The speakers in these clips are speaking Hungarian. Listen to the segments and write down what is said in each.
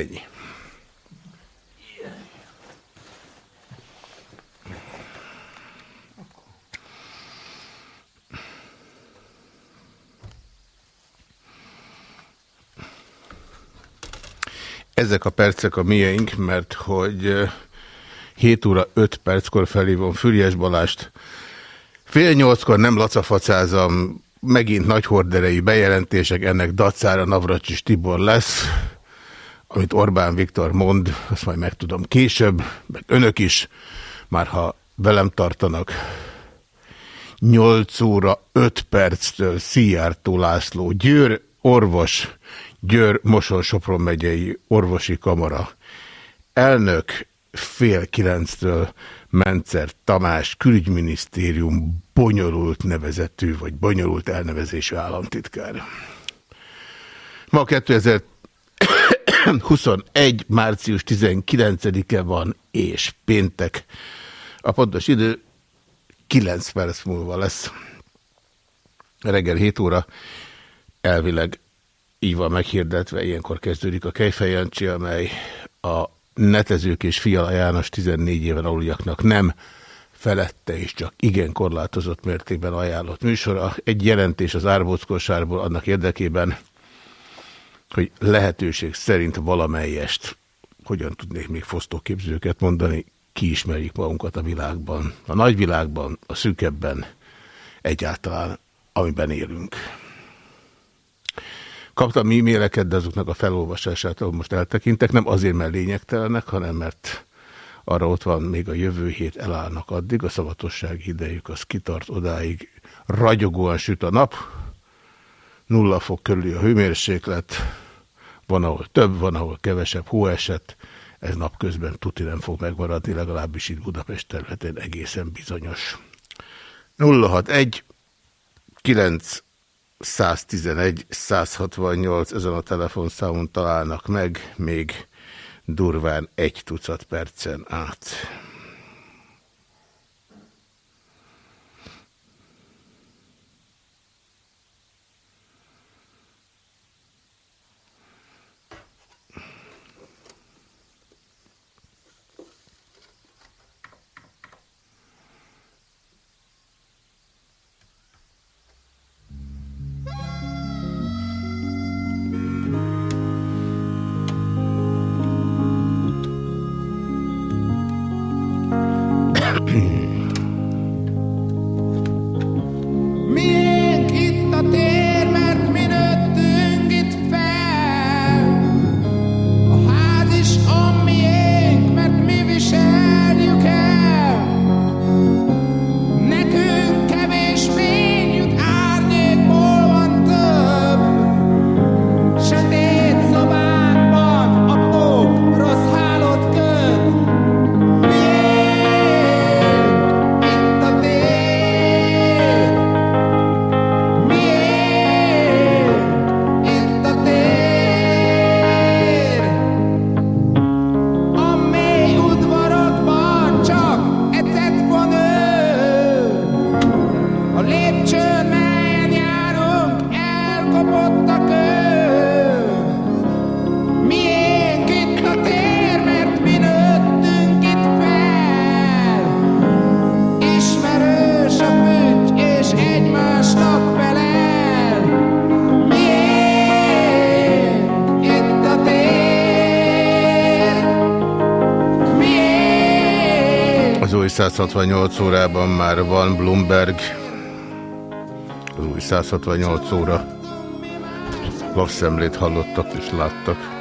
Ennyi. Ezek a percek a miénk, mert hogy 7 óra 5 perckor felhívom Füriás Balást. Fél nyolckor nem lacafacázam, megint nagy horderei bejelentések, ennek dacára Navracsis Tibor lesz, amit Orbán Viktor mond, azt majd megtudom később, meg önök is, már ha velem tartanak. 8 óra 5 perctől Szijjártó László, Győr orvos, Győr Moson-Sopron megyei orvosi kamara. Elnök fél kilenctől Mencer Tamás külügyminisztérium bonyolult nevezetű, vagy bonyolult elnevezésű államtitkár. Ma 2021. március 19-e van, és péntek. A pontos idő 9 perc múlva lesz. Reggel 7 óra, elvileg így van meghirdetve, ilyenkor kezdődik a Kejfejancsi, amely a netezők és Fiala János 14 éven aluljaknak nem felette és csak igen korlátozott mértékben ajánlott műsora. Egy jelentés az árbóckosárból annak érdekében, hogy lehetőség szerint valamelyest, hogyan tudnék még fosztóképzőket mondani, kiismerjük magunkat a világban, a nagyvilágban, a szűkebben, egyáltalán, amiben élünk. Kaptam e-maileket, de azoknak a felolvasásától most eltekintek. Nem azért, mert lényegtelenek, hanem mert arra ott van még a jövő hét elállnak addig, a szavatosság idejük az kitart odáig, ragyogóan süt a nap, nulla fok körüli a hőmérséklet, van, ahol több, van, ahol kevesebb hó esett, ez napközben tuti nem fog megmaradni, legalábbis itt Budapest területén egészen bizonyos. 061 9 111 168 ezen a telefonszámon találnak meg, még durván egy tucat percen át. 168 órában már van Bloomberg. Az új 168 óra. Lapszemlét hallottak és láttak.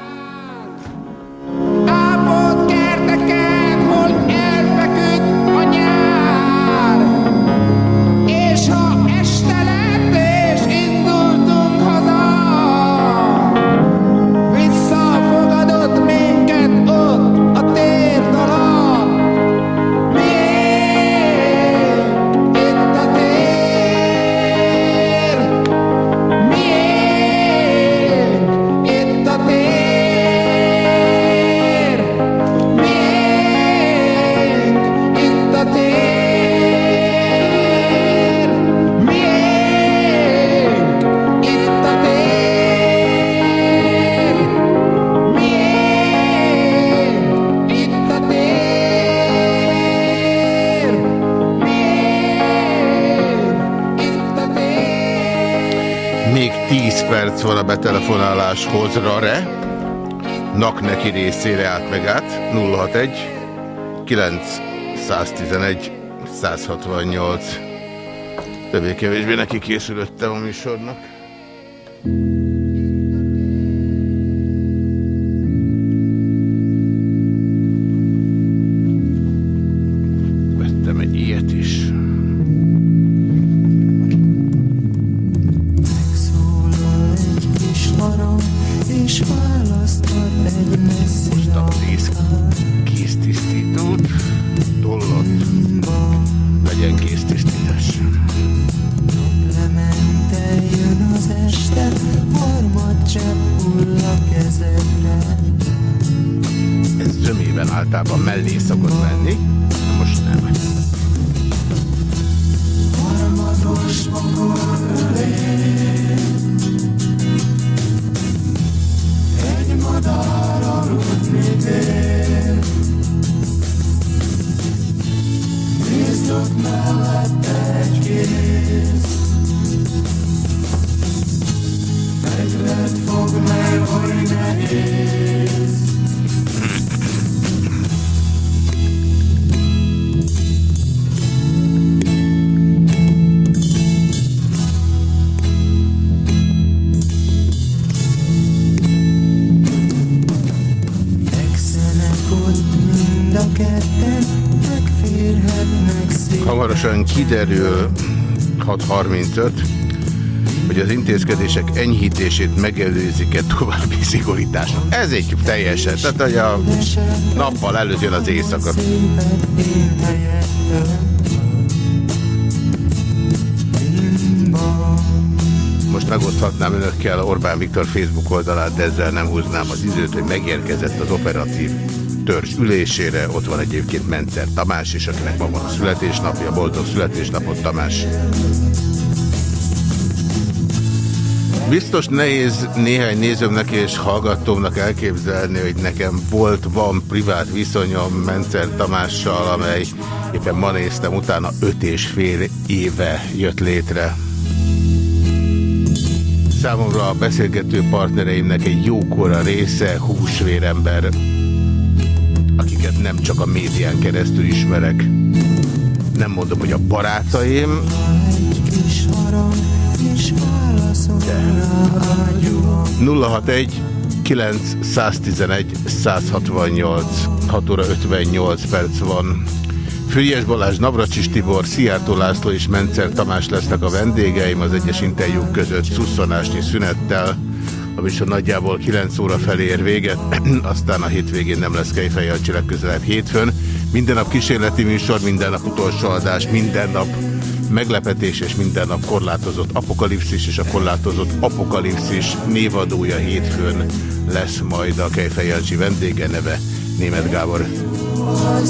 Betelefonáláshoz, rare. Nak neki részére át meg át. 061 911 168. Többé-kevésbé neki készülöttem a műsornak. Kiderül 6.35, hogy az intézkedések enyhítését megelőzik-e további szigorítás. Ez egy teljesen, tehát hogy a nappal előtt jön az éjszaka. Most megoszthatnám önökkel Orbán Viktor Facebook oldalát, de ezzel nem húznám az időt, hogy megérkezett az operatív törzs ülésére, ott van egyébként Mencer Tamás is, akinek ma van a születésnapja, boldog születésnapot Tamás. Biztos nehéz néhány nézőmnek és hallgatómnak elképzelni, hogy nekem volt, van privát viszonyom Mencer Tamással, amely éppen ma néztem, utána öt és fél éve jött létre. Számomra a beszélgető partnereimnek egy jókora része húsvérember nem csak a médián keresztül ismerek. Nem mondom, hogy a barátaim, de 061 911 168 6 óra 58 perc van. Füriás Balázs, Navracsis Tibor, Szijjártó László és Mencer Tamás lesznek a vendégeim az egyes interjúk között szusszonásnyi szünettel a műsor nagyjából 9 óra felé ér véget, aztán a hétvégén nem lesz Kejfej legközelebb hétfőn. Minden nap kísérleti műsor, minden nap utolsó adás, minden nap meglepetés és minden nap korlátozott apokalipszis és a korlátozott apokalipszis névadója hétfőn lesz majd a Kejfej vendége neve Német Gábor. van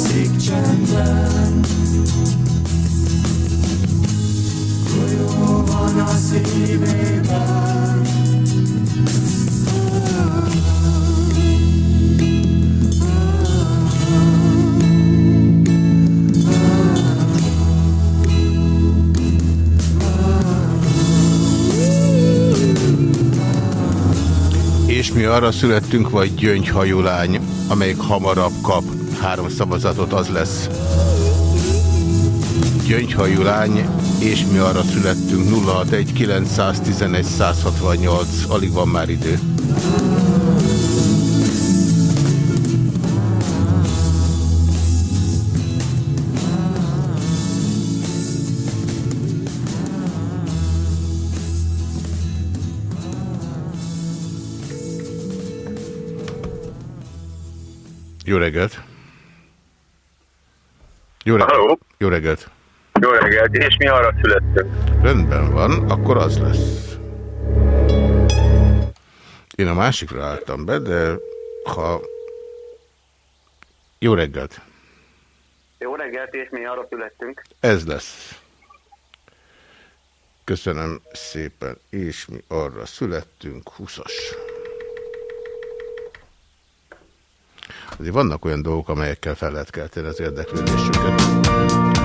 arra születtünk, vagy gyöngyhajulány, amelyik hamarabb kap három szavazatot, az lesz. Gyöngyhajulány, és mi arra születtünk 061 911 168, alig van már idő. Jó reggelt! Jó reggelt! Halló. Jó reggelt! Jó reggelt, és mi arra születtünk. Rendben van, akkor az lesz. Én a másikra álltam be, de ha... Jó reggelt! Jó reggelt, és mi arra születtünk. Ez lesz. Köszönöm szépen, és mi arra születtünk, 20-as. Azért vannak olyan dolgok, amelyekkel fel lehet kelteni az érdeklődésüket.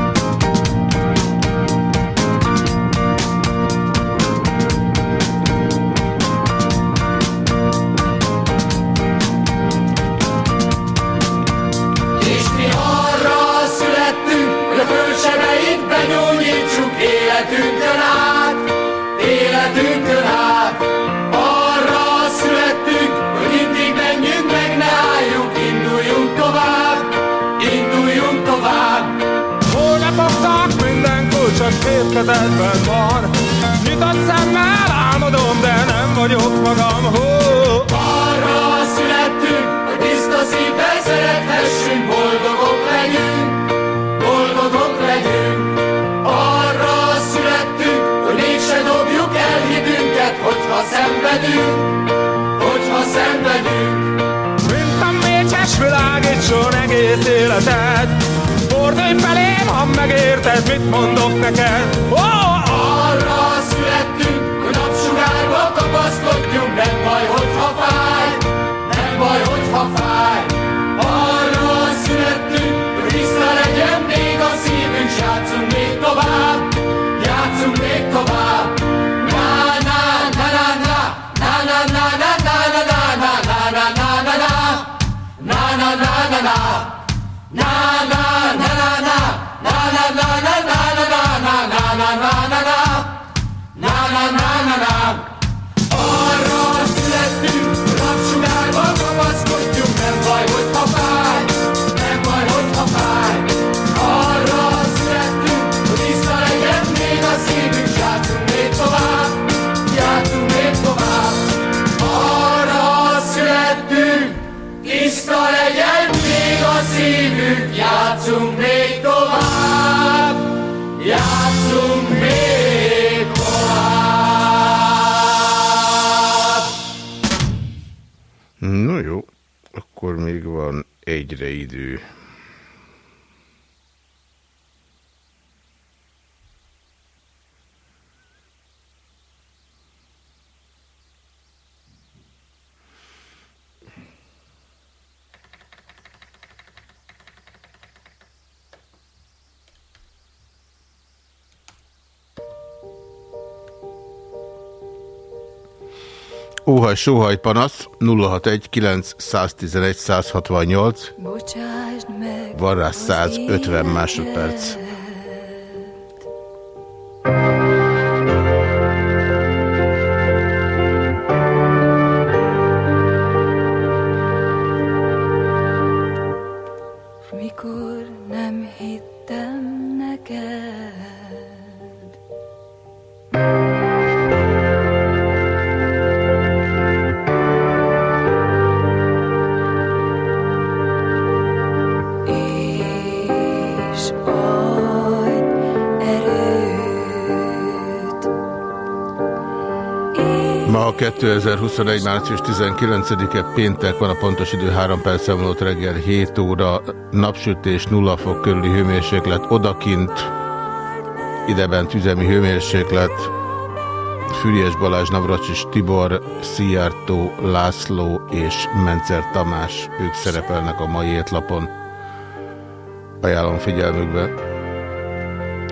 Kezedben van. Nyitott szemmel álmodom, de nem vagyok magam. Hó. Arra születtünk, hogy tiszta szívvel szerethessünk, boldogok legyünk, boldogok legyünk. Arra születtünk, hogy mégse dobjuk el hidünket, hogyha szenvedünk, hogyha szenvedünk. Mint a mécses világítson egész életed, Fordulj felém, ha megérted, mit mondok neked. Oh! Arra születtünk, hogy napsugárba kapaszkodjunk, nem baj, hogyha fáj, nem baj, hogyha fáj. Arra születtünk, hogy vissza legyen még a szívünk, játszunk még tovább, játszunk még tovább. Akkor még van egyre idő. Óhaj, sóhaj, panasz 061 911 168 Van rá 150 másodperc. 2021. március 19-e péntek van a pontos idő 3 perc múlott reggel 7 óra, napsütés 0 fok körüli hőmérséklet, odakint idebent üzemi hőmérséklet, Füriás Balázs, Navracsis Tibor, Szijjártó László és Mencer Tamás, ők szerepelnek a mai étlapon. Ajánlom figyelmükbe.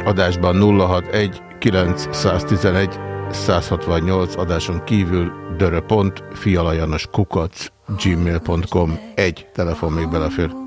Adásban 061 911 168 adáson kívül dörö.pont, fialajanos kukac, gmail.com. Egy telefon még belefér.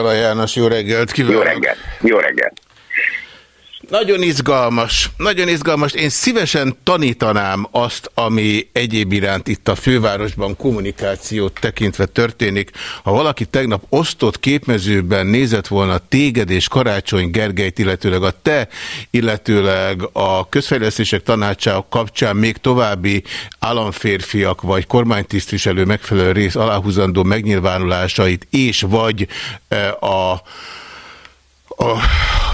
Fiala János, jó reggelt kívánok! Jó reggelt! Jó reggelt! Nagyon izgalmas, nagyon izgalmas. Én szívesen tanítanám azt, ami egyéb iránt itt a fővárosban kommunikációt tekintve történik. Ha valaki tegnap osztott képmezőben nézett volna téged és Karácsony Gergelyt, illetőleg a te, illetőleg a közfejlesztések tanácsa kapcsán még további államférfiak vagy kormánytisztviselő megfelelő rész aláhúzandó megnyilvánulásait és vagy eh, a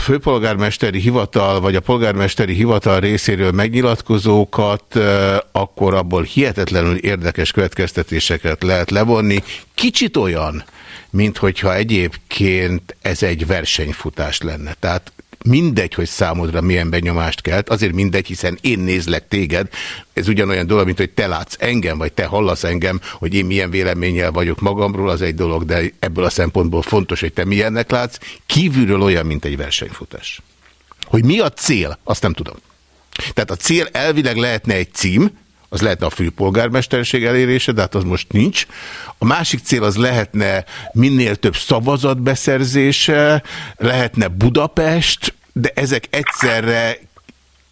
főpolgármesteri hivatal, vagy a polgármesteri hivatal részéről megnyilatkozókat, akkor abból hihetetlenül érdekes következtetéseket lehet levonni. Kicsit olyan, mint hogyha egyébként ez egy versenyfutás lenne. Tehát mindegy, hogy számodra milyen benyomást kelt, azért mindegy, hiszen én nézlek téged, ez ugyanolyan dolog, mint hogy te látsz engem, vagy te hallasz engem, hogy én milyen véleménnyel vagyok magamról, az egy dolog, de ebből a szempontból fontos, hogy te milyennek látsz, kívülről olyan, mint egy versenyfutás. Hogy mi a cél, azt nem tudom. Tehát a cél elvileg lehetne egy cím, az lehetne a főpolgármesterség elérése, de hát az most nincs. A másik cél az lehetne minél több szavazat beszerzése, lehetne Budapest, de ezek egyszerre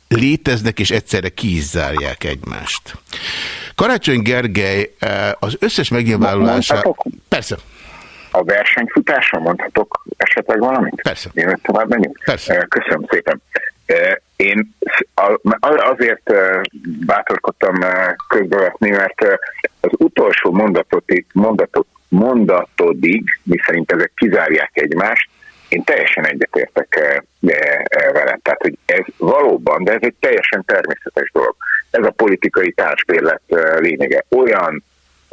léteznek, és egyszerre kiizzárják egymást. Karácsony Gergely eh, az összes megnyilvánulása... Persze, A versenyfutásra mondhatok esetleg valamit? Persze. Én tovább megyünk? Persze. Eh, Köszönöm szépen. Eh, Én azért eh, bátorkodtam eh, közbevetni, mert az utolsó mondatot, mondatot, mondatodig, miszerint ezek kizárják egymást, én teljesen egyetértek vele. Tehát, hogy ez valóban, de ez egy teljesen természetes dolog. Ez a politikai társbérlet lényege. Olyan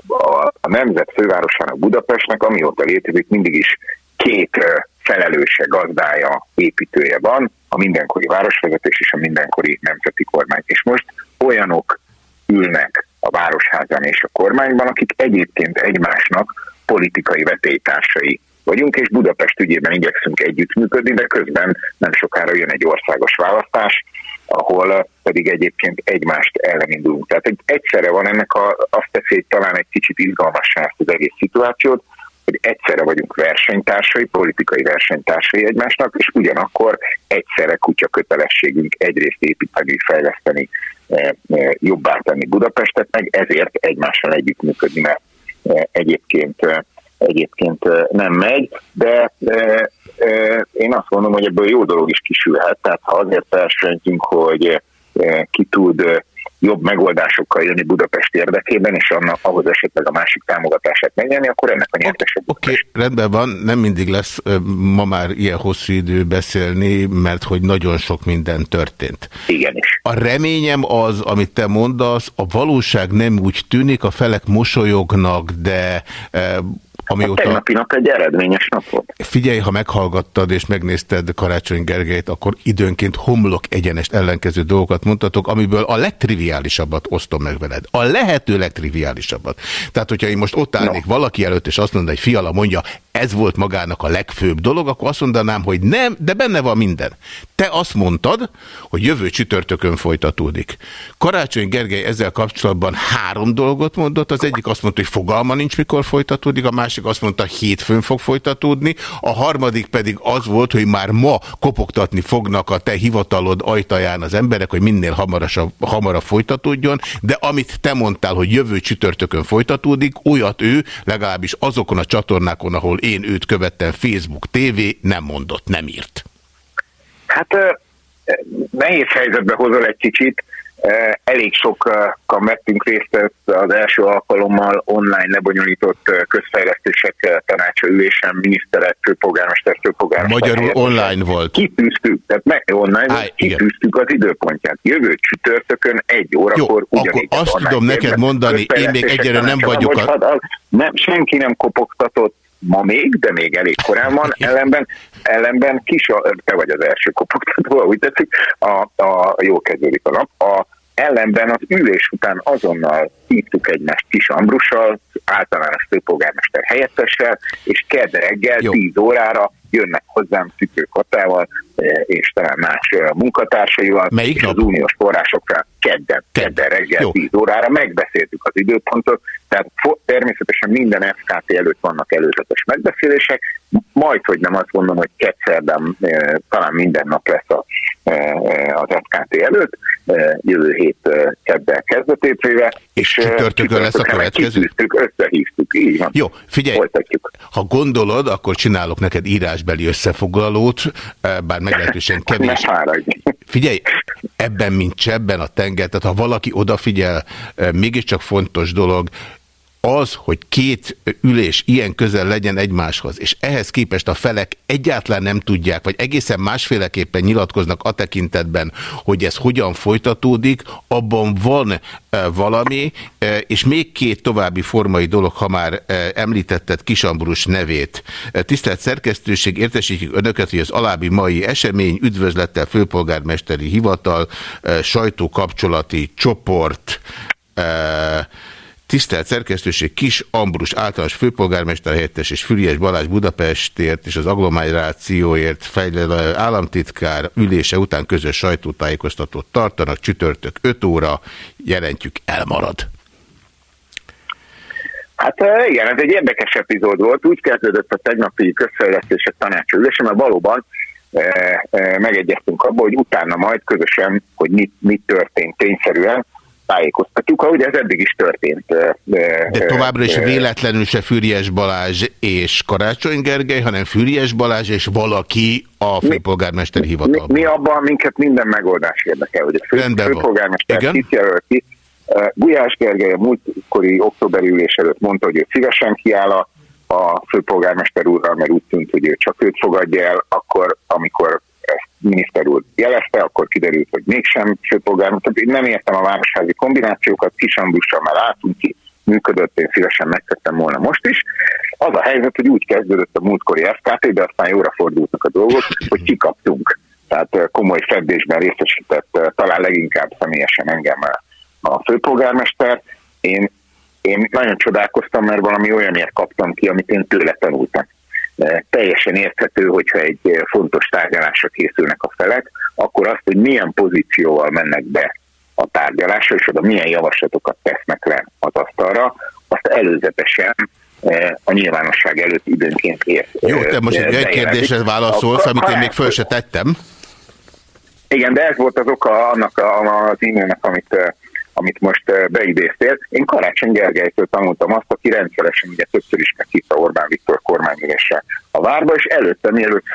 a, a nemzet fővárosának Budapestnek, amióta létezik, mindig is két felelőse, gazdája, építője van, a mindenkori városvezetés és a mindenkori nemzeti kormány. És most olyanok ülnek a városházán és a kormányban, akik egyébként egymásnak politikai vetélytársai vagyunk, és Budapest ügyében igyekszünk együttműködni, de közben nem sokára jön egy országos választás, ahol pedig egyébként egymást ellenindulunk. Tehát egy, egyszerre van ennek a, azt teszi, hogy talán egy kicsit izgalmassá ezt az egész szituációt, hogy egyszerre vagyunk versenytársai, politikai versenytársai egymásnak, és ugyanakkor egyszerre kutya kötelességünk egyrészt építeni, fejleszteni, eh, eh, jobbá tenni Budapestet, meg ezért egymással együttműködni, mert eh, egyébként egyébként nem megy, de én azt mondom, hogy ebből jó dolog is kisülhet, tehát ha azért versenyzünk, hogy ki tud jobb megoldásokkal jönni Budapest érdekében, és annak, ahhoz esetleg a másik támogatását megnyerni, akkor ennek a nyertese Oké, okay, rendben van, nem mindig lesz ma már ilyen hosszú idő beszélni, mert hogy nagyon sok minden történt. Igenis. A reményem az, amit te mondasz, a valóság nem úgy tűnik, a felek mosolyognak, de e, A amióta... tegnapi nap egy eredményes nap volt. Figyelj, ha meghallgattad és megnézted Karácsony Gergelyt, akkor időnként homlok egyenest ellenkező dolgokat mondtatok, amiből a legtriviálisabbat osztom meg veled. A lehető legtriviálisabbat. Tehát, hogyha én most ott állnék no. valaki előtt, és azt mondaná, hogy fiala mondja, ez volt magának a legfőbb dolog, akkor azt mondanám, hogy nem, de benne van minden. Te azt mondtad, hogy jövő csütörtökön folytatódik. Karácsony Gergely ezzel kapcsolatban három dolgot mondott. Az egyik azt mondta, hogy fogalma nincs, mikor folytatódik, a másik azt mondta, hétfőn fog folytatódni, a harmadik pedig az volt, hogy már ma kopogtatni fognak a te hivatalod ajtaján az emberek, hogy minél hamarasabb, hamarabb folytatódjon, de amit te mondtál, hogy jövő csütörtökön folytatódik, olyat ő legalábbis azokon a csatornákon, ahol én őt követtem, Facebook, TV, nem mondott, nem írt. Hát nehéz helyzetbe hozol egy kicsit. Ö, Elég sokan vettünk részt az első alkalommal online lebonyolított ö, közfejlesztések ö, tanácsa ülésen, miniszterek, főpolgármester, főpolgármester. Magyarul helyettesek. online volt. Kitűztük, tehát meg, online Á, volt, kitűztük az időpontját. Jövő csütörtökön egy órakor Jó, akkor azt tudom neked mondani, én még egyelőre nem vagyok a- nem, senki nem kopogtatott ma még, de még elég korán van, ellenben, ellenben kis, a, te vagy az első kopogtató, úgy tetszik, a, a, jó kezdődik a nap, a, ellenben az ülés után azonnal hívtuk egymást Kis Ambrussal, általános főpolgármester helyettessel, és kedd reggel Jó. 10 órára jönnek hozzám Szütő Katával, eh, és talán más eh, munkatársaival, Melyik és nap? az uniós forrásokra kedden, Kedden. reggel Jó. 10 órára megbeszéltük az időpontot, tehát természetesen minden FKT előtt vannak előzetes megbeszélések, majd, hogy nem azt mondom, hogy kettszerdán, eh, talán minden nap lesz a az FKT előtt, jövő hét keddel kezdetétréve. És csütörtökön lesz a következő? Kitűztük, összehívtuk, így van. Jó, figyelj, Folytatjuk. ha gondolod, akkor csinálok neked írásbeli összefoglalót, bár meglehetősen kevés. Figyelj, ebben, mint csebben a tenger, tehát ha valaki odafigyel, mégiscsak fontos dolog, az, hogy két ülés ilyen közel legyen egymáshoz, és ehhez képest a felek egyáltalán nem tudják, vagy egészen másféleképpen nyilatkoznak a tekintetben, hogy ez hogyan folytatódik, abban van e, valami, e, és még két további formai dolog, ha már e, említetted Kisambrus nevét. E, Tisztelt szerkesztőség, értesítjük önöket, hogy az alábbi mai esemény üdvözlettel főpolgármesteri hivatal, e, sajtókapcsolati csoport, e, Tisztelt szerkesztőség Kis Ambrus általános főpolgármester helyettes és Füriás Balázs Budapestért és az agglomerációért fejlődő államtitkár ülése után közös sajtótájékoztatót tartanak. Csütörtök 5 óra, jelentjük elmarad. Hát igen, ez egy érdekes epizód volt. Úgy kezdődött a tegnapi közfejlesztések tanácsülése, mert valóban megegyeztünk abban, hogy utána majd közösen, hogy mit, mit történt tényszerűen, tájékoztatjuk, ahogy ez eddig is történt. De továbbra is véletlenül se Füriyes Balázs és Karácsony Gergely, hanem Füriyes Balázs és valaki a főpolgármester hivatalban. Mi, mi abban minket minden megoldás érdekel, hogy a fő, főpolgármester kit jelöl ki. Gulyás Gergely a múltkori októberi ülés előtt mondta, hogy ő szívesen kiáll a, a főpolgármester úrral, mert úgy tűnt, hogy ő csak őt fogadja el, akkor, amikor miniszter úr jelezte, akkor kiderült, hogy mégsem főpolgármester. Én nem értem a városházi kombinációkat, Kisambussal már látunk ki, működött, én szívesen megtettem volna most is. Az a helyzet, hogy úgy kezdődött a múltkori FKT, de aztán jóra fordultak a dolgok, hogy kikaptunk. Tehát komoly feddésben részesített, talán leginkább személyesen engem a főpolgármester. Én, én nagyon csodálkoztam, mert valami olyanért kaptam ki, amit én tőle tanultam teljesen érthető, hogyha egy fontos tárgyalásra készülnek a felek, akkor azt, hogy milyen pozícióval mennek be a tárgyalásra, és oda milyen javaslatokat tesznek le az asztalra, azt előzetesen a nyilvánosság előtt időnként ér. Jó, te most egy kérdésre válaszolsz, amit én még föl se tettem. Igen, de ez volt az oka annak az e-mailnek, amit amit most beidéztél. Én Karácsony Gergelytől tanultam azt, aki rendszeresen ugye többször is meghívta Orbán Viktor kormányülésre a várba, és előtte, mielőtt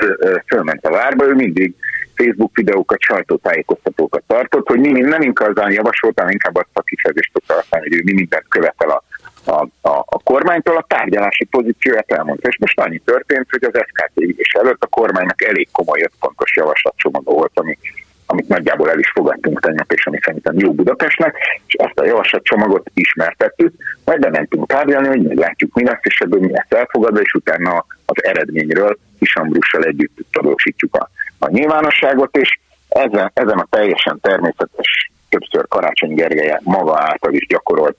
fölment a várba, ő mindig Facebook videókat, sajtótájékoztatókat tartott, hogy mi nem inkább javasoltam, inkább azt a kifejezést használni, hogy ő mi mindent követel a, a, a, a kormánytól, a tárgyalási pozícióját elmondta. És most annyi történt, hogy az SKT és előtt a kormánynak elég komoly pontos javaslatcsomaga volt, ami amit nagyjából el is fogadtunk tegnap, és ami szerintem jó Budapestnek, és ezt a javaslatcsomagot ismertettük, majd bementünk tárgyalni, hogy meglátjuk mi lesz, és ebből mi lesz elfogadva, és utána az eredményről Kisambrussal együtt tudósítjuk a, a nyilvánosságot, és ezen, ezen a teljesen természetes, többször Karácsony Gergelye maga által is gyakorolt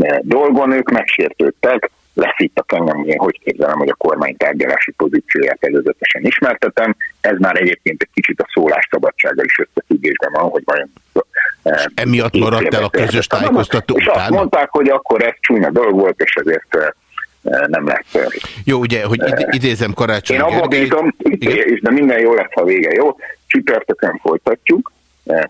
eh, dolgon ők megsértődtek, lesz itt a kenyem, én hogy képzelem, hogy a kormány tárgyalási pozícióját előzetesen ismertetem. Ez már egyébként egy kicsit a szólásszabadsággal is összefüggésben van, hogy vajon... E, emiatt maradt el a közös tájékoztató És azt mondták, hogy akkor ez csúnya dolog volt, és ezért e, e, nem lesz. Jó, ugye, hogy id idézem Karácsony Én abban bízom, és de minden jó lesz, ha vége jó. Csütörtökön folytatjuk,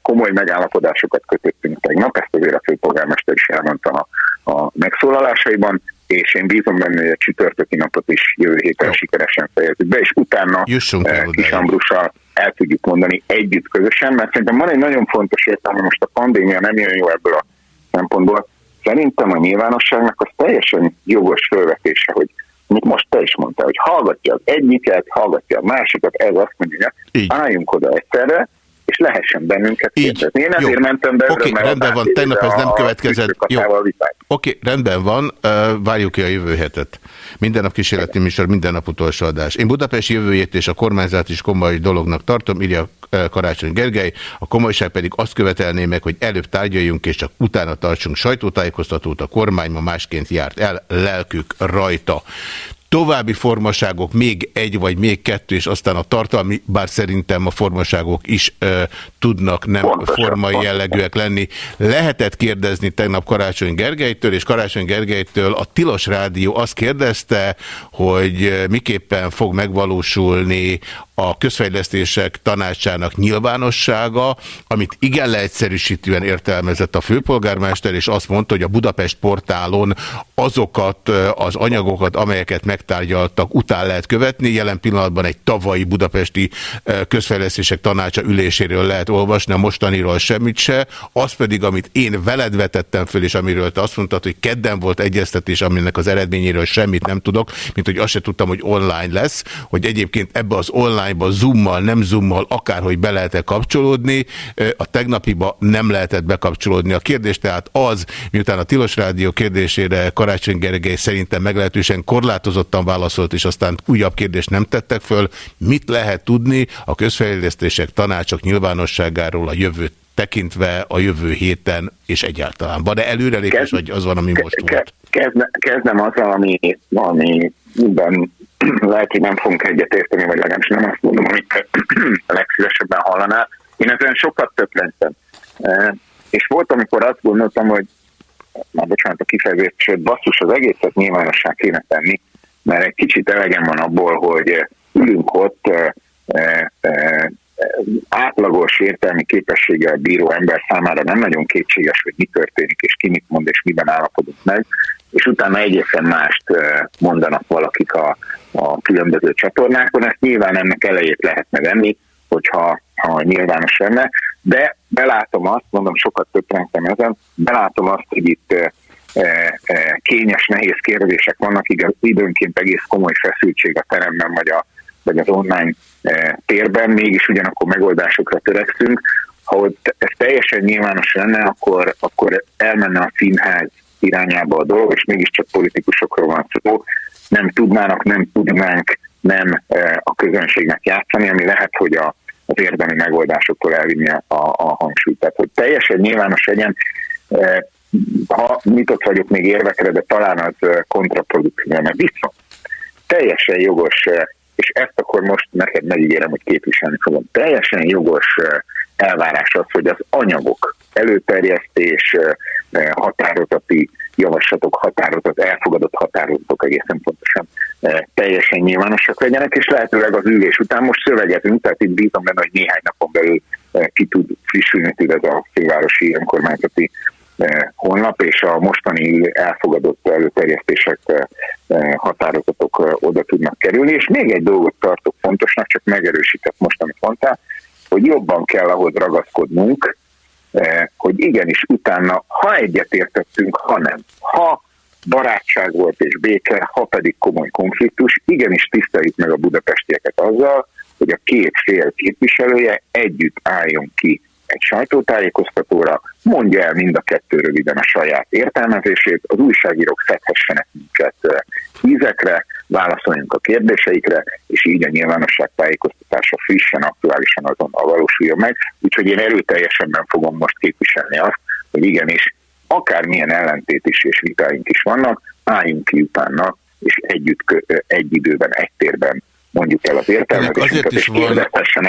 komoly megállapodásokat kötöttünk tegnap, ezt azért a főpolgármester is elmondta a, a megszólalásaiban, és én bízom benne, hogy a csütörtöki napot is jövő héten Jó. sikeresen fejezzük be, és utána eh, Kis Ambrussal el tudjuk mondani együtt közösen, mert szerintem van egy nagyon fontos értelme, most a pandémia nem jön jó ebből a szempontból. Szerintem a nyilvánosságnak az teljesen jogos felvetése, hogy amit most te is mondtál, hogy hallgatja az egyiket, hallgatja a másikat, ez azt mondja, hogy álljunk oda egyszerre, és lehessen bennünket kérdezni. Én ezért Jó. mentem be. Oké, okay, rendben van, tegnap ez nem következett. Jó. Oké, okay, rendben van, uh, várjuk ki a jövő hetet. Minden nap kísérleti műsor, minden nap utolsó adás. Én Budapest jövőjét és a kormányzat is komoly dolognak tartom, írja Karácsony Gergely, a komolyság pedig azt követelné meg, hogy előbb tárgyaljunk, és csak utána tartsunk sajtótájékoztatót, a kormány ma másként járt el, lelkük rajta. További formaságok, még egy vagy még kettő, és aztán a tartalmi, bár szerintem a formaságok is ö, tudnak nem Pontosan, formai jellegűek lenni. Lehetett kérdezni tegnap Karácsony Gergelytől, és Karácsony Gergelytől a Tilos Rádió azt kérdezte, hogy miképpen fog megvalósulni a közfejlesztések tanácsának nyilvánossága, amit igen leegyszerűsítően értelmezett a főpolgármester, és azt mondta, hogy a Budapest portálon azokat az anyagokat, amelyeket megtárgyaltak, után lehet követni. Jelen pillanatban egy tavalyi budapesti közfejlesztések tanácsa üléséről lehet olvasni, a mostaniról semmit se. Az pedig, amit én veled vetettem föl, és amiről te azt mondtad, hogy kedden volt egyeztetés, aminek az eredményéről semmit nem tudok, mint hogy azt se tudtam, hogy online lesz, hogy egyébként ebbe az onlineba zoommal, nem zoommal, akárhogy be lehet-e kapcsolódni, Ö, a tegnapiba nem lehetett bekapcsolódni. A kérdés tehát az, miután a Tilos Rádió kérdésére Karácsony Gergely szerintem meglehetősen korlátozottan válaszolt, és aztán újabb kérdést nem tettek föl, mit lehet tudni a közfejlesztések tanácsok nyilvánosságáról a jövőt tekintve a jövő héten, és egyáltalán. Van-e előrelépés, Kezd- vagy az van, ami most volt? Kezdne, kezdem azzal, ami, amiben lehet, hogy nem fogunk egyetérteni, vagy legalábbis nem azt mondom, amit a legszívesebben hallanál. Én ezen sokat töklentem. E, És volt, amikor azt gondoltam, hogy már bocsánat a kifejezés, basszus, az egészet nyilvánossá kéne tenni, mert egy kicsit elegem van abból, hogy ülünk ott e, e, e, átlagos értelmi képességgel bíró ember számára nem nagyon kétséges, hogy mi történik, és ki mit mond, és miben állapodunk meg, és utána egészen mást mondanak valakik a, a különböző csatornákon. Ezt nyilván ennek elejét lehetne venni, hogyha ha nyilvános lenne, de belátom azt, mondom, sokat többrentem ezen, belátom azt, hogy itt kényes, nehéz kérdések vannak, igaz, időnként egész komoly feszültség a teremben, vagy, a, vagy az online e, térben, mégis ugyanakkor megoldásokra törekszünk. Ha ott ez teljesen nyilvános lenne, akkor, akkor elmenne a színház irányába a dolog, és mégiscsak politikusokról van szó. Nem tudnának, nem tudnánk nem e, a közönségnek játszani, ami lehet, hogy a, az érdemi megoldásoktól elvinni a, a hangsúlyt. Tehát, hogy teljesen nyilvános legyen, e, ha nyitott vagyok még érvekre, de talán az kontraproduktív lenne. Viszont teljesen jogos, és ezt akkor most neked megígérem, hogy képviselni fogom, teljesen jogos elvárás az, hogy az anyagok, előterjesztés, határozati javaslatok, határozat, elfogadott határozatok egészen pontosan teljesen nyilvánosak legyenek, és lehetőleg az ülés után most szövegezünk, tehát itt bízom benne, hogy néhány napon belül ki tud frissülni tud ez a fővárosi önkormányzati honlap, és a mostani elfogadott előterjesztések, e, e, határozatok e, oda tudnak kerülni, és még egy dolgot tartok fontosnak, csak megerősített most, amit mondtál, hogy jobban kell ahhoz ragaszkodnunk, hogy igenis utána, ha egyetértettünk, ha nem, ha barátság volt és béke, ha pedig komoly konfliktus, igenis tiszteljük meg a budapestieket azzal, hogy a két fél képviselője együtt álljon ki egy sajtótájékoztatóra, mondja el mind a kettő röviden a saját értelmezését, az újságírók szedhessenek minket ízekre, válaszoljunk a kérdéseikre, és így a nyilvánosság tájékoztatása frissen, aktuálisan azon a valósuljon meg. Úgyhogy én erőteljesebben fogom most képviselni azt, hogy igenis, akármilyen ellentét is és vitáink is vannak, álljunk ki utána, és együtt, egy időben, egy térben mondjuk el az azért is és van-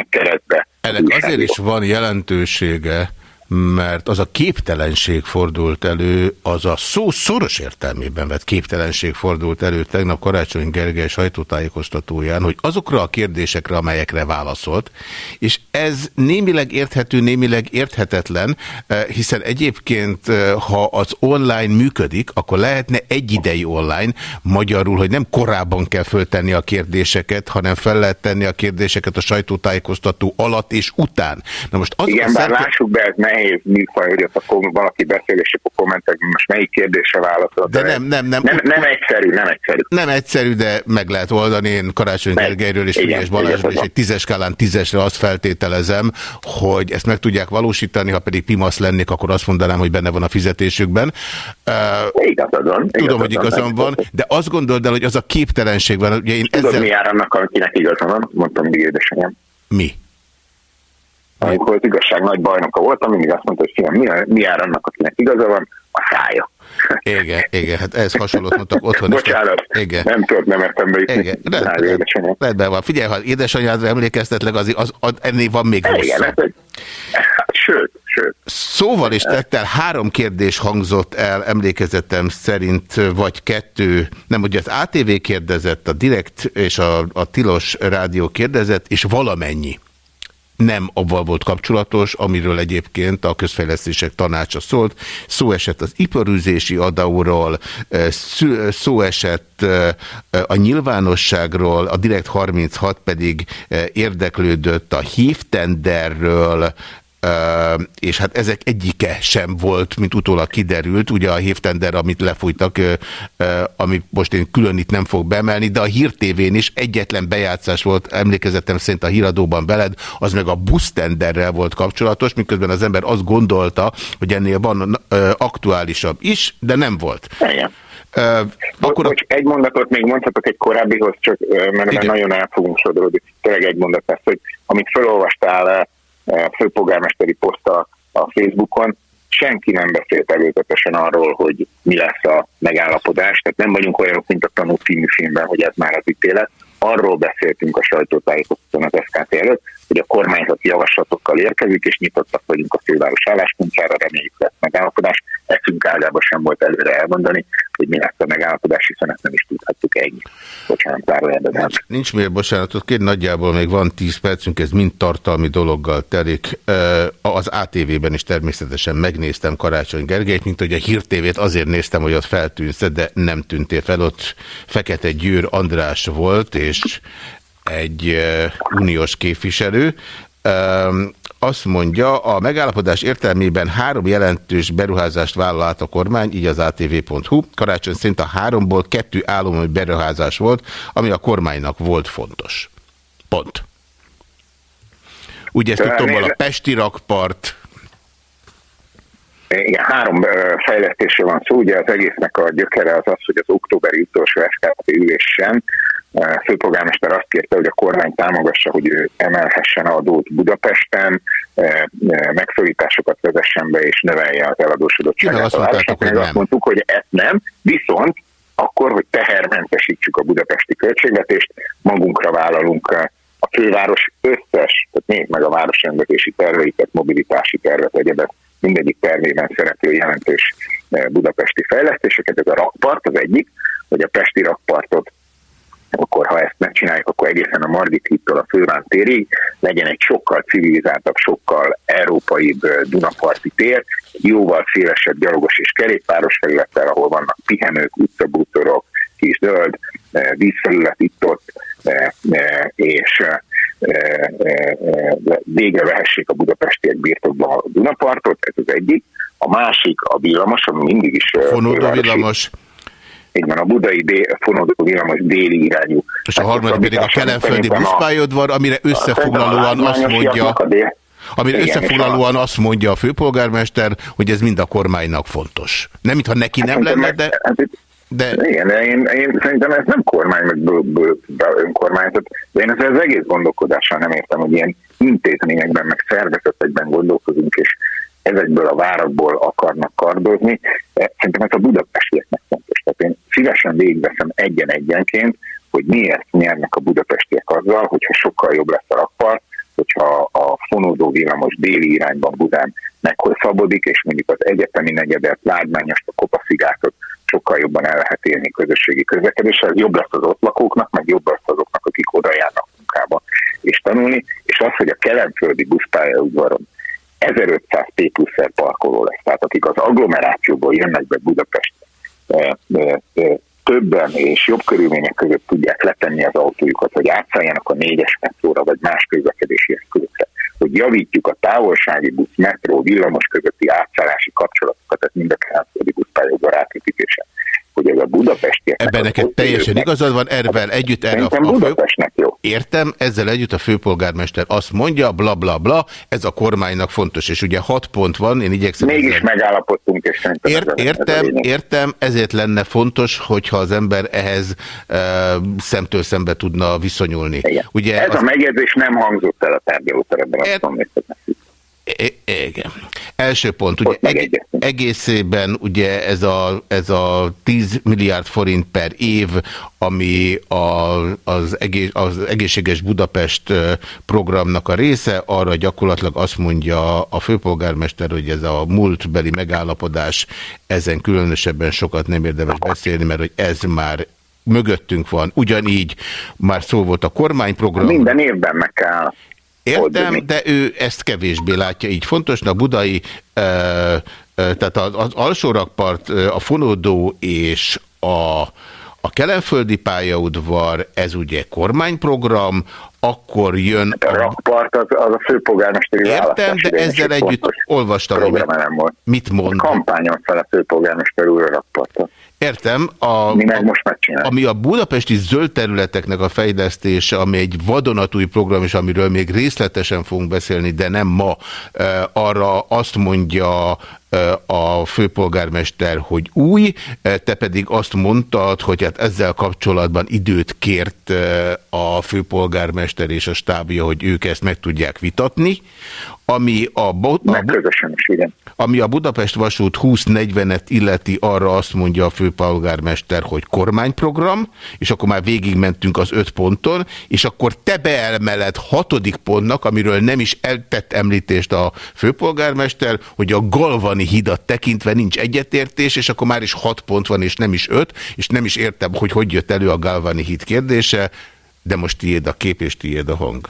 keresztbe. Ennek azért is van jelentősége, mert az a képtelenség fordult elő, az a szó szoros értelmében vett képtelenség fordult elő tegnap Karácsony Gergely sajtótájékoztatóján, hogy azokra a kérdésekre, amelyekre válaszolt, és ez némileg érthető, némileg érthetetlen, eh, hiszen egyébként, eh, ha az online működik, akkor lehetne egyidei online, magyarul, hogy nem korábban kell föltenni a kérdéseket, hanem fel lehet tenni a kérdéseket a sajtótájékoztató alatt és után. Na most azok Igen, bár szerte- lássuk be, ez nehéz műfaj, hogy ott akkor valaki beszél, és akkor kommentekben most melyik kérdésre válaszol. De nem, nem, nem. Nem, nem egyszerű, nem egyszerű. Nem egyszerű, de meg lehet oldani. Én Karácsony. Gergelyről és Frigyes Balázsról igazad egy tízes skálán tízesre azt feltételezem, hogy ezt meg tudják valósítani, ha pedig pimasz lennék, akkor azt mondanám, hogy benne van a fizetésükben. Uh, Igazad van. tudom, hogy igazam van, de azt gondold el, hogy az a képtelenség van. Ugye én Tudod, ezzel... mi jár annak, akinek igaza van? Mondtam mindig édesanyám. Mi? Amikor az igazság nagy bajnoka voltam, mindig azt mondta, hogy fiam, mi, mi jár annak, akinek igaza van, a szája. Igen, igen, hát ehhez hasonlót mondtak otthon is. Bocsánat, Igen. nem tudok nem eszembe jutni. Igen, rendben, rendben van. Figyelj, ha édesanyádra emlékeztetlek, az, az, az, ennél van még Igen, rosszabb. ez egy, hát, sőt, sőt. Szóval és tettel három kérdés hangzott el emlékezetem szerint, vagy kettő, nem, ugye az ATV kérdezett, a Direkt és a, a Tilos Rádió kérdezett, és valamennyi nem abban volt kapcsolatos, amiről egyébként a közfejlesztések tanácsa szólt. Szó esett az iparűzési adóról, szó esett a nyilvánosságról, a Direkt 36 pedig érdeklődött a hívtenderről, és hát ezek egyike sem volt, mint utólag kiderült, ugye a hévtender, amit lefújtak, amit most én külön itt nem fog bemelni, de a hírtévén is egyetlen bejátszás volt, emlékezetem szerint a híradóban veled, az meg a busztenderrel volt kapcsolatos, miközben az ember azt gondolta, hogy ennél van aktuálisabb is, de nem volt. Igen. Ö, Akkor Bocs, egy mondatot még mondhatok egy korábbihoz, csak mert, Igen. nagyon el fogunk sodródni. Tényleg egy mondat lesz, hogy amit felolvastál főpolgármesteri poszta a Facebookon, senki nem beszélt előzetesen arról, hogy mi lesz a megállapodás, tehát nem vagyunk olyanok, mint a Tanú című filmben, hogy ez már az ítélet. Arról beszéltünk a sajtótájékoztatón az SKT előtt, hogy a kormányzati javaslatokkal érkezik, és nyitottak vagyunk a főváros álláspontjára, reméljük lesz megállapodás. Eszünk ágába sem volt előre elmondani, hogy mi lesz a megállapodás, hiszen ezt nem is tudhattuk ennyi. Bocsánat, zárójelben. Nincs, nincs miért bocsánatot kérni, nagyjából még van 10 percünk, ez mind tartalmi dologgal telik. Az ATV-ben is természetesen megnéztem Karácsony Gergelyt, mint hogy a hírtévét azért néztem, hogy ott feltűnsz, de nem tűntél fel. Ott Fekete Győr András volt, és egy uniós képviselő. Azt mondja, a megállapodás értelmében három jelentős beruházást vállalt a kormány, így az ATV.hu. Karácsony szerint a háromból kettő állami beruházás volt, ami a kormánynak volt fontos. Pont. Ugye ezt tudtommal a Pesti rakpart, Igen, három fejlesztésről van szó. Ugye az egésznek a gyökere az az, hogy az októberi utolsó SKT ülésen főpolgármester azt kérte, hogy a kormány támogassa, hogy ő emelhessen adót Budapesten, ö, ö, megszorításokat vezessen be és növelje az eladósodottságát. Azt mondtátok, hogy. Azt mondtuk, hogy ezt nem, viszont akkor, hogy tehermentesítsük a budapesti költségvetést, magunkra vállalunk ö, a főváros összes, tehát nézd meg a városrendezési terveiket, mobilitási tervet, egyebet, mindegyik tervében szereplő jelentős budapesti fejlesztéseket. Ez a rakpart az egyik, hogy a Pesti rakpartot akkor ha ezt megcsináljuk, akkor egészen a Margit hittől a Főván térig. Legyen egy sokkal civilizáltabb, sokkal európaibb Dunaparti tér, jóval szélesebb gyalogos és kerékpáros felülettel, ahol vannak pihenők, utcabútorok, kis zöld, vízfelület itt-ott, és végre vehessék a budapestiek birtokba a Dunapartot, ez az egyik. A másik a villamos, ami mindig is... fonódó villamos, így van, a budai dél, fonódó villamos déli irányú. és a harmadik pedig a kelenföldi buszpályadvar, amire összefoglalóan azt mondja, dél- amire Igen, összefoglalóan azt mondja a főpolgármester, hogy ez mind a kormánynak fontos. Nem, mintha neki nem Szerintem lenne, meg- de, hát de Igen, de én, én szerintem ez nem kormány, meg bő, bő, bő önkormányzat, de én ezzel az egész gondolkodással nem értem, hogy ilyen intézményekben, meg szervezetekben gondolkozunk, és ezekből a várakból akarnak kardozni. Szerintem ez a budapestieknek fontos. Tehát én szívesen végigveszem egyen-egyenként, hogy miért nyernek a budapestiek azzal, hogyha sokkal jobb lesz a rakpart, hogyha a fonódó villamos déli irányban Budán meghosszabbodik, és mondjuk az egyetemi negyedet, lágymányost, a kopaszigátot sokkal jobban el lehet élni közösségi közlekedéssel, jobb lesz az ott lakóknak, meg jobb lesz azoknak, akik oda járnak munkába és tanulni, és az, hogy a kelenföldi buszpályaudvaron 1500 P plusz parkoló lesz, tehát akik az agglomerációból jönnek be Budapestre, eh, eh, eh, többen és jobb körülmények között tudják letenni az autójukat, hogy átszálljanak a négyes metróra, vagy más közlekedési eszközökre, hogy javítjuk a távolsági busz, metró, villamos közötti átszállási kapcsolatokat, tehát mind a kelenföldi buszpályaudvar átépítése. Hogy ez a budapesti... ebben neked teljesen igazad van, erről együtt erre a, a. Budapestnek jó. Értem, ezzel együtt a főpolgármester azt mondja, bla bla bla, ez a kormánynak fontos, és ugye hat pont van, én igyekszem... Mégis ezzel- megállapodtunk, és szerintem Ért, ez a- ez értem, értem, ezért lenne fontos, hogyha az ember ehhez e, szemtől szembe tudna viszonyulni. Igen. Ugye Ez az, a megjegyzés nem hangzott el a tárgyalóteremben, azt mondom, Igen. Első pont, ugye eg egészében ugye ez a, ez a 10 milliárd forint per év, ami a, az, egész, az egészséges Budapest programnak a része, arra gyakorlatilag azt mondja a főpolgármester, hogy ez a múltbeli megállapodás, ezen különösebben sokat nem érdemes beszélni, mert hogy ez már mögöttünk van. Ugyanígy már szó volt a kormányprogram. Minden évben meg kell Értem, de ő ezt kevésbé látja így fontosnak. Budai, ö, ö, tehát az, az alsórakpart, a fonódó és a, a kelenföldi pályaudvar, ez ugye kormányprogram, akkor jön A rakpart az, az a főpolgármesteri Értem, de ezzel egy együtt olvastam, hogy mit, mit mond. Kampányon fel a főpolgármester úr a rakpartot. Értem, a, Mi meg a- most megcsináljuk. ami a budapesti zöld területeknek a fejlesztése, ami egy vadonatúj program, és amiről még részletesen fogunk beszélni, de nem ma, arra azt mondja a főpolgármester, hogy új, te pedig azt mondtad, hogy hát ezzel kapcsolatban időt kért a főpolgármester és a stábja, hogy ők ezt meg tudják vitatni, ami a, bo- a, Meg közösen is, igen. ami a Budapest Vasút 2040-et illeti, arra azt mondja a főpolgármester, hogy kormányprogram, és akkor már végigmentünk az öt ponton, és akkor te beelmeled hatodik pontnak, amiről nem is eltett említést a főpolgármester, hogy a Galvani hidat tekintve nincs egyetértés, és akkor már is hat pont van, és nem is öt, és nem is értem, hogy hogy jött elő a Galvani híd kérdése, de most tiéd a kép, és tiéd a hang.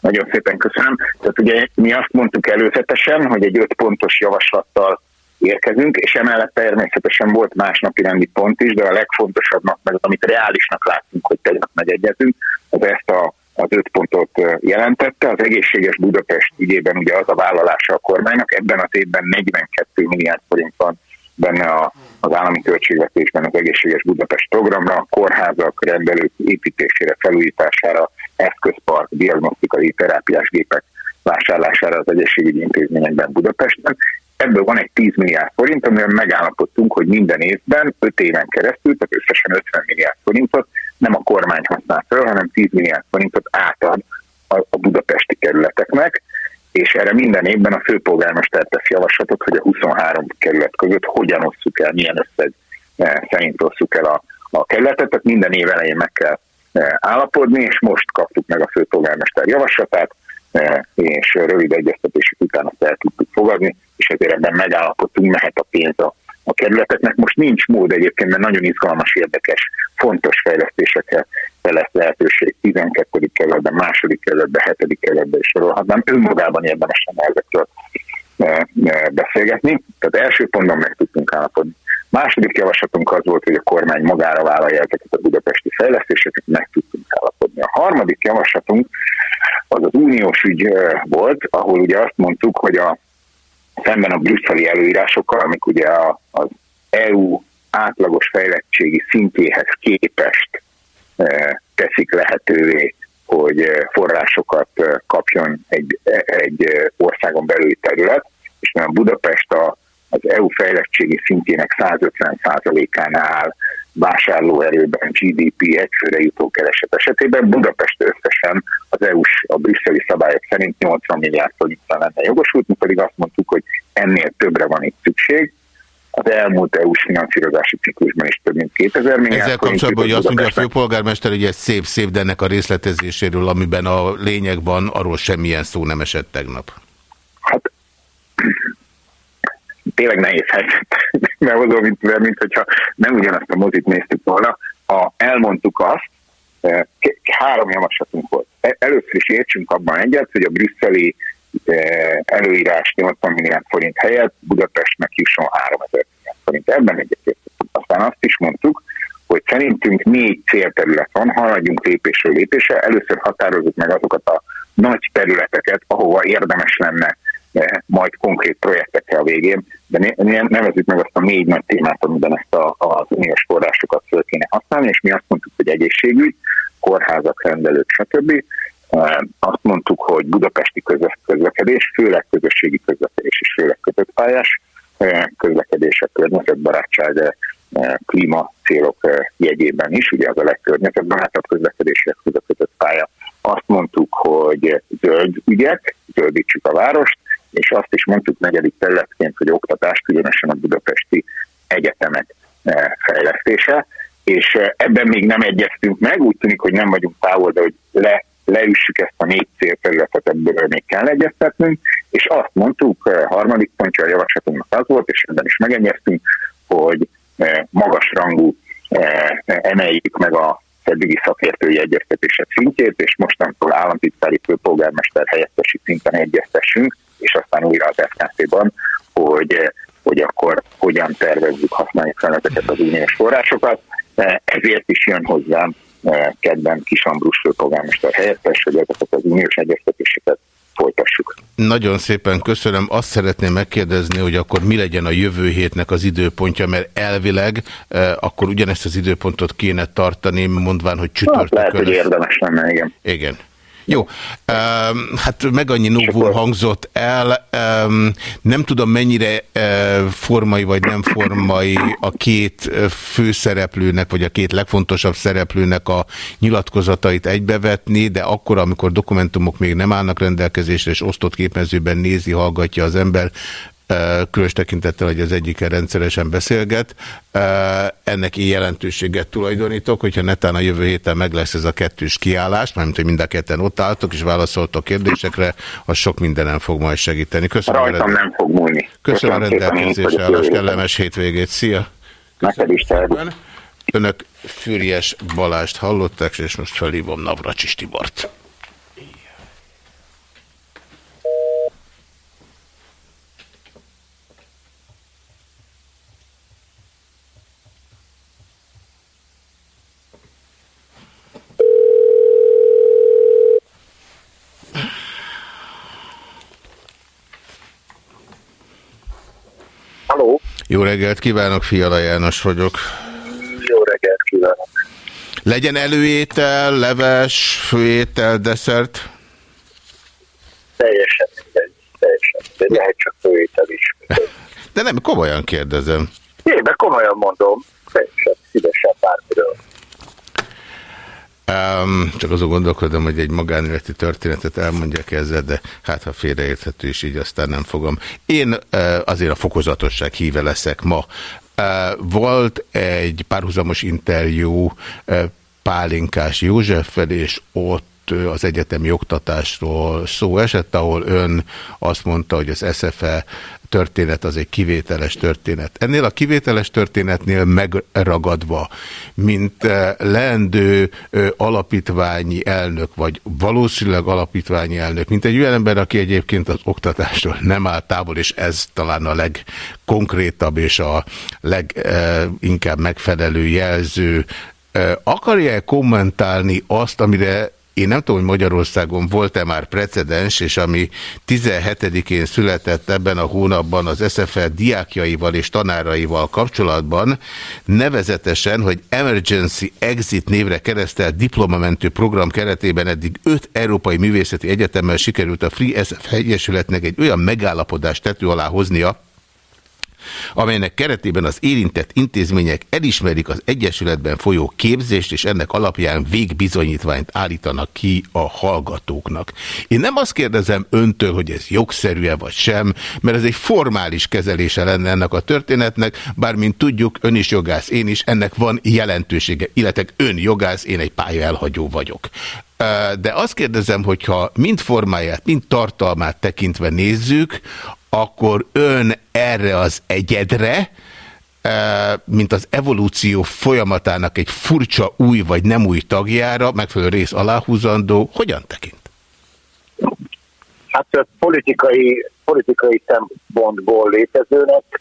Nagyon szépen köszönöm. Tehát ugye mi azt mondtuk előzetesen, hogy egy öt pontos javaslattal érkezünk, és emellett természetesen volt más napi rendi pont is, de a legfontosabbnak, meg amit reálisnak láttunk, hogy tegnap megegyezünk, az ezt a, az öt pontot jelentette. Az egészséges Budapest ügyében ugye az a vállalása a kormánynak, ebben az évben 42 milliárd forint van benne a, az állami költségvetésben az egészséges Budapest programra, kórházak, rendelők építésére, felújítására, eszközpark, diagnosztikai terápiás gépek vásárlására az egészségügyi intézményekben Budapesten. Ebből van egy 10 milliárd forint, amivel megállapodtunk, hogy minden évben, 5 éven keresztül, tehát összesen 50 milliárd forintot nem a kormány használ fel, hanem 10 milliárd forintot átad a, budapesti kerületeknek, és erre minden évben a főpolgármester tesz javaslatot, hogy a 23 kerület között hogyan osszuk el, milyen összeg eh, szerint osszuk el a, a kerületet, tehát minden év elején meg kell állapodni, és most kaptuk meg a főpolgármester javaslatát, eh, és rövid egyeztetések után azt el tudtuk fogadni, és ezért ebben megállapodtunk, mehet a pénz a, a kerületeknek. Most nincs mód egyébként, mert nagyon izgalmas, érdekes, fontos fejlesztésekre lesz lehetőség 12. kerületben, második kerületben, hetedik kerületben is sorolhatnám. Önmagában érdemes lenne ezekről eh, eh, beszélgetni. Tehát első pontban meg tudtunk állapodni. Második javaslatunk az volt, hogy a kormány magára vállalja ezeket a budapesti fejlesztéseket, meg tudtunk állapodni. A harmadik javaslatunk az az uniós ügy volt, ahol ugye azt mondtuk, hogy a szemben a brüsszeli előírásokkal, amik ugye a, az EU átlagos fejlettségi szintjéhez képest e, teszik lehetővé, hogy forrásokat kapjon egy, egy e, országon belüli terület, és mivel Budapest a, az EU fejlettségi szintjének 150%-án áll vásárlóerőben GDP egyfőre jutó kereset esetében, Budapest összesen az EU-s, a brüsszeli szabályok szerint 80 milliárd forintra lenne jogosult, mi pedig azt mondtuk, hogy ennél többre van itt szükség. Az elmúlt EU-s finanszírozási ciklusban is több mint 2000 milliárd Ezzel kapcsolatban, hogy azt mondja a főpolgármester, hogy ez szép-szép, de ennek a részletezéséről, amiben a lényeg van, arról semmilyen szó nem esett tegnap. Hát tényleg nehéz helyzet, mert azon, mint, mint hogyha nem ugyanazt a mozit néztük volna. A, elmondtuk azt, eh, három javaslatunk volt. E- Először is értsünk abban egyet, hogy a brüsszeli eh, előírás 80 milliárd forint helyett Budapestnek jusson 3000 milliárd forint. Ebben egyetértettünk. Aztán azt is mondtuk, hogy szerintünk négy célterület van, haladjunk lépésről lépésre. Először határozzuk meg azokat a nagy területeket, ahova érdemes lenne majd konkrét projektekkel a végén, de ne- ne- nevezzük meg azt a négy nagy témát, amiben ezt a, az uniós forrásokat föl kéne használni, és mi azt mondtuk, hogy egészségügy, kórházak, rendelők, stb. Eh, Azt mondtuk, hogy budapesti közlekedés, főleg közösségi közlekedés és főleg kötött pályás eh, közlekedések, környezetbarátság, klíma célok jegyében is, ugye az a legkörnyezetbarátabb közlekedések, ez a kötött pálya. Azt mondtuk, hogy zöld ügyek, megzöldítsük a várost, és azt is mondtuk negyedik területként, hogy oktatás, különösen a budapesti egyetemek fejlesztése, és ebben még nem egyeztünk meg, úgy tűnik, hogy nem vagyunk távol, de hogy le, leüssük ezt a négy célterületet, ebből még kell egyeztetnünk, és azt mondtuk, harmadik pontja a javaslatunknak az volt, és ebben is megegyeztünk, hogy magasrangú emeljük meg a eddigi szakértői egyeztetések szintjét, és mostantól államtitkári főpolgármester helyettesi szinten egyeztessünk, és aztán újra az FKC-ban, hogy, hogy akkor hogyan tervezzük használni fel ezeket az uniós forrásokat. Ezért is jön hozzám kedden Kis Ambrus főpolgármester helyettes, hogy ezeket az uniós egyeztetéseket folytassuk. Nagyon szépen köszönöm. Azt szeretném megkérdezni, hogy akkor mi legyen a jövő hétnek az időpontja, mert elvileg eh, akkor ugyanezt az időpontot kéne tartani, mondván, hogy csütörtökön. Hát lehet, hogy érdemes lenne, igen. Igen. Jó, hát meg annyi novul hangzott el, nem tudom mennyire formai vagy nem formai a két főszereplőnek, vagy a két legfontosabb szereplőnek a nyilatkozatait egybevetni, de akkor, amikor dokumentumok még nem állnak rendelkezésre, és osztott képmezőben nézi, hallgatja az ember, különös tekintettel, hogy az egyikkel rendszeresen beszélget. Ennek én jelentőséget tulajdonítok, hogyha netán a jövő héten meg lesz ez a kettős kiállás, mármint, hogy mind a ketten ott álltok és válaszoltok kérdésekre, az sok mindenen fog majd segíteni. Köszönöm. Rajtam nem fog múlni. Köszönöm, Köszönöm a rendelkezésre állás, kellemes hétvégét. Szia! Neked is Önök Füriyes Balást hallották, és most felhívom Navracsis Tibort. Halló! Jó reggelt kívánok, Fiala János vagyok. Jó reggelt kívánok! Legyen előétel, leves, főétel, desszert? Teljesen mindegy, teljesen mindegy. Lehet csak főétel is. De nem, komolyan kérdezem. Én, de komolyan mondom, teljesen szívesen bármiről. Um, csak azon gondolkodom, hogy egy magánéleti történetet elmondjak ezzel, de hát ha félreérthető is így, aztán nem fogom. Én uh, azért a fokozatosság híve leszek ma. Uh, volt egy párhuzamos interjú uh, Pálinkás Józseffel, és ott az egyetemi oktatásról szó esett, ahol ön azt mondta, hogy az SFE történet az egy kivételes történet. Ennél a kivételes történetnél megragadva, mint leendő alapítványi elnök, vagy valószínűleg alapítványi elnök, mint egy olyan ember, aki egyébként az oktatásról nem áll távol, és ez talán a legkonkrétabb és a leginkább megfelelő jelző akarja -e kommentálni azt, amire én nem tudom, hogy Magyarországon volt-e már precedens, és ami 17-én született ebben a hónapban az SFL diákjaival és tanáraival kapcsolatban, nevezetesen, hogy Emergency Exit névre keresztelt diplomamentő program keretében eddig öt európai művészeti egyetemmel sikerült a Free SF Egyesületnek egy olyan megállapodást tető alá hoznia, amelynek keretében az érintett intézmények elismerik az Egyesületben folyó képzést, és ennek alapján végbizonyítványt állítanak ki a hallgatóknak. Én nem azt kérdezem öntől, hogy ez jogszerű-e vagy sem, mert ez egy formális kezelése lenne ennek a történetnek, bár mint tudjuk, ön is jogász, én is, ennek van jelentősége, illetve ön jogász, én egy pálya elhagyó vagyok. De azt kérdezem, hogyha mind formáját, mind tartalmát tekintve nézzük, akkor ön erre az egyedre, mint az evolúció folyamatának egy furcsa új vagy nem új tagjára, megfelelő rész aláhúzandó, hogyan tekint? Hát politikai, politikai szempontból létezőnek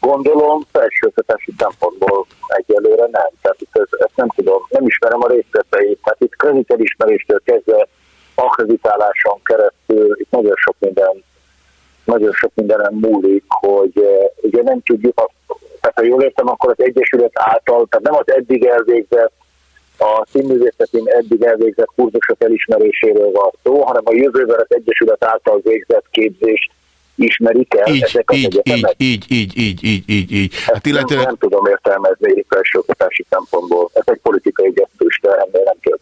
gondolom, felsőoktatási szempontból egyelőre nem. Tehát itt ez, ezt nem tudom, nem ismerem a részleteit. Tehát itt kreditelismeréstől kezdve akreditáláson keresztül, itt nagyon sok minden nagyon sok mindenem múlik, hogy eh, ugye nem tudjuk, azt, tehát ha jól értem, akkor az Egyesület által, tehát nem az eddig elvégzett, a színművészetén eddig elvégzett kurzusok elismeréséről van szó, hanem a jövőben az Egyesület által végzett képzést ismerik el így, ezek az így, egyetemek. Így, így, így, így, így, így. Hát illetve... nem, nem tudom értelmezni felsőoktatási szempontból. Ez egy politikai gesztus, de ennél nem több.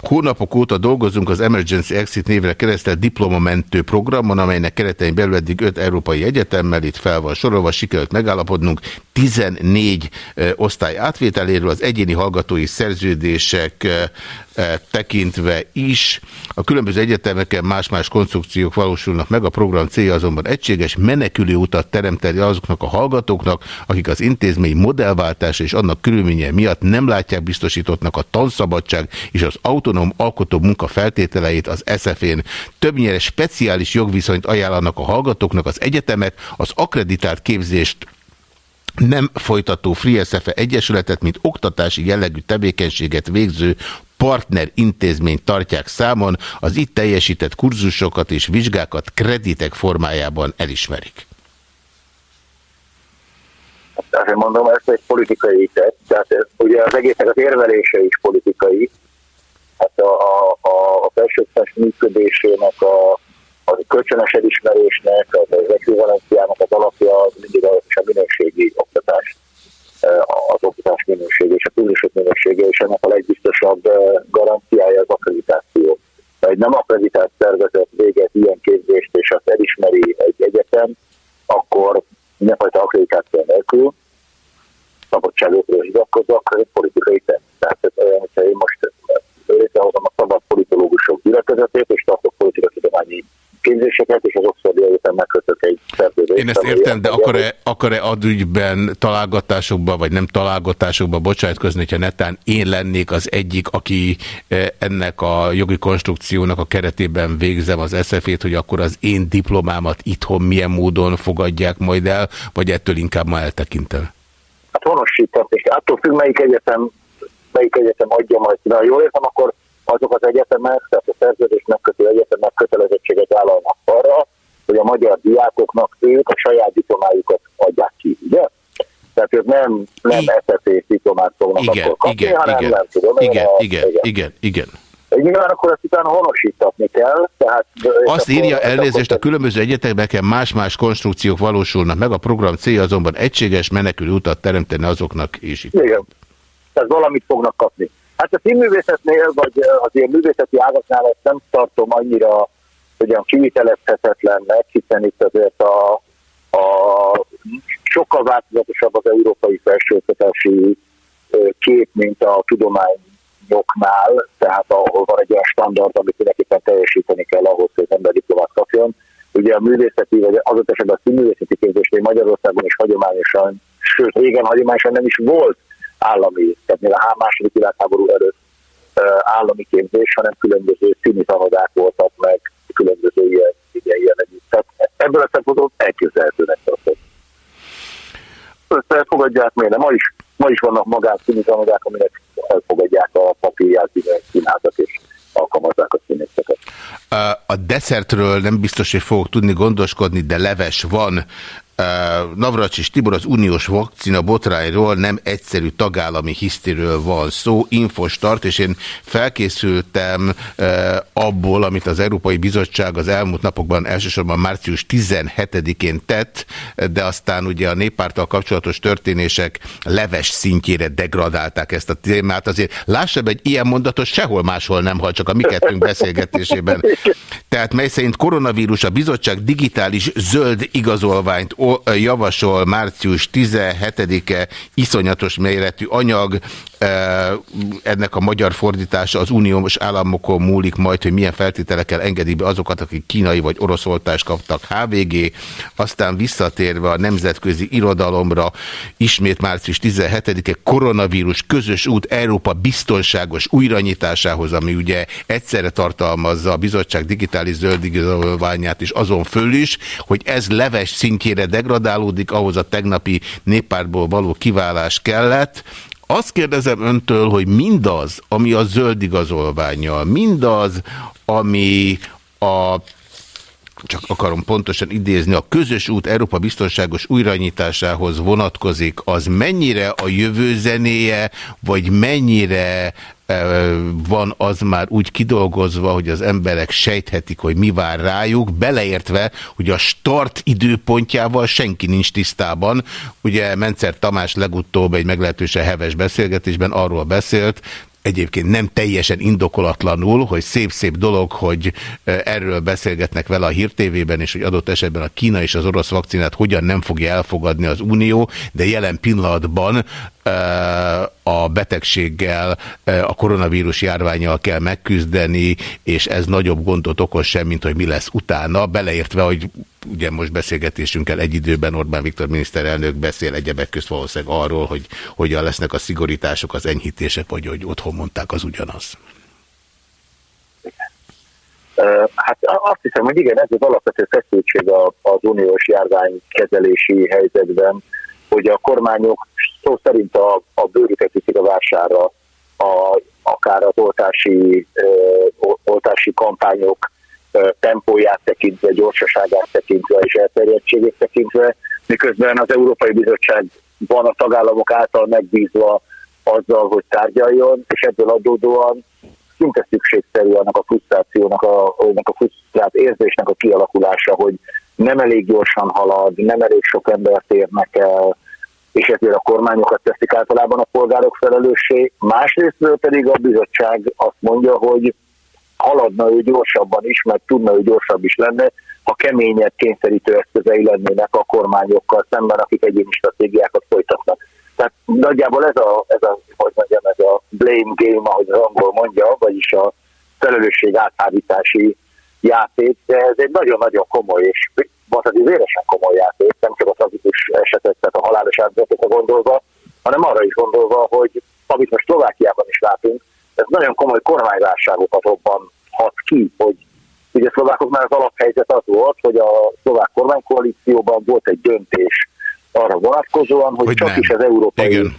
Hónapok óta dolgozunk az Emergency Exit névre keresztelt diplomamentő programon, amelynek keretein belül eddig 5 európai egyetemmel itt fel van sorolva, sikerült megállapodnunk 14 osztály átvételéről, az egyéni hallgatói szerződések tekintve is. A különböző egyetemeken más-más konstrukciók valósulnak meg, a program célja azonban egységes menekülő utat teremteni azoknak a hallgatóknak, akik az intézmény modellváltása és annak körülménye miatt nem látják biztosítottnak a tanszabadság és az autonóm alkotó munka feltételeit az SF-én. Többnyire speciális jogviszonyt ajánlanak a hallgatóknak az egyetemek, az akreditált képzést nem folytató FreeSFE Egyesületet, mint oktatási jellegű tevékenységet végző partner intézményt tartják számon, az itt teljesített kurzusokat és vizsgákat kreditek formájában elismerik. Azért mondom, ez egy politikai tett, tehát ez, ugye az egésznek az érvelése is politikai. Hát a, a, a, felsőoktatás működésének, a, a kölcsönös elismerésnek, az, az ekvivalenciának az alapja az mindig a, a minőségi oktatás az oktatás minősége és a tudósok minősége, és ennek a legbiztosabb garanciája az akkreditáció. Egy nem akkreditált szervezet véget ilyen képzést, és azt elismeri egy egyetem, akkor mindenfajta akkreditáció nélkül szabadságokról hivatkozok, egy politikai tett. Tehát olyan, hogyha én most létrehozom a szabad politológusok gyülekezetét, és tartok politikatudományi képzéseket, és az Oxford Egyetem megkötök egy szerződést. Én ezt értem, de akar-e akar -e adügyben találgatásokba, vagy nem találgatásokba bocsátkozni, hogyha netán én lennék az egyik, aki e, ennek a jogi konstrukciónak a keretében végzem az eszefét, hogy akkor az én diplomámat itthon milyen módon fogadják majd el, vagy ettől inkább ma eltekintem? Hát honosítani. Attól függ, melyik egyetem, melyik egyetem adja majd. Ha jól értem, akkor azok az egyetemek, tehát a szerződés megkötő egyetemek kötelezettséget vállalnak arra, hogy a magyar diákoknak ők a saját diplomájukat adják ki, ugye? Tehát ők nem, nem SZP diplomát fognak igen, akkor kapni, igen, hanem igen, nem tudom. igen, a, igen, igen, igen, igen. Nyilván akkor ezt utána honosítatni kell. Tehát, Azt írja elnézést, a különböző egyetemeken más-más konstrukciók valósulnak meg, a program célja azonban egységes menekülő utat teremteni azoknak is. Igen. Tehát valamit fognak kapni. Hát a színművészetnél, vagy az ilyen művészeti ágaknál ezt nem tartom annyira hogyan kivitelezhetetlennek, hiszen itt azért a, a sokkal változatosabb az európai felsőoktatási kép, mint a tudományoknál, tehát ahol van egy olyan standard, amit mindenképpen teljesíteni kell ahhoz, hogy az ember diplomát kapjon. Ugye a művészeti, vagy az esetben a színművészeti képzésnél Magyarországon is hagyományosan, sőt régen hagyományosan nem is volt állami, tehát a második világháború előtt állami képzés, hanem különböző színi tanodák voltak meg, különböző ilyen, ilyen jellegű. Tehát ebből a szempontból elképzelhetőnek tartott. Ezt elfogadják, miért Ma is, ma is vannak magán színi tanodák, aminek elfogadják a papírját, színházak és alkalmazzák a színészeket. A desszertről nem biztos, hogy fogok tudni gondoskodni, de leves van. Navracsis Tibor az uniós vakcina botrányról nem egyszerű tagállami hisztiről van szó, infostart, és én felkészültem abból, amit az Európai Bizottság az elmúlt napokban elsősorban március 17-én tett, de aztán ugye a néppárttal kapcsolatos történések leves szintjére degradálták ezt a témát. Azért lássa be, egy ilyen mondatot sehol máshol nem hall, csak a mi kettőnk beszélgetésében. Tehát mely szerint koronavírus a bizottság digitális zöld igazolványt javasol március 17-e iszonyatos méretű anyag, ennek a magyar fordítása az uniós államokon múlik majd, hogy milyen feltételekkel engedik be azokat, akik kínai vagy orosz oltást kaptak HVG, aztán visszatérve a nemzetközi irodalomra, ismét március 17-e koronavírus közös út Európa biztonságos újranyitásához, ami ugye egyszerre tartalmazza a bizottság digitális zöld igazolványát is azon föl is, hogy ez leves szintjére degradálódik, ahhoz a tegnapi néppártból való kiválás kellett, azt kérdezem öntől, hogy mindaz, ami a zöld igazolványjal, mindaz, ami a csak akarom pontosan idézni, a közös út Európa biztonságos újranyitásához vonatkozik, az mennyire a jövő zenéje, vagy mennyire van az már úgy kidolgozva, hogy az emberek sejthetik, hogy mi vár rájuk, beleértve, hogy a start időpontjával senki nincs tisztában. Ugye Mencer Tamás legutóbb egy meglehetősen heves beszélgetésben arról beszélt, egyébként nem teljesen indokolatlanul, hogy szép-szép dolog, hogy erről beszélgetnek vele a hírtévében, és hogy adott esetben a Kína és az orosz vakcinát hogyan nem fogja elfogadni az Unió, de jelen pillanatban a betegséggel, a koronavírus járványjal kell megküzdeni, és ez nagyobb gondot okoz sem, mint hogy mi lesz utána, beleértve, hogy ugye most beszélgetésünkkel egy időben Orbán Viktor miniszterelnök beszél egyebek közt valószínűleg arról, hogy hogyan lesznek a szigorítások, az enyhítések, vagy hogy otthon mondták, az ugyanaz. Hát azt hiszem, hogy igen, ez az alapvető feszültség az uniós járvány kezelési helyzetben, hogy a kormányok szó szerint a, a bőrüket viszik a vásárra, a, akár az oltási, uh, oltási kampányok uh, tempóját tekintve, gyorsaságát tekintve és elterjedtségét tekintve, miközben az Európai Bizottság van a tagállamok által megbízva azzal, hogy tárgyaljon, és ebből adódóan szinte szükségszerű annak a frusztrációnak, a, annak a frusztrált érzésnek a kialakulása, hogy nem elég gyorsan halad, nem elég sok embert érnek el, és ezért a kormányokat teszik általában a polgárok felelőssé. Másrésztről pedig a bizottság azt mondja, hogy haladna ő gyorsabban is, mert tudna ő gyorsabb is lenne, ha keményebb kényszerítő eszközei lennének a kormányokkal szemben, akik egyéni stratégiákat folytatnak. Tehát nagyjából ez a, ez a, hogy mondjam, ez a blame game, ahogy az angol mondja, vagyis a felelősség áthárítási játék, de ez egy nagyon-nagyon komoly és mondhatni véresen komoly játék, nem csak a tragikus esetet, tehát a halálos áldozatokra gondolva, hanem arra is gondolva, hogy amit most Szlovákiában is látunk, ez nagyon komoly kormányválságokat robbanhat ki, hogy ugye a szlovákoknál az alaphelyzet az volt, hogy a szlovák kormánykoalícióban volt egy döntés arra vonatkozóan, hogy, hogy csak nem. is az európai... Igen.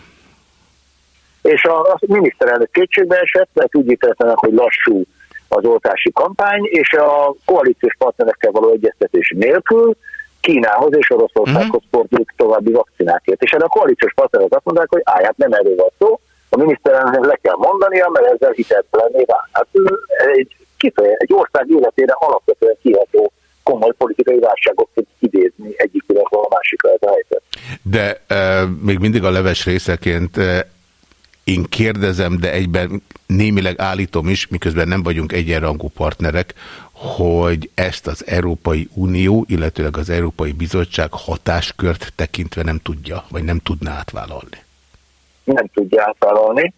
És a, a miniszterelnök kétségbe esett, mert úgy ítéltenek, hogy lassú az oltási kampány, és a koalíciós partnerekkel való egyeztetés nélkül Kínához és Oroszországhoz uh-huh. fordult további vakcinákért. És erre a koalíciós partnerek azt mondták, hogy áját nem erről van szó, a miniszterelnök le kell mondania, mert ezzel hiteltelenné vál. Hát egy, kifeje, egy ország életére alapvetően kiható komoly politikai válságok tud idézni egyik pillanatban a másikra ez a helyzet. De e, még mindig a leves részeként e, én kérdezem, de egyben némileg állítom is, miközben nem vagyunk egyenrangú partnerek, hogy ezt az Európai Unió, illetőleg az Európai Bizottság hatáskört tekintve nem tudja, vagy nem tudná átvállalni. Nem tudja átvállalni.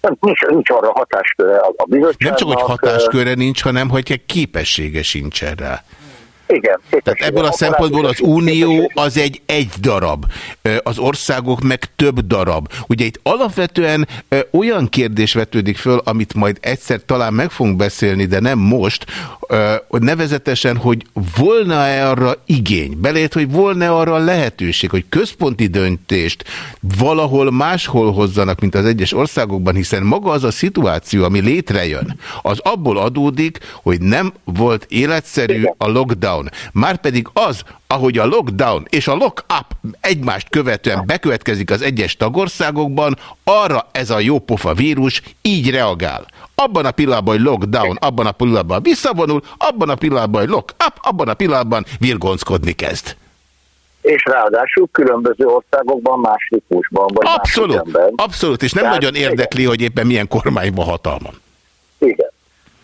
Nem, nincs, nincs arra hatásköre a bizottságnak. Nem csak, hogy hatásköre nincs, hanem hogy képessége sincs erre. Igen. Tehát ebből a szempontból az Unió az egy egy darab, az országok meg több darab. Ugye itt alapvetően olyan kérdés vetődik föl, amit majd egyszer talán meg fogunk beszélni, de nem most, nevezetesen, hogy volna-e arra igény, belét, hogy volna arra lehetőség, hogy központi döntést valahol máshol hozzanak, mint az egyes országokban, hiszen maga az a szituáció, ami létrejön, az abból adódik, hogy nem volt életszerű a lockdown lockdown. Márpedig az, ahogy a lockdown és a lock-up egymást követően bekövetkezik az egyes tagországokban, arra ez a jópofa vírus így reagál. Abban a pillanatban, hogy lockdown, abban a pillanatban visszavonul, abban a pillanatban, hogy lock-up, abban a pillanatban virgonckodni kezd. És ráadásul különböző országokban más ritmusban, vagy abszolút, más Abszolút, és nem Tehát, nagyon érdekli, igen. hogy éppen milyen kormány van hatalmon. Igen.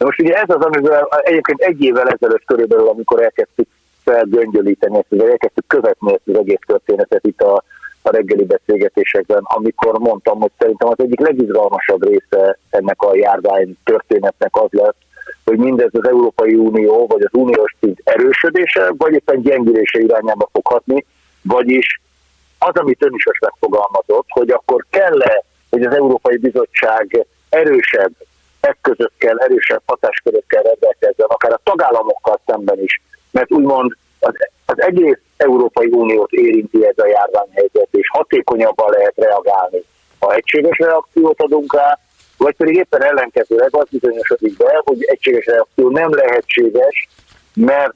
De most ugye ez az, amivel egyébként egy évvel ezelőtt körülbelül, amikor elkezdtük felgöngyölíteni ezt, vagy elkezdtük követni ezt az egész történetet itt a, a reggeli beszélgetésekben, amikor mondtam, hogy szerintem az egyik legizgalmasabb része ennek a járvány történetnek az lett, hogy mindez az Európai Unió, vagy az uniós szint erősödése, vagy éppen gyengülése irányába fog hatni, vagyis az, amit ön is most megfogalmazott, hogy akkor kell-e, hogy az Európai Bizottság erősebb eszközökkel, erősebb hatáskörökkel rendelkezzen, akár a tagállamokkal szemben is, mert úgymond az, az egész Európai Uniót érinti ez a járványhelyzet, és hatékonyabban lehet reagálni, ha egységes reakciót adunk rá, vagy pedig éppen ellenkezőleg az bizonyosodik be, hogy egységes reakció nem lehetséges, mert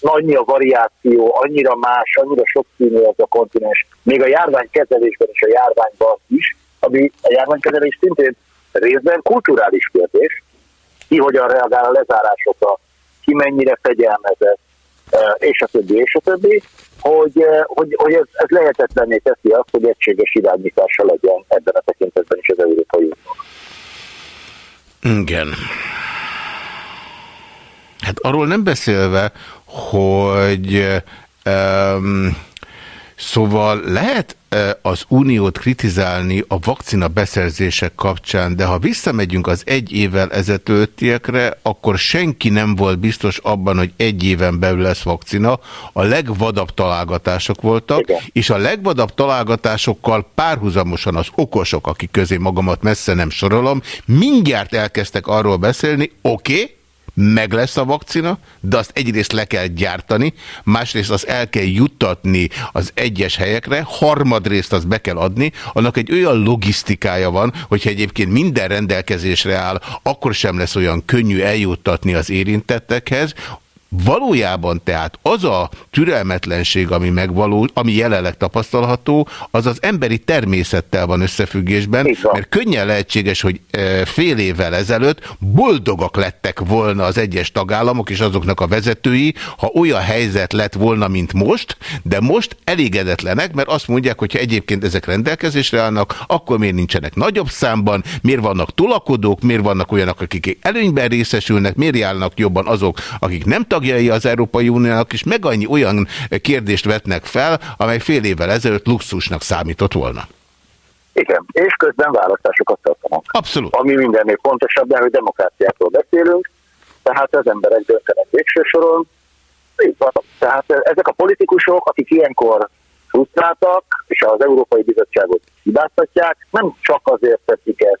annyi a variáció, annyira más, annyira sokszínű az a kontinens, még a járványkezelésben és a járványban is, ami a járványkezelés szintén részben kulturális kérdés, ki hogyan reagál a lezárásokra, ki mennyire fegyelmezett, és a többi, és a többi, hogy, hogy, hogy ez, ez lehetetlenné teszi azt, hogy egységes irányítása legyen ebben a tekintetben is az Európai Unió. Igen. Hát arról nem beszélve, hogy um, szóval lehet az uniót kritizálni a vakcina beszerzések kapcsán, de ha visszamegyünk az egy évvel ezelőttiekre, akkor senki nem volt biztos abban, hogy egy éven belül lesz vakcina. A legvadabb találgatások voltak, Igen. és a legvadabb találgatásokkal párhuzamosan az okosok, akik közé magamat messze nem sorolom, mindjárt elkezdtek arról beszélni, oké, okay, meg lesz a vakcina, de azt egyrészt le kell gyártani, másrészt azt el kell juttatni az egyes helyekre, harmadrészt azt be kell adni, annak egy olyan logisztikája van, hogyha egyébként minden rendelkezésre áll, akkor sem lesz olyan könnyű eljuttatni az érintettekhez, Valójában tehát az a türelmetlenség, ami megvaló, ami jelenleg tapasztalható, az az emberi természettel van összefüggésben, mert könnyen lehetséges, hogy e, fél évvel ezelőtt boldogak lettek volna az egyes tagállamok és azoknak a vezetői, ha olyan helyzet lett volna, mint most, de most elégedetlenek, mert azt mondják, hogy ha egyébként ezek rendelkezésre állnak, akkor miért nincsenek nagyobb számban, miért vannak tolakodók, miért vannak olyanok, akik előnyben részesülnek, miért járnak jobban azok, akik nem tagjai az Európai Uniónak, és meg annyi olyan kérdést vetnek fel, amely fél évvel ezelőtt luxusnak számított volna. Igen, és közben választásokat tartanak. Abszolút. Ami mindennél fontosabb, de hogy demokráciáról beszélünk, tehát az emberek döntenek végső soron. Tehát ezek a politikusok, akik ilyenkor frusztráltak, és az Európai Bizottságot hibáztatják, nem csak azért teszik ezt,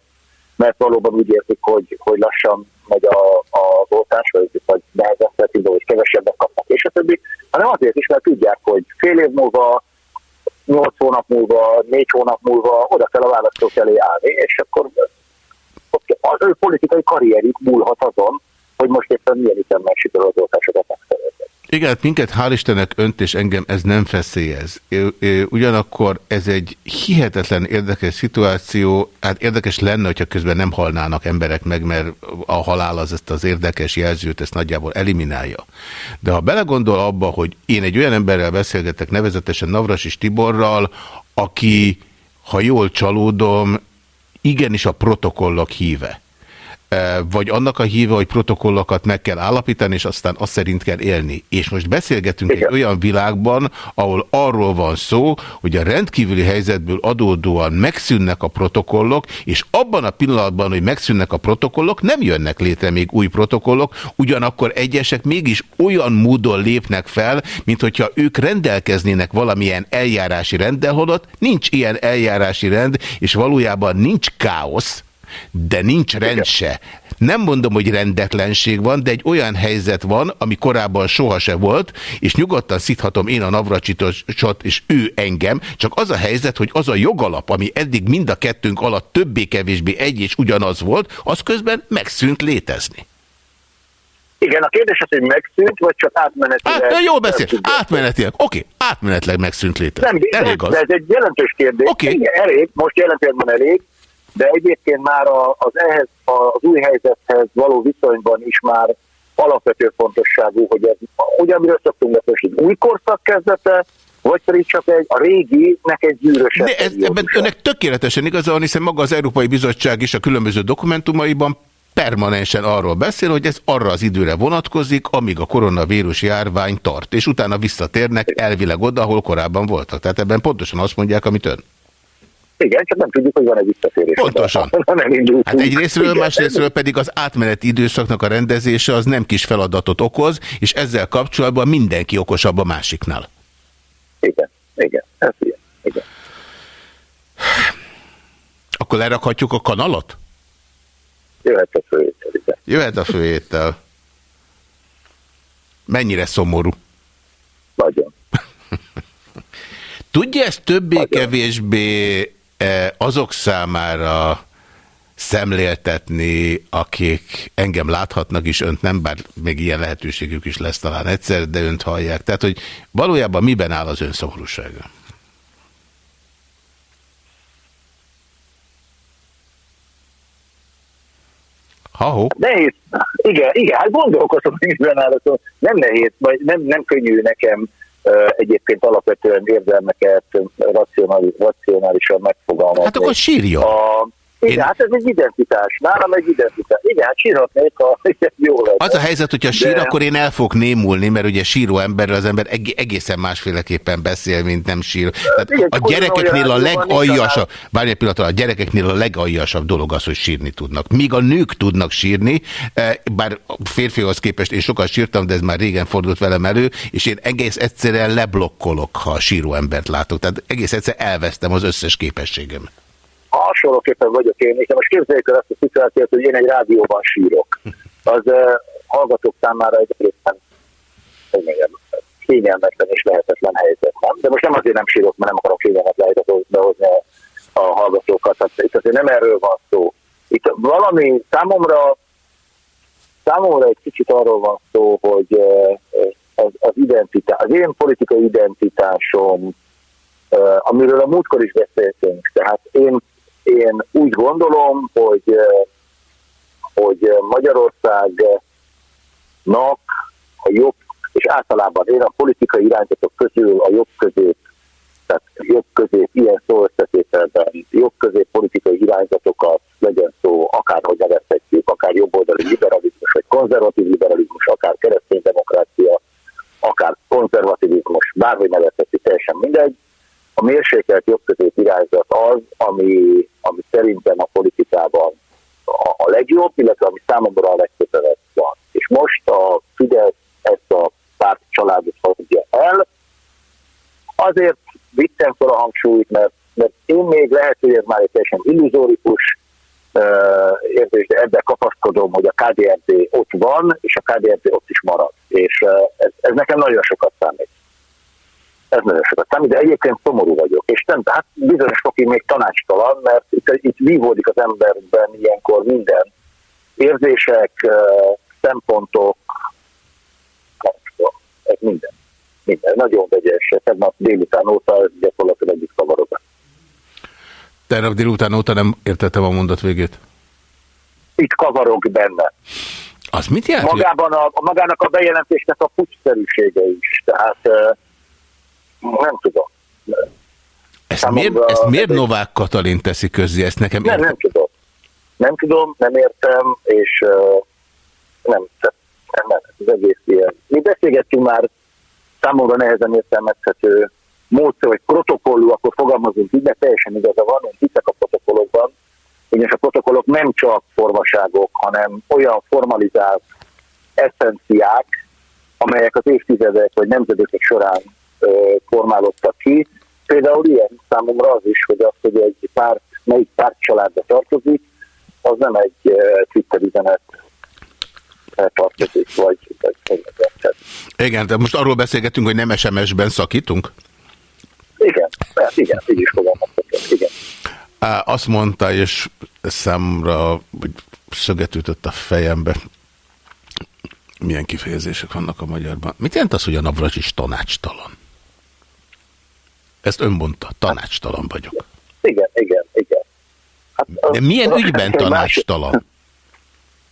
mert valóban úgy érzik, hogy, hogy lassan megy a, a voltás, vagy, vagy nehezebb hogy kevesebbet kapnak, és a többi, hanem azért is, mert tudják, hogy fél év múlva, nyolc hónap múlva, négy hónap múlva oda kell a választók elé állni, és akkor az ő politikai karrierük múlhat azon, hogy most éppen milyen ütemben sikerül az oltásokat megszerezni. Igen, minket hál' Istennek önt és engem ez nem feszélyez. Ugyanakkor ez egy hihetetlen érdekes szituáció, hát érdekes lenne, hogyha közben nem halnának emberek meg, mert a halál az ezt az érdekes jelzőt, ezt nagyjából eliminálja. De ha belegondol abba, hogy én egy olyan emberrel beszélgetek, nevezetesen Navras és Tiborral, aki, ha jól csalódom, igenis a protokollok híve vagy annak a híve, hogy protokollokat meg kell állapítani, és aztán azt szerint kell élni. És most beszélgetünk Igen. egy olyan világban, ahol arról van szó, hogy a rendkívüli helyzetből adódóan megszűnnek a protokollok, és abban a pillanatban, hogy megszűnnek a protokollok, nem jönnek létre még új protokollok, ugyanakkor egyesek mégis olyan módon lépnek fel, mint hogyha ők rendelkeznének valamilyen eljárási renddel, holott nincs ilyen eljárási rend, és valójában nincs káosz, de nincs rend se. Nem mondom, hogy rendetlenség van, de egy olyan helyzet van, ami korábban soha se volt, és nyugodtan szíthatom én a Navracsitot, és ő engem, csak az a helyzet, hogy az a jogalap, ami eddig mind a kettőnk alatt többé-kevésbé egy és ugyanaz volt, az közben megszűnt létezni. Igen, a kérdés az, hogy megszűnt, vagy csak átmenetileg? Hát, jó beszél, átmenetileg. Oké, okay. átmenetileg megszűnt létezni. Nem, elég az. de ez egy jelentős kérdés. Okay. Igen, elég, most jelentően elég, de egyébként már az ehhez, az új helyzethez való viszonyban is már alapvető fontosságú, hogy ez, ugye amiről szoktunk beszélni, új korszak kezdete, vagy pedig csak egy, a réginek egy gyűrös. De ez, ebben önnek tökéletesen igaza van, hiszen maga az Európai Bizottság is a különböző dokumentumaiban permanensen arról beszél, hogy ez arra az időre vonatkozik, amíg a koronavírus járvány tart, és utána visszatérnek elvileg oda, ahol korábban voltak. Tehát ebben pontosan azt mondják, amit ön. Igen, csak nem tudjuk, hogy van egy visszatérés. Pontosan. Nem hát egyrésztről, másrésztről pedig az átmeneti időszaknak a rendezése az nem kis feladatot okoz, és ezzel kapcsolatban mindenki okosabb a másiknál. Igen, igen, ez ilyen. Igen. Akkor lerakhatjuk a kanalat? Jöhet a főétel, igen. Jöhet a főétel. Mennyire szomorú? Nagyon. Tudja ezt többé-kevésbé azok számára szemléltetni, akik engem láthatnak is, önt nem, bár még ilyen lehetőségük is lesz talán egyszer, de önt hallják. Tehát, hogy valójában miben áll az ön szomorúsága? Ha-ho. Nehéz. Igen, igen, hát gondolkozom, hogy miben áll az Nem nehéz, vagy nem, nem könnyű nekem egyébként alapvetően érzelmeket racionális, racionálisan megfogalmazni. Hát akkor sírjon. A, Igen, hát ez egy identitás. Nálam egy identitás. Igen, hát sírhatnék, ha jó lenne. Az a helyzet, hogyha sír, De- akkor én el fogok némulni, mert ugye síró emberről az ember eg- egészen másféleképpen beszél, mint nem sír. Tehát Igen, a gyerekeknél a legaljasabb, várj egy pillanatra, a gyerekeknél a legaljasabb dolog az, hogy sírni tudnak. Míg a nők tudnak sírni, eh, bár férfihoz képest én sokat sírtam, de ez már régen fordult velem elő, és én egész egyszerűen leblokkolok, ha síró embert látok. Tehát egész egyszer elvesztem az összes képességemet. Hasonlóképpen vagyok én, és most képzeljük el azt a szituációt, hogy én egy rádióban sírok. Az uh, hallgatók számára egy egészen kényelmetlen és lehetetlen helyzet, nem? De most nem azért nem sírok, mert nem akarok kényelmetlen helyzetet behozni a, a hallgatókat. Tehát itt azért nem erről van szó. Itt valami számomra számomra egy kicsit arról van szó, hogy az, az, identitás, az én politikai identitásom, amiről a múltkor is beszéltünk, tehát én, én úgy gondolom, hogy, eh, hogy Magyarországnak a jobb, és általában én a politikai irányzatok közül a jobb közép, tehát jobb közép ilyen szó összetételben, jobb közép politikai irányzatokat legyen szó, akárhogy nevezhetjük, akár jobboldali liberalizmus, vagy konzervatív liberalizmus, akár keresztény demokrácia, akár konzervativizmus, bárhogy nevezhetjük, teljesen mindegy. A mérsékelt jobbközép irányzat az, ami szerintem a politikában a, a legjobb, illetve ami számomra a legközelebb van. És most a Fidesz ezt a párt családot hagyja el. Azért vittem fel a hangsúlyt, mert, mert én még lehet, hogy ez már egy teljesen illuzórikus uh, érzés, de ebben kapaszkodom, hogy a KDNP ott van, és a KDNP ott is marad. És uh, ez, ez nekem nagyon sokat számít. Ez nagyon sokat számít, de egyébként szomorú vagyok. És nem, hát bizonyos fokig még tanácstalan, mert itt, itt vívódik az emberben ilyenkor minden. Érzések, uh, szempontok, nem tudom, ez minden. Minden. Nagyon vegyes. Tegnap délután óta gyakorlatilag egyik kavarok. Tegnap délután óta nem értettem a mondat végét. Itt kavarok benne. Az mit jelent? Magában a, magának a bejelentésnek a pucszerűsége is. Tehát eh, nem tudom. Ezt számomra miért, ezt miért egy- Novák Katalin teszi közzé? Ezt nekem Nem, értem. nem tudom. Nem tudom, nem értem, és uh, nem, nem, nem, ez egész ilyen. Mi beszélgettünk már számomra nehezen értelmezhető módszer, vagy protokollú, akkor fogalmazunk így, de teljesen igaza van, én hiszek a protokollokban, ugyanis a protokollok nem csak formaságok, hanem olyan formalizált eszenciák, amelyek az évtizedek vagy nemzedékek során ö, formálódtak ki. Például ilyen számomra az is, hogy az, hogy egy párt, melyik párt családba tartozik, az nem egy ö, Twitter üzenet tartozik, vagy, vagy, vagy tehát, Igen, de most arról beszélgetünk, hogy nem SMS-ben szakítunk? Igen, persze, igen, így is fogalmazhatok, igen. Azt mondta, és számomra hogy szöget ütött a fejembe. Milyen kifejezések vannak a magyarban. Mit jelent az, hogy a Navracsics tanácstalan? Ezt ön mondta, tanácstalan vagyok. Igen, igen, igen. Hát, De milyen az- ügyben másik- tanácstalan?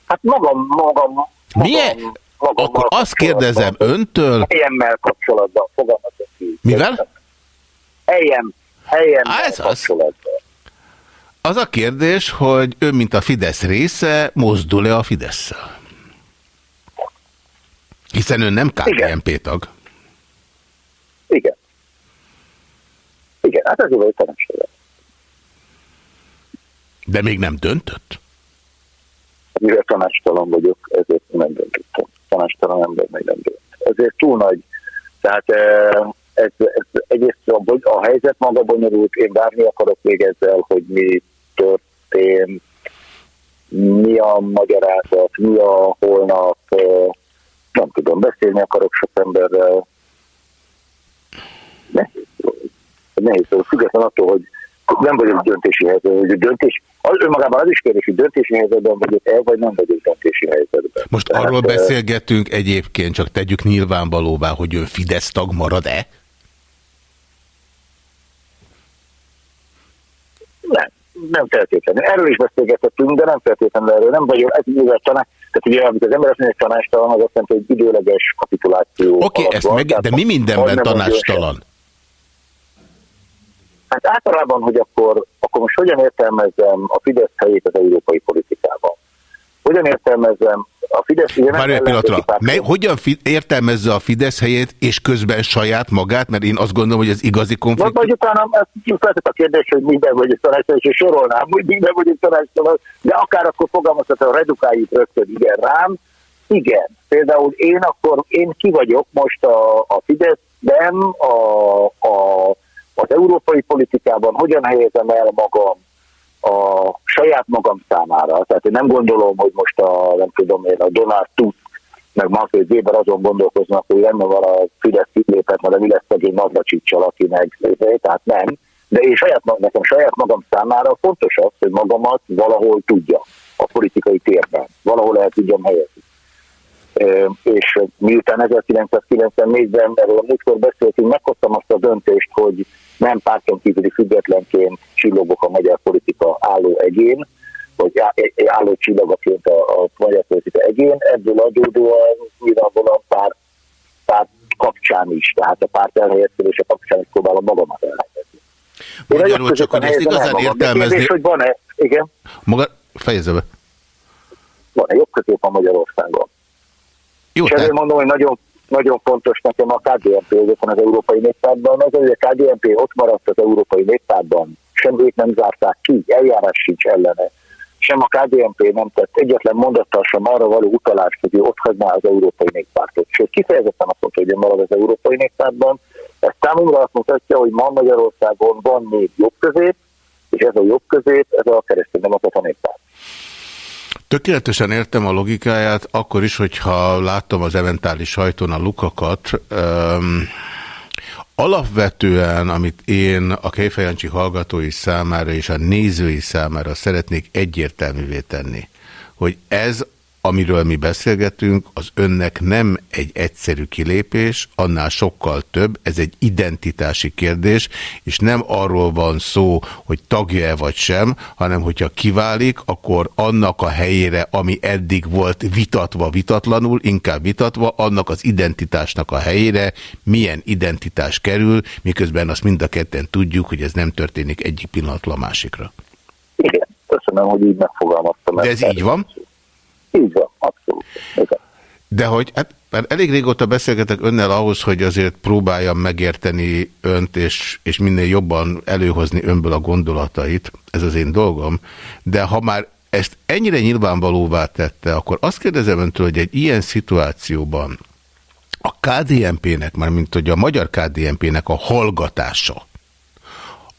Hát magam, magam, Milyen? magam magammal Akkor azt kérdezem öntől, Helyemmel kapcsolatban fogalmazok így. Mivel? Helyem, helyemmel Á, ez az. az a kérdés, hogy ön, mint a Fidesz része, mozdul-e a fidesz -szel? Hiszen ön nem KDNP tag. Igen. Igen, hát ez egy tanácsolás. De még nem döntött? Mivel tanácstalan vagyok, ezért nem döntöttem. Tanácstalan ember még nem dönt. Ezért túl nagy. Tehát eh, ez, ez egyrészt a, a helyzet maga bonyolult, én várni akarok még ezzel, hogy mi történt, mi a magyarázat, mi a holnap, nem tudom, beszélni akarok sok emberrel. Nehéz, nehéz, független attól, hogy nem vagyok döntési helyzetben, hogy döntés, az önmagában az is kérdés, hogy döntési helyzetben vagyok el, vagy nem vagyok döntési helyzetben. Most Tehát, arról beszélgetünk egyébként, csak tegyük nyilvánvalóvá, hogy ön Fidesz tag marad-e? Nem, nem feltétlenül. Erről is beszélgetettünk, de nem feltétlenül erről. Nem vagyok, ez mivel tanács, tehát ugye, amikor az ember azt mondja, hogy tanácstalan, az azt jelenti, hogy időleges kapituláció. Oké, alatt ezt meg, de mi mindenben tanácstalan? Hát általában, hogy akkor, akkor most hogyan értelmezzem a Fidesz helyét az európai politikában? Hogyan értelmezzem a Fidesz... Várj egy pillanatra. Mely, hogyan fi értelmezze a Fidesz helyét, és közben saját magát? Mert én azt gondolom, hogy ez igazi Vagy, konfliktus. vagy utána ezt feltett a kérdés, hogy minden vagyok tanácsoló, és sorolnám, hogy minden vagyok tanácsoló, de akár akkor fogalmazhatom, redukáljuk rögtön igen rám. Igen, például én akkor, én ki vagyok most a, a Fideszben, a, a, az európai politikában, hogyan helyezem el magam a saját magam számára. Tehát én nem gondolom, hogy most a, nem tudom én, a Donald Tusk meg Manfred Weber azon gondolkoznak, hogy lenne vala a Fidesz kilépett, de mi lesz szegény Navracsicsal, aki meg, tehát nem. De én saját, mag- nekem saját magam számára fontos az, hogy magamat valahol tudja a politikai térben, valahol el tudjam helyezni. És miután 1994-ben erről a múltkor beszéltünk, meghoztam azt a döntést, hogy nem párton kívüli függetlenként csillogok a magyar politika álló egén, vagy álló csillagaként a, a magyar politika egén, ebből adódóan nyilvánvalóan párt, párt kapcsán is, tehát a párt elhelyezkedése kapcsán is próbálom magamat elhelyezni. Nagyon csak, hogy ezt igazán értelmezni- Kérdés, hogy van-e, igen, Maga... Fejezze be. van-e jobb közép a Magyarországon? Jó, És ezért tehát, mondom, hogy nagyon, nagyon fontos nekem a KGMP azokon az Európai Néppártban. Az, hogy a KGMP ott maradt az Európai Néppártban, sem őt nem zárták ki, eljárás sincs ellene. Sem a KGMP nem tett egyetlen mondattal sem arra való utalást, hogy ő ott hagyná az Európai Néppártot. Sőt, kifejezetten azt mondta, hogy ő marad az Európai Néppártban. Ez számomra azt mutatja, hogy ma Magyarországon van még jobb közép, és ez a jobb közép, ez a kereszténydemokrata néppárt. Tökéletesen értem a logikáját, akkor is, hogyha látom az eventális sajton a lukakat. Um, alapvetően, amit én a Kejfejancsi hallgatói számára és a nézői számára szeretnék egyértelművé tenni, hogy ez, amiről mi beszélgetünk, az önnek nem egy egyszerű kilépés, annál sokkal több, ez egy identitási kérdés, és nem arról van szó, hogy tagja-e vagy sem, hanem hogyha kiválik, akkor annak a helyére, ami eddig volt vitatva vitatlanul, inkább vitatva, annak az identitásnak a helyére milyen identitás kerül, miközben azt mind a ketten tudjuk, hogy ez nem történik egyik pillanatról a másikra. Igen, köszönöm, hogy így megfogalmaztam. De ez így van? Így van, abszolút. De hogy, hát, mert elég régóta beszélgetek önnel ahhoz, hogy azért próbáljam megérteni önt, és, és minél jobban előhozni önből a gondolatait, ez az én dolgom, de ha már ezt ennyire nyilvánvalóvá tette, akkor azt kérdezem öntől, hogy egy ilyen szituációban a KDNP-nek, már mint hogy a magyar KDNP-nek a hallgatása,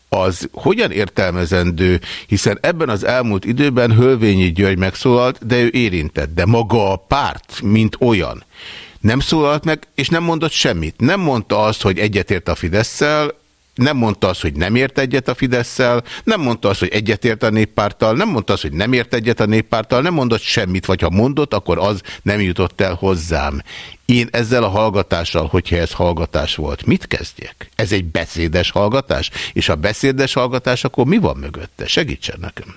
az hogyan értelmezendő, hiszen ebben az elmúlt időben Hölvényi György megszólalt, de ő érintett, de maga a párt, mint olyan, nem szólalt meg, és nem mondott semmit. Nem mondta azt, hogy egyetért a Fidesz-szel, nem mondta azt, hogy nem ért egyet a Fidesz-szel, nem mondta azt, hogy egyetért a néppárttal, nem mondta azt, hogy nem ért egyet a néppárttal, nem mondott semmit, vagy ha mondott, akkor az nem jutott el hozzám. Én ezzel a hallgatással, hogyha ez hallgatás volt, mit kezdjek? Ez egy beszédes hallgatás? És a beszédes hallgatás, akkor mi van mögötte? Segítsen nekem.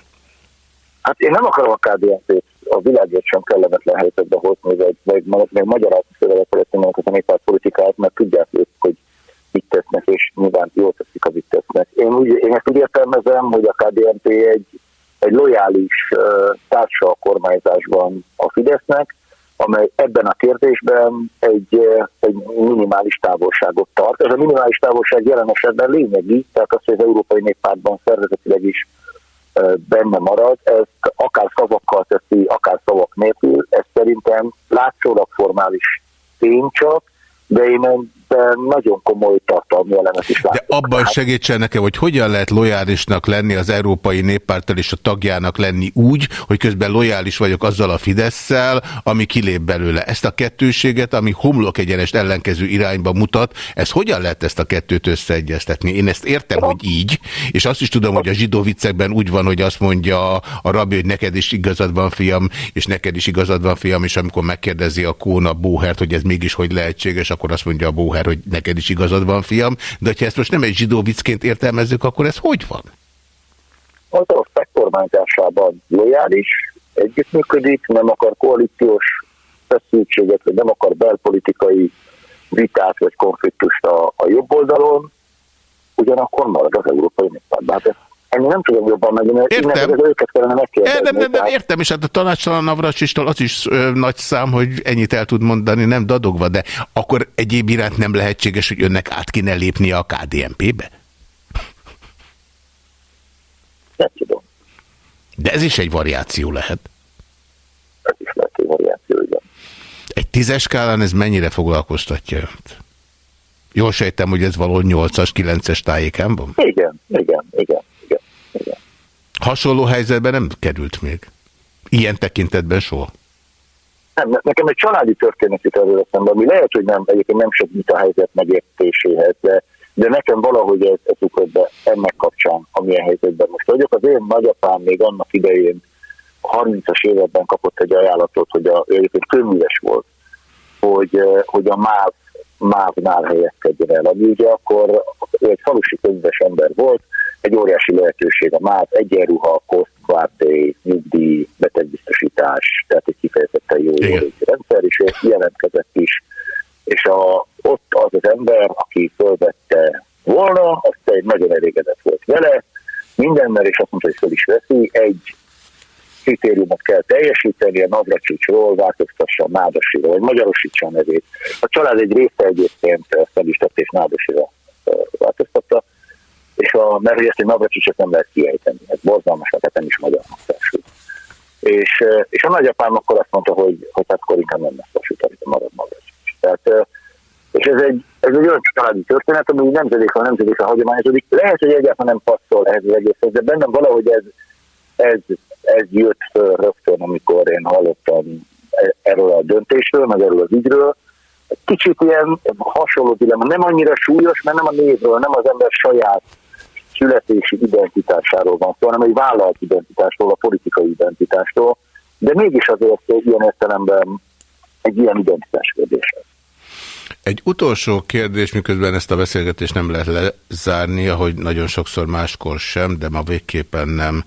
Hát én nem akarom a KDNP-t a világért sem kellemetlen helyzetbe hozni, vagy meg, meg, magyarázni szöveget a néppárt politikát, mert tudják hogy mit tesznek, és nyilván jól teszik, amit tesznek. Én, úgy, én ezt úgy értelmezem, hogy a KDNP egy, egy lojális társa a kormányzásban a Fidesznek, amely ebben a kérdésben egy, egy minimális távolságot tart. Ez a minimális távolság jelen esetben lényegi, tehát az, hogy az Európai Néppártban szervezetileg is benne marad, ezt akár szavakkal teszi, akár szavak nélkül, ez szerintem látszólag formális tény csak, de én ebben nagyon komoly tartalmi elemet is látok. De abban segítsen nekem, hogy hogyan lehet lojálisnak lenni az Európai Néppárttal és a tagjának lenni úgy, hogy közben lojális vagyok azzal a Fidesz-szel, ami kilép belőle. Ezt a kettőséget, ami homlok egyenest ellenkező irányba mutat, ez hogyan lehet ezt a kettőt összeegyeztetni? Én ezt értem, hogy így, és azt is tudom, hogy a zsidó viccekben úgy van, hogy azt mondja a rabbi, hogy neked is igazad van, fiam, és neked is igazad van, fiam, és amikor megkérdezi a Kóna Bóhert, hogy ez mégis hogy lehetséges, akkor azt mondja a Bóher, hogy neked is igazad van, fiam, de ha ezt most nem egy zsidó viccként értelmezzük, akkor ez hogy van? Az ország kormányzásában lojális, együttműködik, nem akar koalíciós feszültséget, vagy nem akar belpolitikai vitát vagy konfliktust a, a jobb oldalon, ugyanakkor marad az Európai Néppártban. Hát ennél nem tudom jobban meg, mert Értem. őket kellene megkérdezni. nem, nem, nem, értem, és hát a tanácsalan Navracsistól az is ö, nagy szám, hogy ennyit el tud mondani, nem dadogva, de akkor egyéb iránt nem lehetséges, hogy önnek át kéne lépnie a KDNP-be? Nem tudom. De ez is egy variáció lehet. Ez is lehet, hogy variáció, igen. Egy tízes skálán ez mennyire foglalkoztatja önt? Jól sejtem, hogy ez való 8-as, 9-es tájékán van? Igen, igen. Hasonló helyzetben nem került még. Ilyen tekintetben soha. Nem, ne- nekem egy családi történet jut erről eszembe, ami lehet, hogy nem, egyébként nem segít a helyzet megértéséhez, de, de nekem valahogy ez, ez ugrott be ennek kapcsán, amilyen helyzetben most vagyok. Az én nagyapám még annak idején a 30-as években kapott egy ajánlatot, hogy a, egyébként kőműves volt, hogy, hogy a MÁV, MÁV-nál helyezkedjen el. Ami ugye akkor egy falusi közös ember volt, egy óriási lehetőség a MÁV, egyenruha, koszt, kvárté, nyugdíj, betegbiztosítás, tehát egy kifejezetten jó jóléti rendszer, és jelentkezett is. És a, ott az az ember, aki fölvette volna, azt egy nagyon elégedett volt vele, mindennel, és azt mondta, hogy föl is veszi, egy kritériumot kell teljesíteni, a Navracsicsról változtassa a Nádasira, vagy magyarosítsa a nevét. A család egy része egyébként meg is tett, és Nádasira változtatta, és a, mert hogy ezt egy Navracsicsot nem lehet kiejteni, ez borzalmas, tehát nem is magyarnak felső. És, és a nagyapám akkor azt mondta, hogy, hogy hát akkor inkább nem lesz vasút, amit marad Navracsics. Tehát és ez egy, ez egy olyan családi történet, ami nemzedékről nemzedékre hagyományosodik. Lehet, hogy egyáltalán nem passzol ehhez az egészhez, de bennem valahogy ez, ez, ez jött föl rögtön, amikor én hallottam e- erről a döntésről, meg erről az ügyről. Kicsit ilyen hasonló dilemma, nem annyira súlyos, mert nem a névről, nem az ember saját születési identitásáról van szó, hanem egy vállalt identitásról, a politikai identitástól, de mégis azért ilyen értelemben egy ilyen identitás kérdés. Egy utolsó kérdés, miközben ezt a beszélgetést nem lehet lezárni, ahogy nagyon sokszor máskor sem, de ma végképpen nem.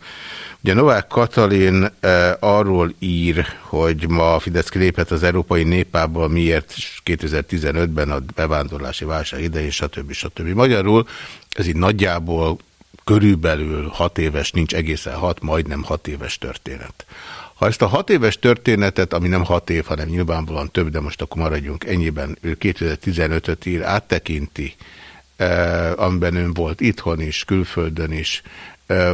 Ugye Novák Katalin eh, arról ír, hogy ma a Fidesz kilépett az Európai Néppárból, miért 2015-ben a bevándorlási válság idején, stb. stb. Magyarul ez így nagyjából körülbelül hat éves, nincs egészen hat, majdnem hat éves történet. Ha ezt a hat éves történetet, ami nem hat év, hanem nyilvánvalóan több, de most akkor maradjunk ennyiben, ő 2015-öt ír, áttekinti, eh, amiben ön volt itthon is, külföldön is,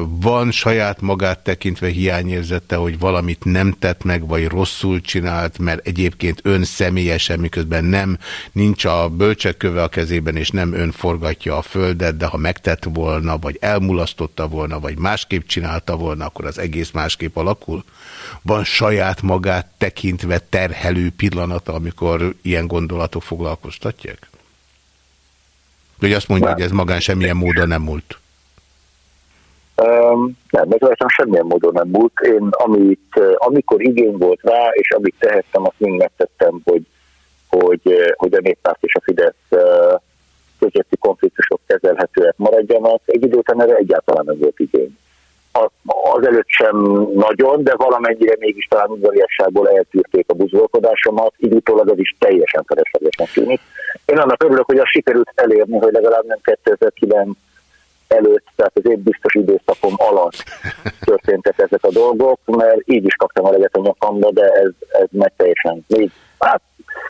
van saját magát tekintve hiányérzete, hogy valamit nem tett meg, vagy rosszul csinált, mert egyébként ön személyesen, miközben nem, nincs a bölcsekköve a kezében, és nem ön forgatja a földet, de ha megtett volna, vagy elmulasztotta volna, vagy másképp csinálta volna, akkor az egész másképp alakul? Van saját magát tekintve terhelő pillanata, amikor ilyen gondolatok foglalkoztatják? Vagy azt mondja, hogy ez magán semmilyen módon nem múlt? Nem, ez rajtam semmilyen módon nem múlt. Én amit, amikor igény volt rá, és amit tehettem, azt mind megtettem, hogy, hogy, hogy a néppárt és a Fidesz közötti konfliktusok kezelhetőek maradjanak. Egy idő után erre egyáltalán nem volt igény. Azelőtt sem nagyon, de valamennyire mégis talán udvariasságból eltűrték a buzgolkodásomat, így utólag ez is teljesen feleslegesnek tűnik. Én annak örülök, hogy azt sikerült elérni, hogy legalább nem 2009 előtt, tehát az én biztos időszakom alatt történtek ezek a dolgok, mert így is kaptam a leget a nyakamba, de ez, ez meg teljesen még, hát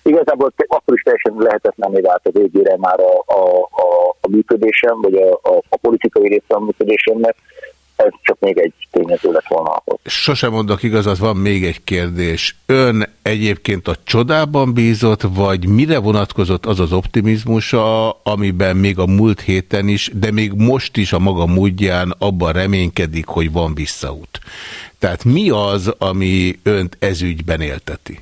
igazából akkor is teljesen lehetetlené vált a végére már a, a, a, a működésem, vagy a, a, a politikai része a működésemnek, ez csak még egy tényező lett volna ahhoz. Sosem mondok igazat, van még egy kérdés. Ön egyébként a csodában bízott, vagy mire vonatkozott az az optimizmusa, amiben még a múlt héten is, de még most is a maga módján abban reménykedik, hogy van visszaút. Tehát mi az, ami önt ezügyben élteti?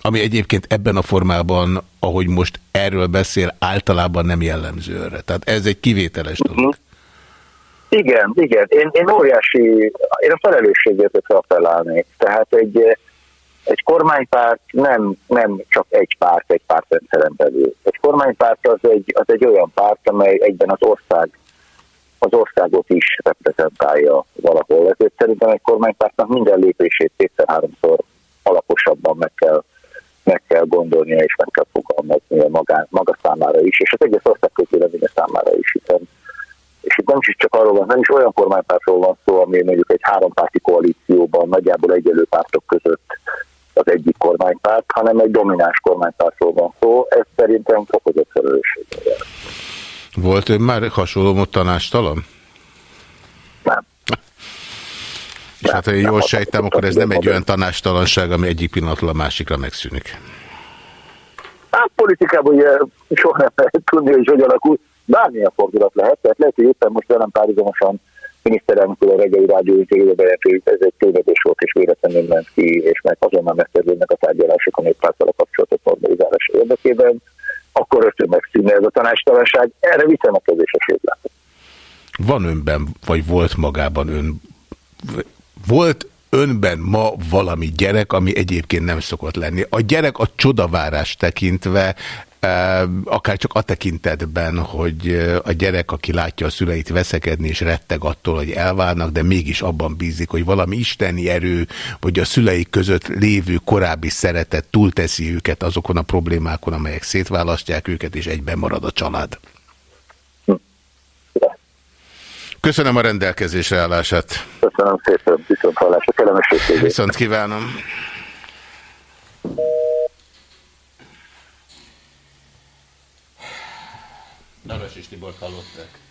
Ami egyébként ebben a formában, ahogy most erről beszél, általában nem jellemző önre. Tehát ez egy kivételes dolog. Igen, igen. Én, én óriási, én a felelősségért felállnék. Tehát egy, egy kormánypárt nem, nem csak egy párt, egy pártrendszeren belül. Egy kormánypárt az egy, az egy olyan párt, amely egyben az ország az országot is reprezentálja valahol. Ezért szerintem egy kormánypártnak minden lépését kétszer-háromszor alaposabban meg kell meg kell gondolnia és meg kell fogalmaznia maga, maga számára is, és az egész ország közvéleménye számára is, hiszen és itt nem is csak arról van, nem is olyan kormánypártról van szó, ami mondjuk egy hárompárti koalícióban nagyjából egyelő pártok között az egyik kormánypárt, hanem egy domináns kormánypártról van szó. Ez szerintem fokozott felelősség. Volt ön már hasonló mód tanástalan? Nem. És hát, ha én jól sejtem, akkor ez nem egy olyan tanástalanság, ami egyik pillanatról a másikra megszűnik. Hát politikában ugye soha nem lehet tudni, hogy hogy alakul. Bármilyen fordulat lehet, tehát lehet, hogy éppen most velem párhuzamosan miniszterelnök úr a reggeli rádió hogy ez egy tévedés volt, és véletlenül ment ki, és meg azonnal megkezdődnek a tárgyalások a néppárttal a kapcsolatot normalizálása érdekében, akkor rögtön megszűnne ez a tanástalanság. Erre visszamekedés a sérület. Van önben, vagy volt magában ön, volt önben ma valami gyerek, ami egyébként nem szokott lenni. A gyerek a csodavárás tekintve akár csak a tekintetben, hogy a gyerek, aki látja a szüleit veszekedni, és retteg attól, hogy elválnak, de mégis abban bízik, hogy valami isteni erő, vagy a szüleik között lévő korábbi szeretet túlteszi őket azokon a problémákon, amelyek szétválasztják őket, és egyben marad a család. Köszönöm a rendelkezésre állását. Köszönöm szépen, viszont hallásra, kellemes Viszont kívánom. Naras és Tibor hallották.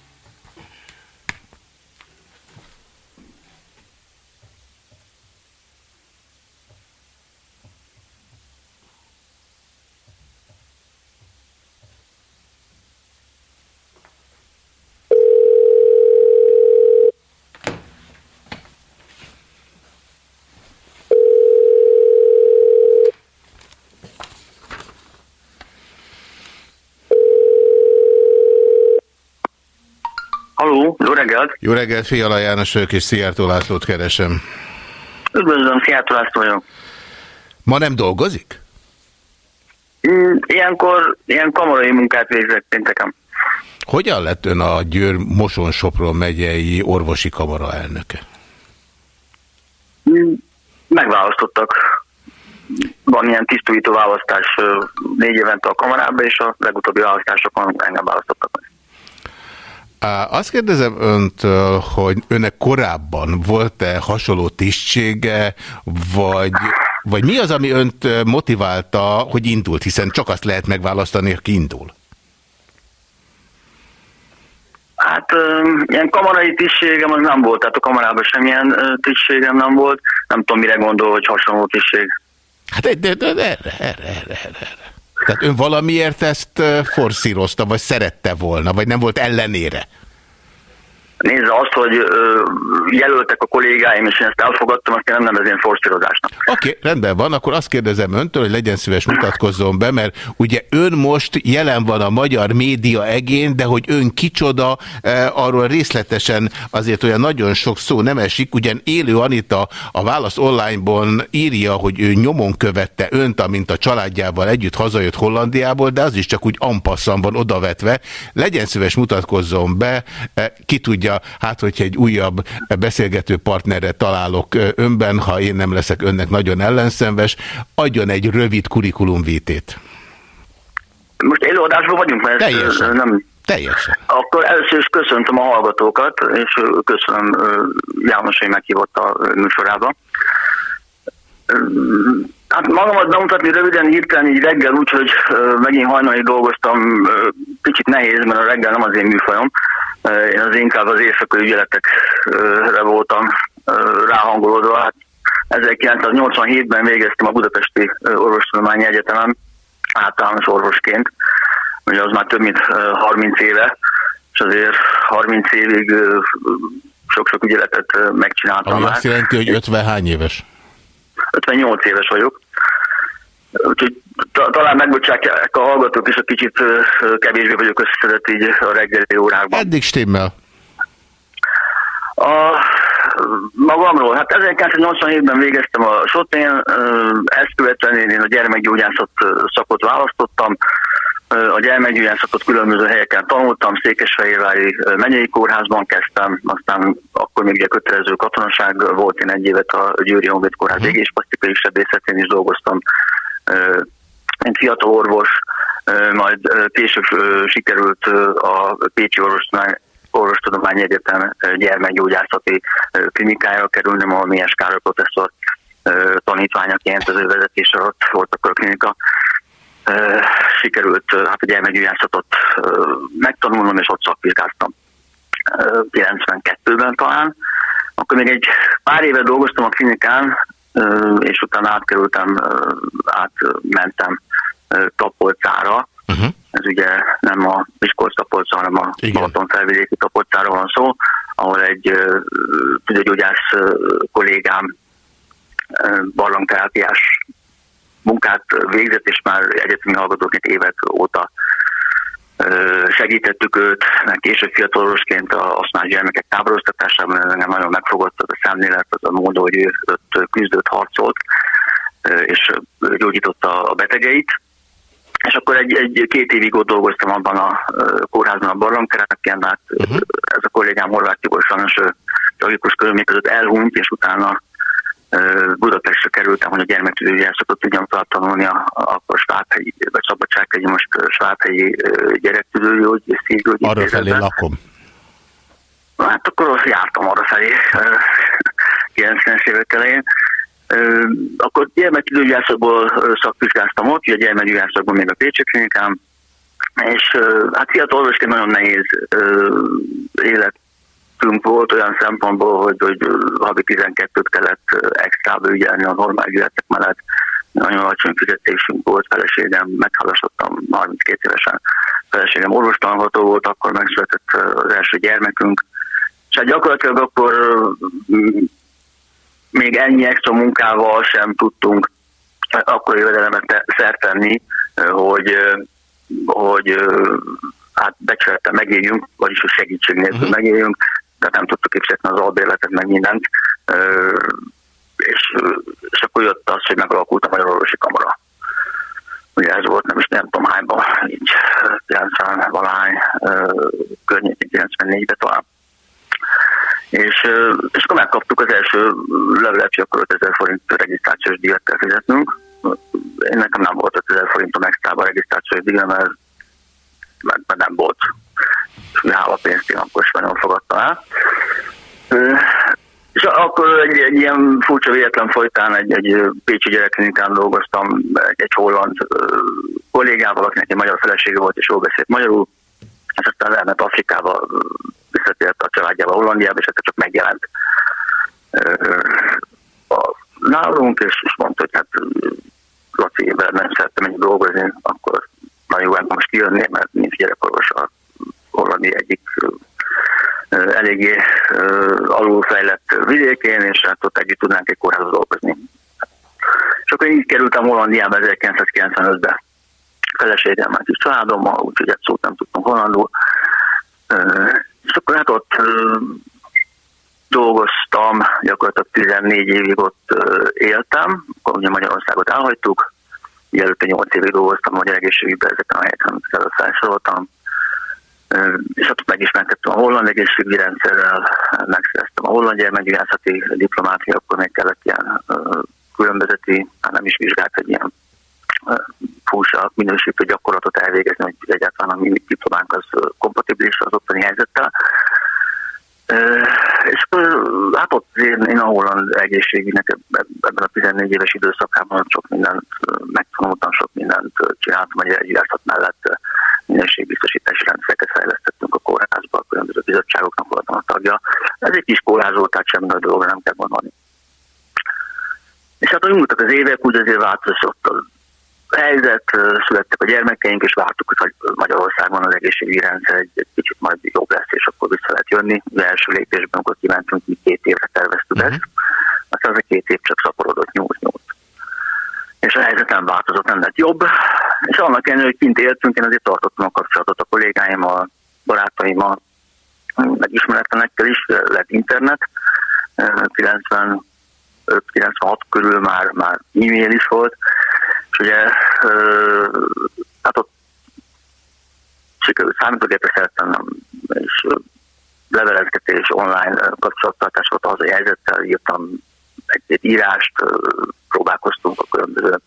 Halló, jó reggelt! Jó reggelt, Fiala János vagyok, és Szijjártó Lászlót keresem. Üdvözlöm, Szijjártó László vagyok. Ma nem dolgozik? Mm, ilyenkor ilyen kamarai munkát végzett pénteken. Hogyan lett ön a Győr Moson-Sopron megyei orvosi kamara elnöke? Mm, megválasztottak. Van ilyen tisztújító választás négy évente a kamarába, és a legutóbbi választásokon engem választottak. Azt kérdezem öntől, hogy önnek korábban volt-e hasonló tisztsége, vagy, vagy mi az, ami önt motiválta, hogy indult, hiszen csak azt lehet megválasztani, aki indul? Hát ilyen kamarai tisztségem az nem volt, tehát a kamarában semmilyen tisztségem nem volt. Nem tudom, mire gondol, hogy hasonló tisztség. Hát de, de, de erre, erre, erre, erre. Tehát ön valamiért ezt forszírozta, vagy szerette volna, vagy nem volt ellenére? Nézze azt, hogy ö, jelöltek a kollégáim, és én ezt elfogadtam, azt nem nevezém forszírozásnak. Oké, okay, rendben van, akkor azt kérdezem öntől, hogy legyen szíves mutatkozzon be, mert ugye ön most jelen van a magyar média egén, de hogy ön kicsoda, eh, arról részletesen azért olyan nagyon sok szó nem esik, ugyan élő Anita a Válasz online-ban írja, hogy ő nyomon követte önt, amint a családjával együtt hazajött Hollandiából, de az is csak úgy ampasszan van odavetve. Legyen szíves mutatkozzon be, eh, ki tudja tudja, hát hogyha egy újabb beszélgető partnerre találok önben, ha én nem leszek önnek nagyon ellenszenves, adjon egy rövid kurikulumvétét. Most élőadásban vagyunk, mert Teljesen. nem... Teljesen. Akkor először is köszöntöm a hallgatókat, és köszönöm János, hogy meghívott a műsorába. Hát magamat bemutatni röviden, hirtelen így reggel úgy, hogy megint hajnali dolgoztam, kicsit nehéz, mert a reggel nem az én műfajom. Én az inkább az éjszakai ügyeletekre voltam ráhangolódva. Hát 1987-ben végeztem a Budapesti Orvostudományi Egyetemen általános orvosként, ugye az már több mint 30 éve, és azért 30 évig sok-sok ügyeletet megcsináltam. Ami azt jelenti, hogy 50 hány éves? 58 éves vagyok. Úgyhogy talán megbocsátják a hallgatók is, a kicsit kevésbé vagyok összeszedett így a reggeli órákban. Eddig stimmel. A magamról, hát 1987-ben végeztem a SOT-én, ezt követően én a gyermekgyógyászat szakot választottam, a gyermekgyógyászatot különböző helyeken tanultam, Székesfehérvári megyei kórházban kezdtem, aztán akkor még ugye kötelező katonaság volt, én egy évet a Győri Honvéd Kórház mm. égéspasztikai sebészetén is dolgoztam, mint fiatal orvos, majd később sikerült a Pécsi Orvostudomány, Orvostudományi Egyetem gyermekgyógyászati klinikájára kerülni, ahol Miás Károly professzor tanítványaként az ő vezetés alatt volt a klinika. Sikerült hát a gyermekgyógyászatot megtanulnom, és ott szakvizsgáztam. Ö, 92-ben talán. Akkor még egy pár éve dolgoztam a klinikán, és utána átkerültem, átmentem Tapolcára. Uh-huh. Ez ugye nem a Miskolc Tapolca, hanem a Igen. Balaton felvidéki Tapolcára van szó, ahol egy tüdőgyógyász kollégám barlangterápiás munkát végzett, és már egyetemi hallgatóként évek óta segítettük őt, meg később fiatalorvosként a használt gyermekek táboroztatásában, engem nagyon megfogott az a szemlélet, az a mód, hogy ő ott küzdött, harcolt, és gyógyította a betegeit. És akkor egy, egy két évig ott dolgoztam abban a kórházban, a barlangterápián, hát uh-huh. ez a kollégám Horváth Tibor sajnos tragikus körülmények között elhunyt, és utána Budapestre kerültem, hogy a gyermektüdőgyászatot tudjam tovább tanulni, a, a- akkor Svábhegyi, vagy Szabadsághegyi, most Svábhegyi és szívgyógy Arra felé lakom. Hát akkor jártam arra felé, ö, 90-es évek elején. Akkor gyermekidőgyászokból ö, szakvizsgáztam ott, ugye gyermekgyógyászokból még a Pécsi klinikám, és hát fiatal orvosként nagyon nehéz ö, életünk volt olyan szempontból, hogy, hogy havi 12-t kellett ö, extrába ügyelni a normál ügyeletek mellett. Nagyon alacsony fizetésünk volt, feleségem, meghalasodtam 32 évesen. Feleségem orvostanható volt, akkor megszületett az első gyermekünk, és hát gyakorlatilag akkor mm, még ennyi extra munkával sem tudtunk akkor jövedelemet te- szert tenni, ö, hogy, hogy hát becsülettel megéljünk, vagyis hogy segítség nélkül uh-huh. megéljünk, de nem tudtuk kifizetni az albérletet, meg mindent. És, és akkor jött az, hogy megalakult a Magyar Orvosi Kamara. Ugye ez volt nem is nem tudom hányban, így 90 valahány, ö, környékén 94-ben talán és, és akkor megkaptuk az első levelet, hogy akkor 5000 forint regisztrációs díjat kell fizetnünk. Én nekem nem volt 5000 forintom extrába regisztrációs díja, mert, mert, mert nem volt. Hála pénzt én akkor is nagyon fogadtam el. És akkor egy, egy ilyen furcsa véletlen folytán egy, egy pécsi gyerekklinikán dolgoztam egy, egy holland kollégával, akinek egy magyar felesége volt, és jól beszélt magyarul, és aztán elment Afrikába, visszatért a családjába Hollandiába, és egyszer csak megjelent a, nálunk, és, és mondta, hogy hát Laci, nem szerettem ennyi dolgozni, akkor nagyon jó most kijönni, mert nincs gyerekorvos a Hollandia egyik eléggé alulfejlett vidékén, és hát ott együtt tudnánk egy kórházba dolgozni. És akkor így kerültem Hollandiába 1995-ben. Feleségemmel, kis családommal, úgyhogy egy szót nem tudtam hollandul. És akkor hát ott dolgoztam, gyakorlatilag 14 évig ott éltem, akkor ugye Magyarországot elhagytuk, ugye előtte 8 évig dolgoztam a magyar egészségügyben ezeken a helyeken, Ö, és ott megismerkedtem a holland egészségügyi rendszerrel, megszereztem a holland gyermekgyógyászati diplomát, akkor még kellett ilyen különbözeti, hát nem is vizsgált egy ilyen fúsa minősítő gyakorlatot elvégezni, hogy egyáltalán a mi diplománk az kompatibilis az ottani helyzettel. És hát ott én, én a holland egészségügynek eb- ebben a 14 éves időszakában sok mindent megtanultam, sok mindent csináltam, hogy együttjászat mellett minőségbiztosítási rendszereket fejlesztettünk a kórházba, a különböző bizottságoknak voltam a tagja. Ez egy kis kórház volt, tehát semmi nagy dolga nem kell gondolni. És hát, hogy múltak az évek, úgy azért változott a helyzet, születtek a gyermekeink, és vártuk, hogy Magyarországon az egészségügyi rendszer egy, egy kicsit majd jobb lesz, és akkor vissza lehet jönni. Az első lépésben, amikor kimentünk, mi két évre terveztük Mhm. ezt, aztán az a két év csak szaporodott nyúlt-nyúlt. És a helyzet nem változott, nem lett jobb, és annak ellenére, hogy kint éltünk, én azért tartottam a kapcsolatot a kollégáimmal, barátaimmal, meg ismeretlenekkel is, lett internet, 95-96 körül már, már e-mail is volt, és ugye hát ott sikerült számítógépre szerettem, és levelezgetés, online kapcsolattartás volt a hazai helyzettel, írtam egy, írást, próbálkoztunk a különböző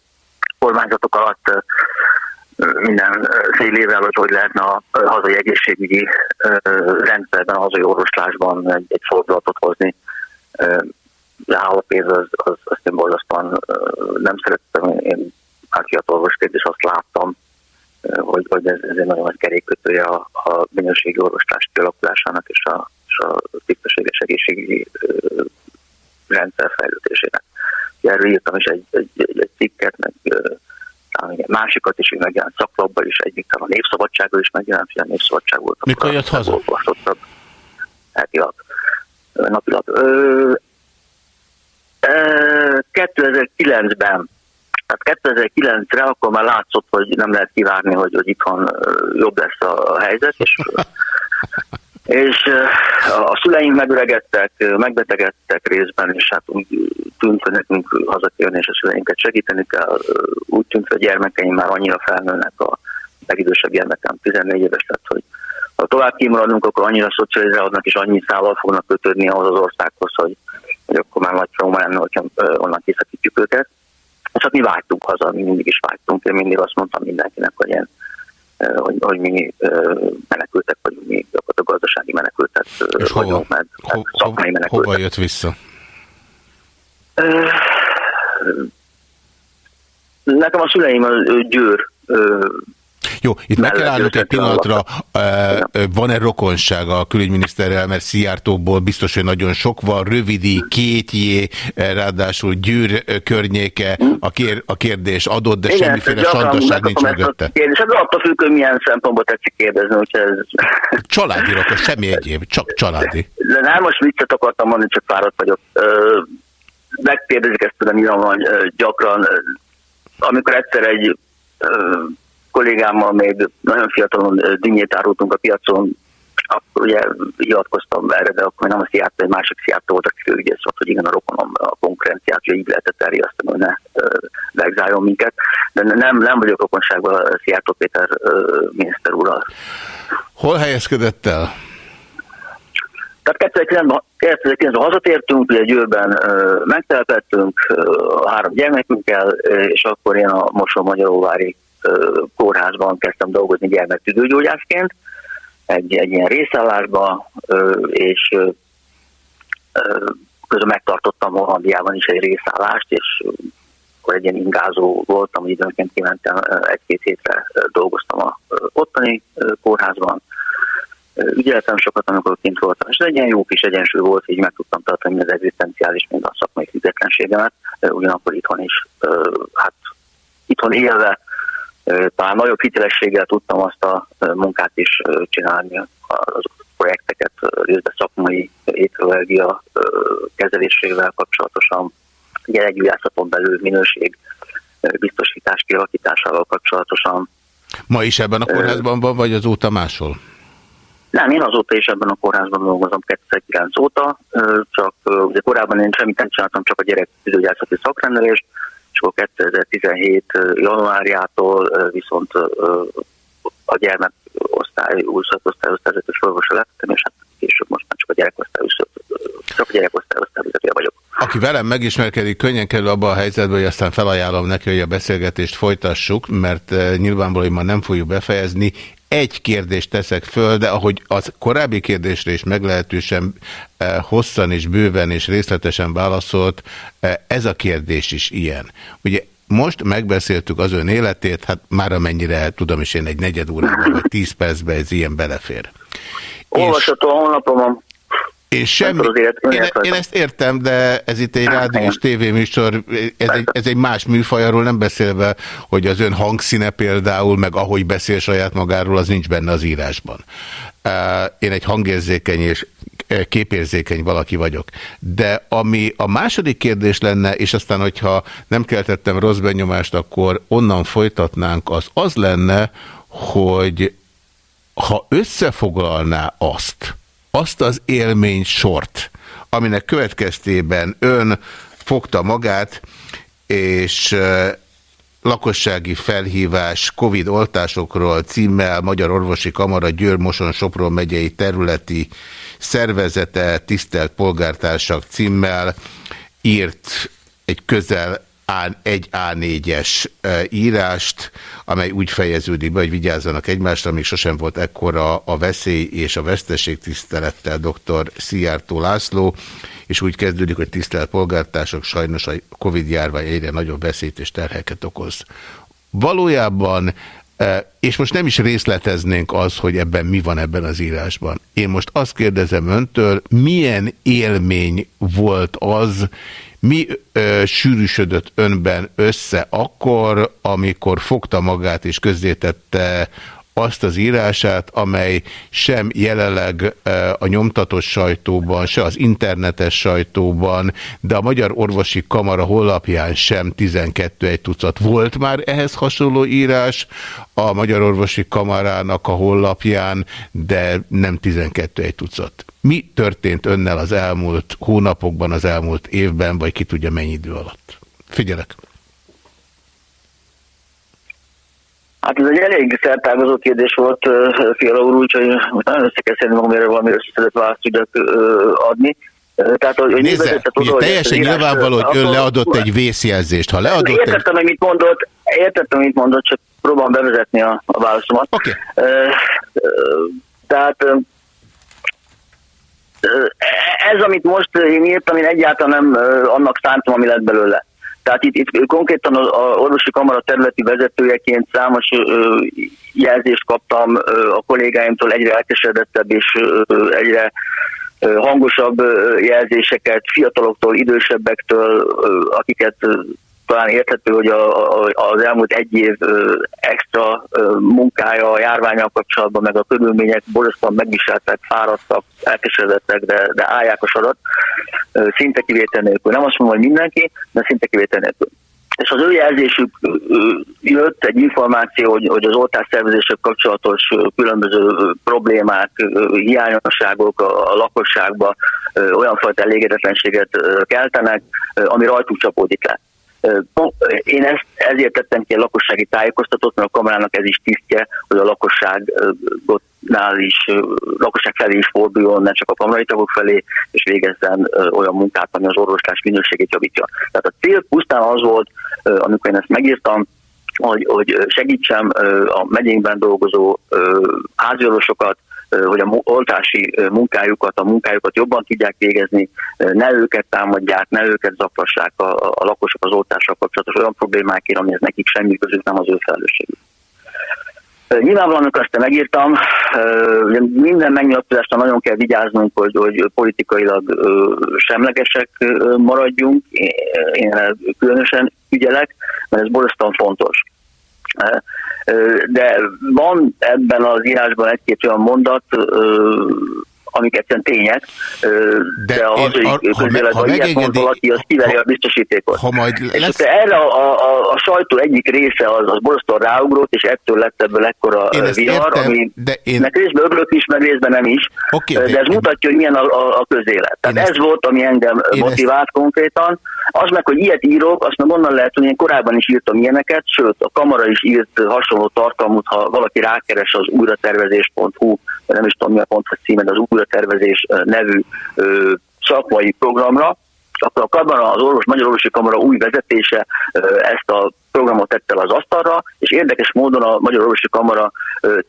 kormányzatok alatt minden fél évvel, hogy hogy lehetne a hazai egészségügyi rendszerben, a hazai orvoslásban egy, egy fordulatot hozni. De állapénz az, az, azt én borzasztóan nem szerettem. Én hát orvosként is azt láttam, hogy, hogy ez, ez egy nagyon nagy kerékkötője a, a minőségi orvoslás kialakulásának és a, és a tisztességes egészségügyi rendszer fejlődésének. Erről írtam is egy, egy, egy, egy cikket, meg egy másikat is, megjelent szaklapban is, egyik a Népszabadsággal is megjelent, hogy a Népszabadság volt. Mikor jött haza? Olvasottabb. Heti lap. Ö, Napilap. Ö, ö, 2009-ben tehát 2009-re akkor már látszott, hogy nem lehet kivárni, hogy, hogy itthon jobb lesz a, a helyzet, és és a szüleink megöregedtek, megbetegedtek részben, és hát úgy tűnt, hogy nekünk hazatérni, és a szüleinket segíteni kell. Úgy tűnt, hogy a gyermekeim már annyira felnőnek, a legidősebb gyermekem 14 éves lett, hogy ha tovább kimaradunk, akkor annyira szocializálódnak, és annyi szállal fognak kötődni ahhoz az országhoz, hogy, hogy akkor már nagy trauma lenne, hogyha onnan kiszakítjuk őket. És hát mi vágytunk haza, mi mindig is vágytunk. Én mindig azt mondtam mindenkinek, hogy én hogy, hogy mi menekültek vagyunk, mi gyakorlatilag gazdasági menekültek És hova, vagyunk, mert ho, ho, szakmai menekültek. hova jött vissza? Nekem a szüleim ö, Győr Jó, itt meg kell állnunk egy pillanatra, van-e rokonsága a külügyminiszterrel, mert Szijjártóból biztos, hogy nagyon sok van, rövidi, kétjé, ráadásul Győr eh, környéke, a, kér, a kérdés adott, de semmiféle gyakran sandaság nincs ezt a mögötte. kérdést. Hát attól függ, hogy milyen szempontból tetszik kérdezni, úgyhogy ez... Családi rokos, semmi egyéb, csak családi. De nem, most viccet akartam mondani, csak fáradt vagyok. Megkérdezik ezt tudom nyilvánvalóan ö, gyakran, amikor egyszer egy kollégámmal még nagyon fiatalon dinnyét árultunk a piacon, akkor ugye hivatkoztam erre, de akkor nem a Szijjártó, egy másik Szijjártó volt, aki főügyész volt, hogy igen, a rokonom a konkurenciát, hogy így lehetett elriasztani, hogy ne vegzáljon minket. De nem, nem vagyok rokonságban Szijjártó Péter miniszter úrral. Hol helyezkedett el? Tehát 2009-ben, 2009-ben hazatértünk, ugye Győrben megtelepettünk három gyermekünkkel, és akkor én a Moson Magyaróvári kórházban kezdtem dolgozni gyermektüdőgyógyászként, egy, egy ilyen részállásban, ö, és közben megtartottam Hollandiában is egy részállást, és akkor egy ilyen ingázó voltam, időnként kimentem egy-két hétre dolgoztam a ottani kórházban, ügyeletem sokat, amikor kint voltam, és egy ilyen jó kis egyensúly volt, így meg tudtam tartani az egzisztenciális, mind a szakmai függetlenségemet, ugyanakkor itthon is, hát itthon élve, talán nagyobb hitelességgel tudtam azt a munkát is csinálni, az projekteket, részben szakmai ételvergia kezelésével kapcsolatosan, gyerekgyűjtászaton belül minőség biztosítás kialakításával kapcsolatosan. Ma is ebben a kórházban van, vagy azóta máshol? Nem, én azóta is ebben a kórházban dolgozom 2009 óta, csak ugye korábban én semmit nem csináltam, csak a gyerek szakrendelést, akkor 2017 januárjától viszont a gyermekosztály, újszatosztály osztályzatos orvosra lettem, és hát később most már csak a gyerekosztály, csak a gyerekosztály osztályvezetője vagyok. Aki velem megismerkedik, könnyen kerül abba a helyzetbe, hogy aztán felajánlom neki, hogy a beszélgetést folytassuk, mert nyilvánvalóan ma nem fogjuk befejezni. Egy kérdést teszek föl, de ahogy az korábbi kérdésre is meglehetősen hosszan és bőven és részletesen válaszolt, ez a kérdés is ilyen. Ugye most megbeszéltük az ön életét, hát már amennyire tudom is én egy negyed órában vagy tíz percben ez ilyen belefér. Olvasható a honlapomon. És semmi, én, én ezt értem, de ez itt egy rádió és tévéműsor, ez egy, ez egy más műfaj, arról nem beszélve, hogy az ön hangszíne például, meg ahogy beszél saját magáról, az nincs benne az írásban. Én egy hangérzékeny és képérzékeny valaki vagyok. De ami a második kérdés lenne, és aztán, hogyha nem keltettem rossz benyomást, akkor onnan folytatnánk, az az lenne, hogy ha összefoglalná azt, azt az élmény sort, aminek következtében ön fogta magát, és lakossági felhívás Covid oltásokról címmel Magyar Orvosi Kamara Győr Moson Sopron megyei területi szervezete tisztelt polgártársak címmel írt egy közel egy A4-es írást, amely úgy fejeződik be, hogy vigyázzanak egymásra, még sosem volt ekkora a veszély és a veszteség tisztelettel dr. Szijjártó László, és úgy kezdődik, hogy tisztelt polgártársak, sajnos a Covid-járvány egyre nagyobb veszélyt és terheket okoz. Valójában és most nem is részleteznénk az, hogy ebben mi van ebben az írásban. Én most azt kérdezem öntől, milyen élmény volt az, mi ö, sűrűsödött önben össze akkor, amikor fogta magát és közzétette azt az írását, amely sem jelenleg a nyomtatott sajtóban, se az internetes sajtóban, de a Magyar Orvosi Kamara hollapján sem 12 egy tucat. Volt már ehhez hasonló írás a Magyar Orvosi Kamarának a hollapján, de nem 12 egy tucat. Mi történt önnel az elmúlt hónapokban, az elmúlt évben, vagy ki tudja mennyi idő alatt? Figyelek! Hát ez egy elég szertágazó kérdés volt, Fiala úr, úgyhogy most nagyon össze kell szedni magam, valami összeszedett választ tudjak adni. Tehát, hogy Nézze, oda, teljesen hogy nyilvánvaló, hogy ön leadott egy vészjelzést. Ha leadott értettem, egy... mit mondott, értettem, mit mondott, csak próbálom bevezetni a, a válaszomat. Okay. Tehát ez, amit most én írtam, én egyáltalán nem annak szántam, ami lett belőle. Tehát itt, itt konkrétan a, a orvosi kamara területi vezetőjeként számos ö, jelzést kaptam ö, a kollégáimtól, egyre elkeseredettebb és ö, egyre hangosabb jelzéseket fiataloktól, idősebbektől, akiket talán érthető, hogy a, a, az elmúlt egy év extra munkája a járványal kapcsolatban, meg a körülmények borzasztóan megviseltek, fáradtak, elkeseredettek, de, de állják a sarat, szinte kivétel nélkül. Nem azt mondom, hogy mindenki, de szinte kivétel nélkül. És az ő jelzésük jött egy információ, hogy, hogy az oltásszervezések kapcsolatos különböző problémák, hiányosságok a, a lakosságban olyan fajta elégedetlenséget keltenek, ami rajtuk csapódik le. Én ezt, ezért tettem ki a lakossági tájékoztatót, mert a kamerának ez is tisztje, hogy a lakosságnál is, lakosság felé is forduljon, nem csak a kamerai tagok felé, és végezzen olyan munkát, ami az orvoslás minőségét javítja. Tehát a cél pusztán az volt, amikor én ezt megírtam, hogy, hogy segítsem a megyénkben dolgozó háziorvosokat, hogy a oltási munkájukat, a munkájukat jobban tudják végezni, ne őket támadják, ne őket zaklassák a, a lakosok az oltással kapcsolatos olyan problémákért, amihez nekik semmi közük nem az ő felelősségük. Nyilvánvalóan, amikor ezt megírtam, minden megnyilatkozásra nagyon kell vigyáznunk, hogy, hogy politikailag semlegesek maradjunk. Én különösen ügyelek, mert ez borzasztóan fontos. De van ebben az írásban egy-két olyan mondat, amik egyszerűen tények, de, de a hazai közéletben ilyet mond valaki, az kiveri a biztosítékot. Ha majd lesz... És erre a, a, a sajtó egyik része az, az borzasztóan ráugrott, és ettől lett ebből ekkora vihar, ami de én... részben örülök is, meg részben nem is, okay, de, de ez én... mutatja, hogy milyen a, a, a közélet. Tehát ez ezt... volt, ami engem én motivált ezt... konkrétan. Az meg, hogy ilyet írok, azt meg onnan lehet, hogy én korábban is írtam ilyeneket, sőt, a kamara is írt hasonló tartalmut, ha valaki rákeres az újratervezés.hu, nem is tudom mi a pontos címe, de az újratervezés nevű szakmai programra, akkor a kamara, az orvos, Magyar Orvosi Kamara új vezetése ezt a programot tette az asztalra, és érdekes módon a Magyar Orvosi Kamara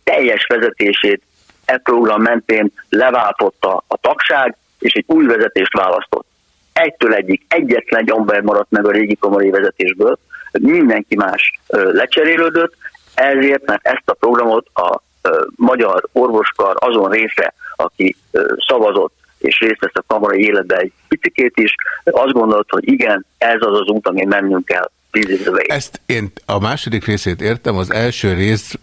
teljes vezetését e program mentén leváltotta a tagság, és egy új vezetést választott. Egytől egyik egyetlen ember maradt meg a régi kamarai vezetésből, mindenki más lecserélődött, ezért, mert ezt a programot a magyar orvoskar azon része, aki szavazott és részt vesz a kamarai életbe egy picikét is, azt gondolt, hogy igen, ez az az út, amin mennünk kell ezt én a második részét értem, az első rész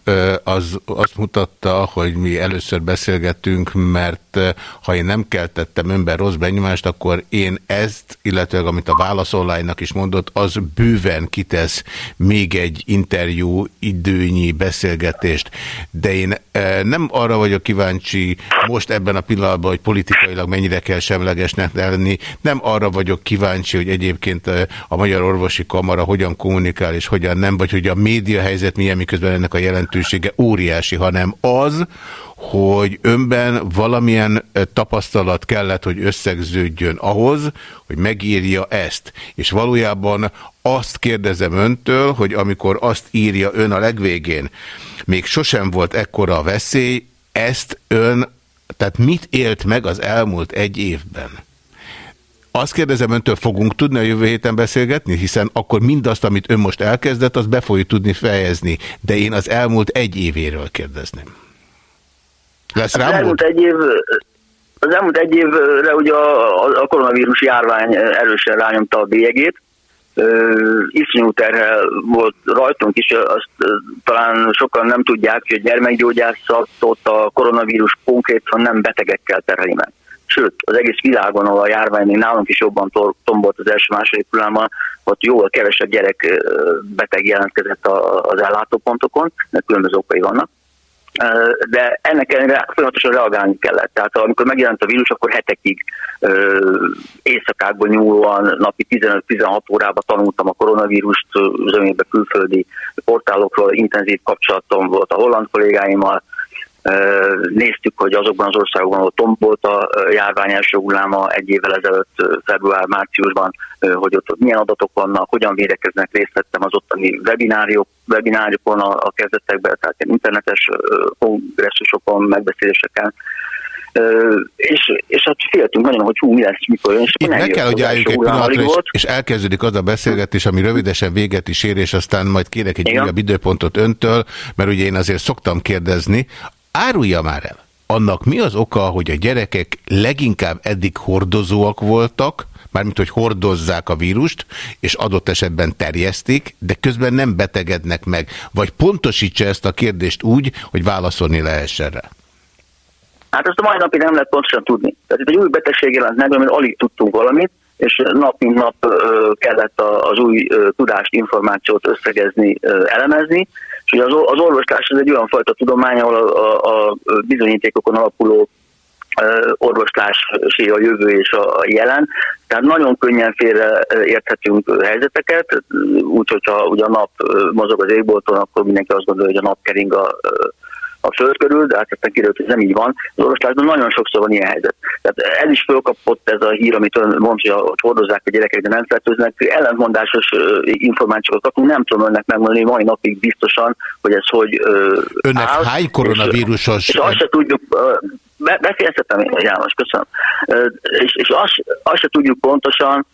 az azt mutatta, hogy mi először beszélgettünk, mert ha én nem keltettem önben rossz benyomást, akkor én ezt, illetve amit a Válasz is mondott, az bőven kitesz még egy interjú időnyi beszélgetést. De én nem arra vagyok kíváncsi most ebben a pillanatban, hogy politikailag mennyire kell semlegesnek lenni, nem arra vagyok kíváncsi, hogy egyébként a Magyar Orvosi Kamara hogy hogyan kommunikál és hogyan nem, vagy hogy a média helyzet milyen, miközben ennek a jelentősége óriási, hanem az, hogy önben valamilyen tapasztalat kellett, hogy összegződjön ahhoz, hogy megírja ezt. És valójában azt kérdezem öntől, hogy amikor azt írja ön a legvégén, még sosem volt ekkora a veszély, ezt ön, tehát mit élt meg az elmúlt egy évben? Azt kérdezem öntől, fogunk tudni a jövő héten beszélgetni, hiszen akkor mindazt, amit ön most elkezdett, az be fogjuk tudni fejezni. De én az elmúlt egy évéről kérdezném. Lesz Az rám elmúlt egy év, az elmúlt egy évre ugye a, a koronavírus járvány erősen rányomta a bélyegét. Iszonyú terhel volt rajtunk is, azt talán sokan nem tudják, hogy a gyermekgyógyászatot a koronavírus konkrétan nem betegekkel terheli meg. Sőt, az egész világon, ahol a járvány még nálunk is jobban tombolt az első-második hullámmal, ott jóval kevesebb gyerek beteg jelentkezett az ellátópontokon, mert különböző okai vannak. De ennek ellenére folyamatosan reagálni kellett. Tehát amikor megjelent a vírus, akkor hetekig ö, éjszakákból nyúlóan napi 15-16 órában tanultam a koronavírust, zömében külföldi portálokról, intenzív kapcsolatom volt a holland kollégáimmal, Néztük, hogy azokban az országokban, ahol tombolt a járvány első hulláma egy évvel ezelőtt, február-márciusban, hogy ott, milyen adatok vannak, hogyan védekeznek, részt vettem az ottani webináriok, webináriokon a, a kezdetekben, tehát internetes kongresszusokon, megbeszéléseken. Ö, És, és hát féltünk nagyon, hogy hú, mi lesz, mikor jön. és Itt meg kell, hogy álljunk egy pillanatra, és, és elkezdődik az a beszélgetés, ami rövidesen véget is ér, és aztán majd kérek egy Igen. újabb időpontot öntől, mert ugye én azért szoktam kérdezni. Árulja már el, annak mi az oka, hogy a gyerekek leginkább eddig hordozóak voltak, mármint hogy hordozzák a vírust, és adott esetben terjesztik, de közben nem betegednek meg. Vagy pontosítsa ezt a kérdést úgy, hogy válaszolni lehessen rá. Hát ezt a mai napig nem lehet pontosan tudni. Tehát itt egy új betegség jelent meg, amiről alig tudtunk valamit, és nap mint nap kellett az új tudást, információt összegezni, elemezni, és az, az orvoslás ez egy olyan fajta tudomány, ahol a, a, a bizonyítékokon alapuló ö, orvoslási a jövő és a jelen. Tehát nagyon könnyen félre érthetünk helyzeteket, úgy, hogyha ugye a nap mozog az égbolton, akkor mindenki azt gondolja, hogy a nap kering a, a föld körül, de hát aztán kiderült, hogy ez nem így van. Az orvoslásban nagyon sokszor van ilyen helyzet. Tehát ez is fölkapott ez a hír, amit ön mond, hogy hogy hordozzák a gyerekek, de nem fertőznek. Ellentmondásos információkat kapunk, nem tudom önnek megmondani mai napig biztosan, hogy ez hogy Önnek áll. hány koronavírusos... És, és azt se tudjuk, be, befejezhetem én, János, köszönöm. És, és azt, azt se tudjuk pontosan,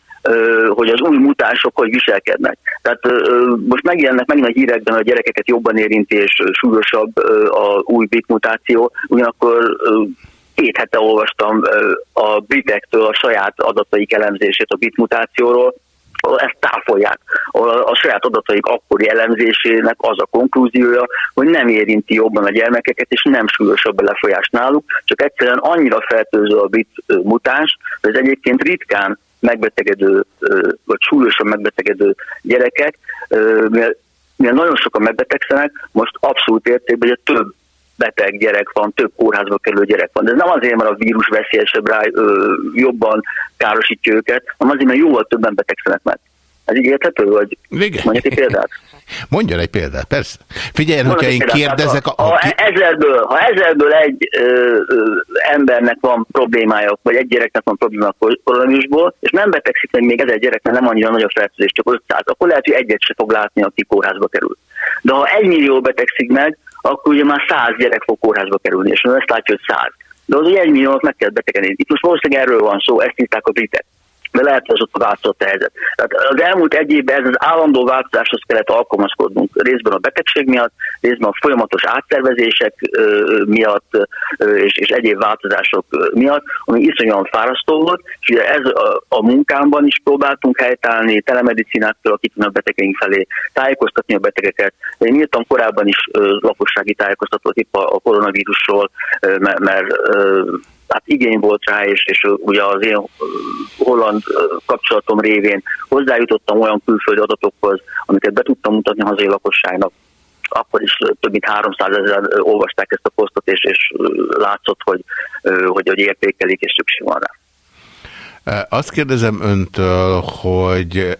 hogy az új mutások hogy viselkednek. Tehát most megjelennek megint a hírekben, a gyerekeket jobban érinti és súlyosabb a új bit mutáció, ugyanakkor két hete olvastam a britektől a saját adataik elemzését a bit mutációról, ezt táfolják. A, saját adataik akkori elemzésének az a konklúziója, hogy nem érinti jobban a gyermekeket, és nem súlyosabb a lefolyás náluk, csak egyszerűen annyira fertőző a bit mutáns, hogy ez egyébként ritkán megbetegedő, vagy súlyosan megbetegedő gyerekek, mivel, mivel nagyon sokan megbetegszenek, most abszolút értékben, hogy több beteg gyerek van, több kórházba kerülő gyerek van. De ez nem azért, mert a vírus veszélyesebb rá, jobban károsítja őket, hanem azért, mert jóval többen betegszenek meg. Ez így érthető, vagy Igen. mondjuk egy példát? Mondjon egy példát, persze. Figyeljen, Mondok hogyha egy én példát. kérdezek... Ha, a, ha, ki- ezerből, ha ezerből egy ö, ö, embernek van problémája, vagy egy gyereknek van problémája a koronavírusból, és nem betegszik meg még ezer gyerek, mert nem annyira nagy a fertőzés, csak 500, akkor lehet, hogy egyet se fog látni, aki kórházba kerül. De ha egy millió betegszik meg, akkor ugye már száz gyerek fog kórházba kerülni, és ezt látja, hogy száz. De az ugye egy milliónak meg kell betegedni. Itt most valószínűleg erről van szó, ezt írták a britek de lehet, hogy ott változott a helyzet. Tehát az elmúlt egy évben ez az állandó változáshoz kellett alkalmazkodnunk. Részben a betegség miatt, részben a folyamatos áttervezések miatt és, és egyéb változások miatt, ami iszonyúan fárasztó volt, és ugye ez a, a munkámban is próbáltunk helytállni, telemedicinát kialakítani a betegeink felé, tájékoztatni a betegeket. Én írtam korábban is lakossági tájékoztatót itt a, a koronavírusról, mert, mert hát igény volt rá, és, és ugye az én holland kapcsolatom révén hozzájutottam olyan külföldi adatokhoz, amiket be tudtam mutatni a hazai lakosságnak. Akkor is több mint 300 ezeren olvasták ezt a posztot, és, és látszott, hogy, hogy, hogy értékelik, és szükség van rá. Azt kérdezem öntől, hogy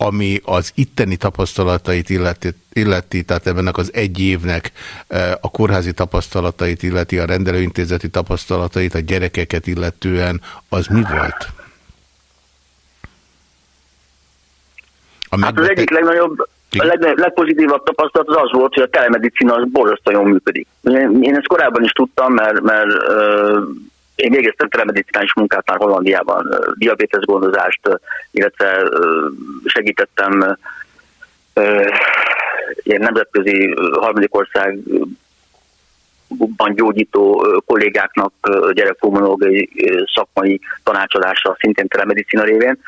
ami az itteni tapasztalatait illeti, illeti, tehát ebben az egy évnek eh, a kórházi tapasztalatait illeti, a rendelőintézeti tapasztalatait, a gyerekeket illetően, az mi volt? A hát az egyik legnagyobb, a leg, legpozitívabb tapasztalat az az volt, hogy a telemedicina az borzasztóan jól működik. Én ezt korábban is tudtam, mert, mert én végeztem telemedicinális munkát már Hollandiában, diabétesz gondozást, illetve segítettem ilyen nemzetközi harmadik ország gyógyító kollégáknak gyerekpulmonológiai szakmai tanácsadással szintén telemedicina révén.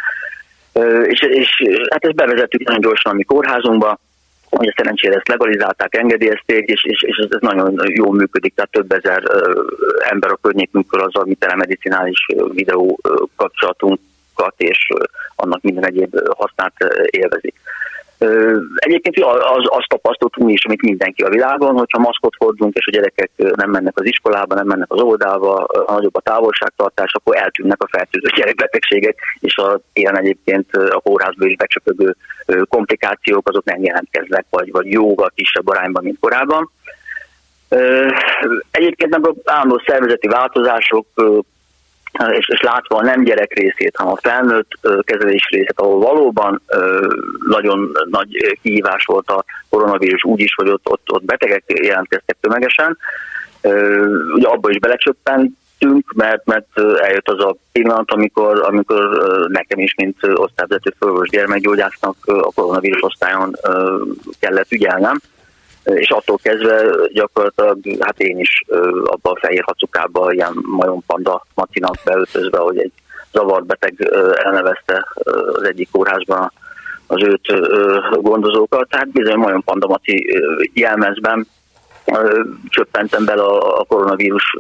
És, és hát ezt bevezettük nagyon gyorsan a mi kórházunkba, hogy szerencsére ezt legalizálták, engedélyezték, és, és, és ez nagyon jól működik, tehát több ezer ember a környékünkről azzal, mi telemedicinális videó kapcsolatunkat, és annak minden egyéb hasznát élvezik. Egyébként az, azt tapasztaltuk mi is, amit mindenki a világon, hogyha maszkot fordulunk, és a gyerekek nem mennek az iskolába, nem mennek az óvodába, nagyobb a távolságtartás, akkor eltűnnek a fertőző gyerekbetegségek, és a ilyen egyébként a kórházból is becsöpögő komplikációk azok nem jelentkeznek, vagy, vagy jóval kisebb arányban, mint korábban. Egyébként meg állandó szervezeti változások és, és látva a nem gyerek részét, hanem a felnőtt kezelés részét, ahol valóban nagyon nagy kihívás volt a koronavírus úgy is, hogy ott, ott, ott betegek jelentkeztek tömegesen, ugye abba is belecsöppentünk, mert, mert eljött az a pillanat, amikor, amikor nekem is, mint osztályvezető fölvős gyermekgyógyásznak a koronavírus osztályon kellett ügyelnem, és attól kezdve gyakorlatilag hát én is abban a fehér hacukába ilyen majom-panda macinak beöltözve, hogy egy zavart beteg elnevezte az egyik kórházban az őt gondozókat, tehát bizony majom-panda maci jelmezben csöppentem bele a koronavírus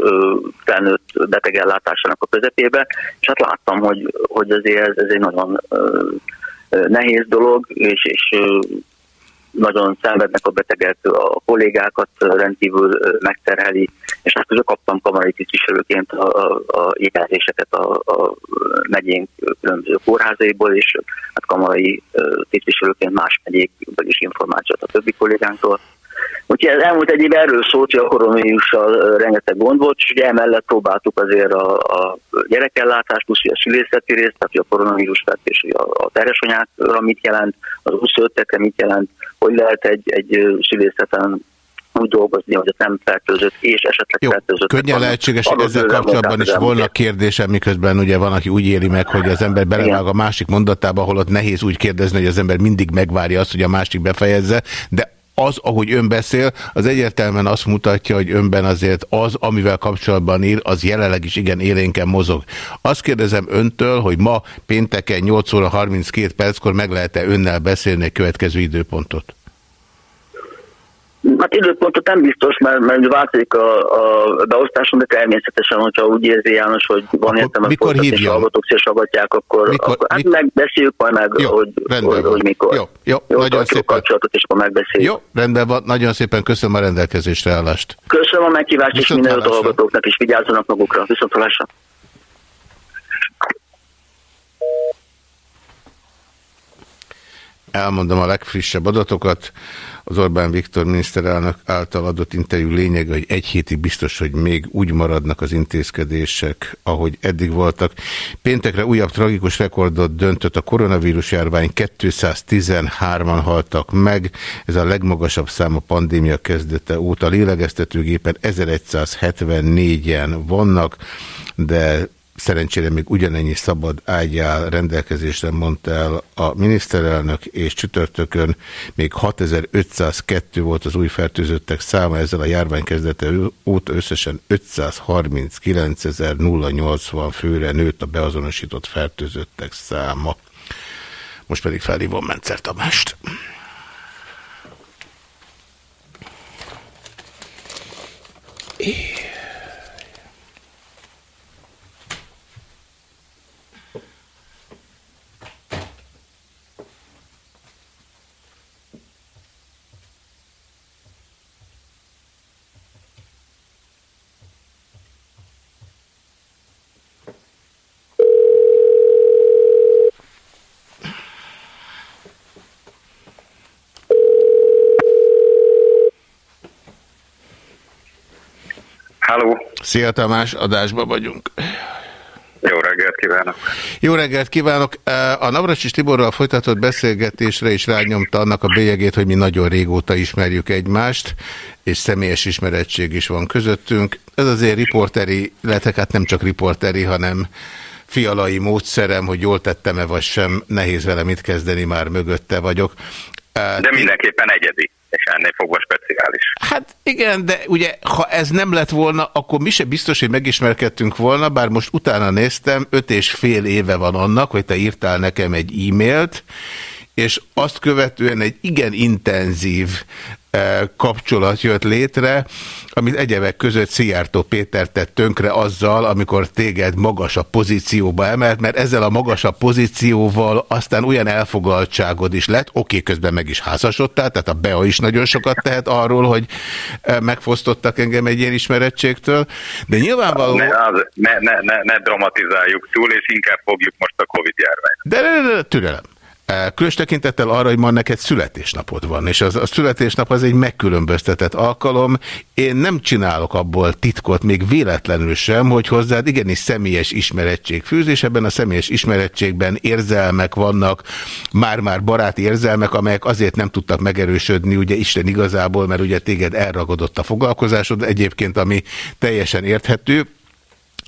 felnőtt betegellátásának a közepébe, és hát láttam, hogy, hogy azért ez, ez egy nagyon nehéz dolog, és, és nagyon szenvednek a betegek, a kollégákat rendkívül megterheli, és hát közül kaptam kamarai tisztviselőként a, a, jelzéseket a, a megyénk különböző kórházaiból, és hát kamarai tisztviselőként más megyékből is információt a többi kollégánktól. Úgyhogy ez elmúlt egy év erről szólt, hogy a koronavírussal rengeteg gond volt, és ugye emellett próbáltuk azért a, a gyerekellátást, plusz a szülészeti részt, tehát a koronavírus és a, a terhesanyákra mit jelent, az 25 mit jelent, hogy lehet egy, egy szülészeten úgy dolgozni, hogy az nem fertőzött, és esetleg Jó, fertőzött. Könnyen lehetséges, hogy ezzel kapcsolatban is volna kérdésem, miközben ugye van, aki úgy éli meg, hogy az ember belevág a másik mondatába, ahol ott nehéz úgy kérdezni, hogy az ember mindig megvárja azt, hogy a másik befejezze, de az, ahogy ön beszél, az egyértelműen azt mutatja, hogy önben azért az, amivel kapcsolatban ír, az jelenleg is igen élénken mozog. Azt kérdezem öntől, hogy ma pénteken 8 óra 32 perckor meg lehet-e önnel beszélni egy következő időpontot? Hát időpontot nem biztos, mert, mert változik a, a beosztáson, de természetesen, hogyha úgy érzi János, hogy van értelme mikor és hallgatók szélsaggatják, akkor, mikor, akkor hát mi... megbeszéljük majd meg, jó, hogy, hogy, hogy, mikor. Jó, jó, jó nagyon szépen. kapcsolatot, és akkor megbeszéljük. Jó, rendben van, nagyon szépen köszönöm a rendelkezésre állást. Köszönöm a meghívást, és minden hallgatóknak is vigyázzanak magukra. Viszont hallásra. Elmondom a legfrissebb adatokat. Az Orbán Viktor miniszterelnök által adott interjú lényege, hogy egy hétig biztos, hogy még úgy maradnak az intézkedések, ahogy eddig voltak. Péntekre újabb tragikus rekordot döntött a koronavírus járvány, 213-an haltak meg. Ez a legmagasabb szám a pandémia kezdete óta. Lélegeztetőgépen 1174-en vannak, de Szerencsére még ugyanennyi szabad ágy áll rendelkezésre, mondta el a miniszterelnök, és csütörtökön még 6502 volt az új fertőzöttek száma, ezzel a járvány kezdete óta összesen 539.080 főre nőtt a beazonosított fertőzöttek száma. Most pedig felhívom Mencer Tamást. Yeah. Háló, Szia Tamás, adásba vagyunk. jó reggelt kívánok. Jó reggelt kívánok! A Navracsis Tiborral folytatott beszélgetésre is rányomta annak a bélyegét, hogy mi nagyon régóta ismerjük egymást, és személyes ismerettség is van közöttünk. Ez azért riporteri, lehet hát nem csak riporteri, hanem fialai módszerem, hogy jól tettem-e vagy sem, nehéz vele mit kezdeni, már mögötte vagyok. De mindenképpen egyedi, és ennél fogva speciális. Hát igen, de ugye, ha ez nem lett volna, akkor mi se biztos, hogy megismerkedtünk volna, bár most utána néztem, öt és fél éve van annak, hogy te írtál nekem egy e-mailt, és azt követően egy igen intenzív kapcsolat jött létre, amit egyebek között Szijjártó Péter tett tönkre azzal, amikor téged magasabb pozícióba emelt, mert ezzel a magasabb pozícióval aztán olyan elfogaltságod is lett, oké, közben meg is házasodtál, tehát a Bea is nagyon sokat tehet arról, hogy megfosztottak engem egy ilyen ismerettségtől, de nyilvánvaló... Ne, az, ne, ne, ne, ne dramatizáljuk túl, és inkább fogjuk most a Covid járványt. De, de, de, de türelem. Különös tekintettel arra, hogy ma neked születésnapod van, és az, a születésnap az egy megkülönböztetett alkalom. Én nem csinálok abból titkot, még véletlenül sem, hogy hozzád igenis személyes ismerettség fűz, és ebben a személyes ismerettségben érzelmek vannak, már-már baráti érzelmek, amelyek azért nem tudtak megerősödni, ugye Isten igazából, mert ugye téged elragadott a foglalkozásod, egyébként ami teljesen érthető.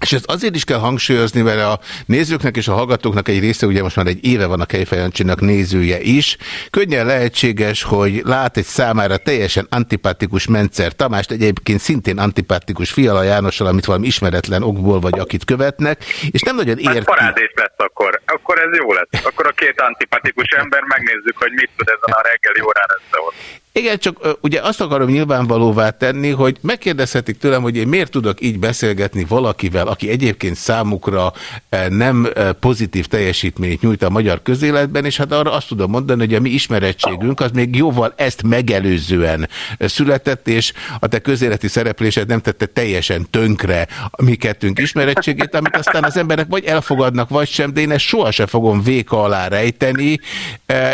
És ezt azért is kell hangsúlyozni, mert a nézőknek és a hallgatóknak egy része, ugye most már egy éve van a Kejfejancsinak nézője is, könnyen lehetséges, hogy lát egy számára teljesen antipatikus Mencer Tamást, egyébként szintén antipatikus Fiala Jánossal, amit valami ismeretlen okból vagy akit követnek, és nem nagyon Hát érti. parádés lesz akkor. Akkor ez jó lesz. Akkor a két antipatikus ember megnézzük, hogy mit tud ezen a reggeli órán összehozni. Igen, csak ugye azt akarom nyilvánvalóvá tenni, hogy megkérdezhetik tőlem, hogy én miért tudok így beszélgetni valakivel, aki egyébként számukra eh, nem eh, pozitív teljesítményt nyújt a magyar közéletben, és hát arra azt tudom mondani, hogy a mi ismerettségünk az még jóval ezt megelőzően eh, született, és a te közéleti szereplésed nem tette teljesen tönkre a mi kettőnk ismerettségét, amit aztán az emberek vagy elfogadnak, vagy sem, de én ezt sohasem fogom véka alá rejteni,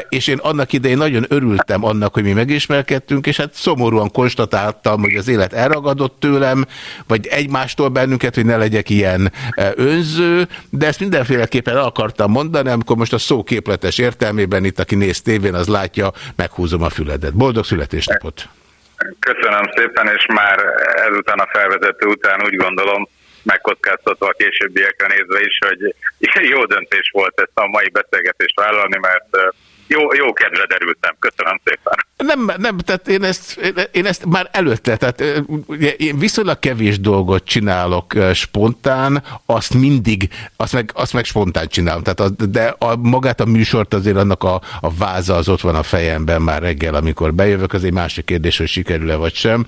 és én annak idején nagyon örültem annak, hogy mi megismerkedtünk, és hát szomorúan konstatáltam, hogy az élet elragadott tőlem, vagy egymástól bennünket, hogy ne legyek ilyen eh, önző, de ezt mindenféleképpen el akartam mondani, amikor most a szó képletes értelmében itt, aki néz tévén, az látja, meghúzom a füledet. Boldog születésnapot! Köszönöm szépen, és már ezután a felvezető után úgy gondolom, megkockáztatva a későbbiekre nézve is, hogy jó döntés volt ezt a mai beszélgetést vállalni, mert ö, jó, jó kedve derültem. Köszönöm szépen. Nem, nem, tehát én ezt, én ezt már előtte, tehát ugye én viszonylag kevés dolgot csinálok spontán, azt mindig, azt meg, azt meg spontán csinálom, tehát az, de a, magát a műsort azért annak a, a váza az ott van a fejemben már reggel, amikor bejövök, az egy másik kérdés, hogy sikerül-e vagy sem.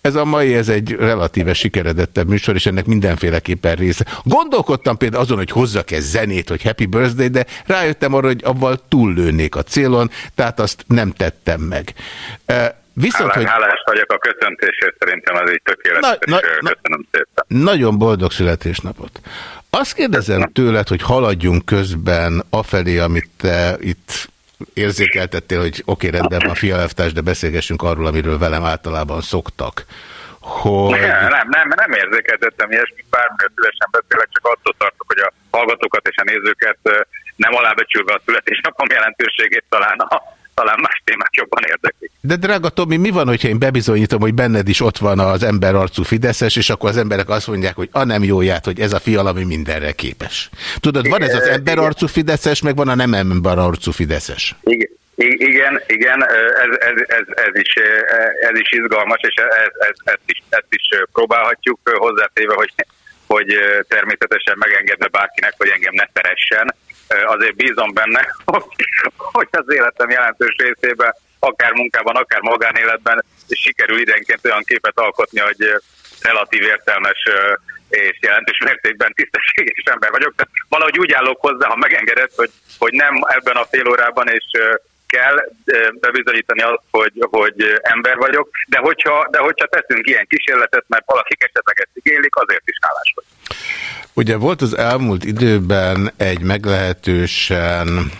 Ez a mai, ez egy relatíve sikeredettebb műsor, és ennek mindenféleképpen része. Gondolkodtam például azon, hogy hozzak-e zenét, hogy Happy Birthday, de rájöttem arra, hogy avval túllőnék a célon, tehát azt nem tettem meg. Viszont, Hálás, hogy hálás vagyok a köszöntésért, szerintem ez így tökéletes, Na- na- na- köszönöm szépen. nagyon boldog születésnapot. Azt kérdezem tőled, hogy haladjunk közben afelé, amit te itt érzékeltettél, hogy oké, okay, rendben van fialeftárs, de beszélgessünk arról, amiről velem általában szoktak. Hogy... Nem, nem, nem, nem érzékeltettem ilyesmit, bármilyen szívesen beszélek, csak attól tartok, hogy a hallgatókat és a nézőket nem alábecsülve a születésnapom jelentőségét talán, a, talán más témák jobban érdeklik. De drága Tomi, mi van, hogyha én bebizonyítom, hogy benned is ott van az emberarcú Fideszes, és akkor az emberek azt mondják, hogy a nem jóját, hogy ez a fial, ami mindenre képes. Tudod, van ez az emberarcú Fideszes, meg van a nem emberarcú Fideszes. Igen, igen, igen, ez, ez, ez, ez, is, ez is izgalmas, és ez, ez, ezt, is, ezt is próbálhatjuk hozzátéve, hogy, hogy természetesen megengedve bárkinek, hogy engem ne szeressen. Azért bízom benne, hogy, az életem jelentős részében, akár munkában, akár magánéletben sikerül időnként olyan képet alkotni, hogy relatív értelmes és jelentős mértékben tisztességes ember vagyok. Tehát valahogy úgy állok hozzá, ha megengedett, hogy, hogy nem ebben a fél órában és kell bebizonyítani azt, hogy, hogy ember vagyok, de hogyha, de hogyha teszünk ilyen kísérletet, mert valakik esetleg ezt igénylik, azért is hálás vagyok. Ugye volt az elmúlt időben egy meglehetősen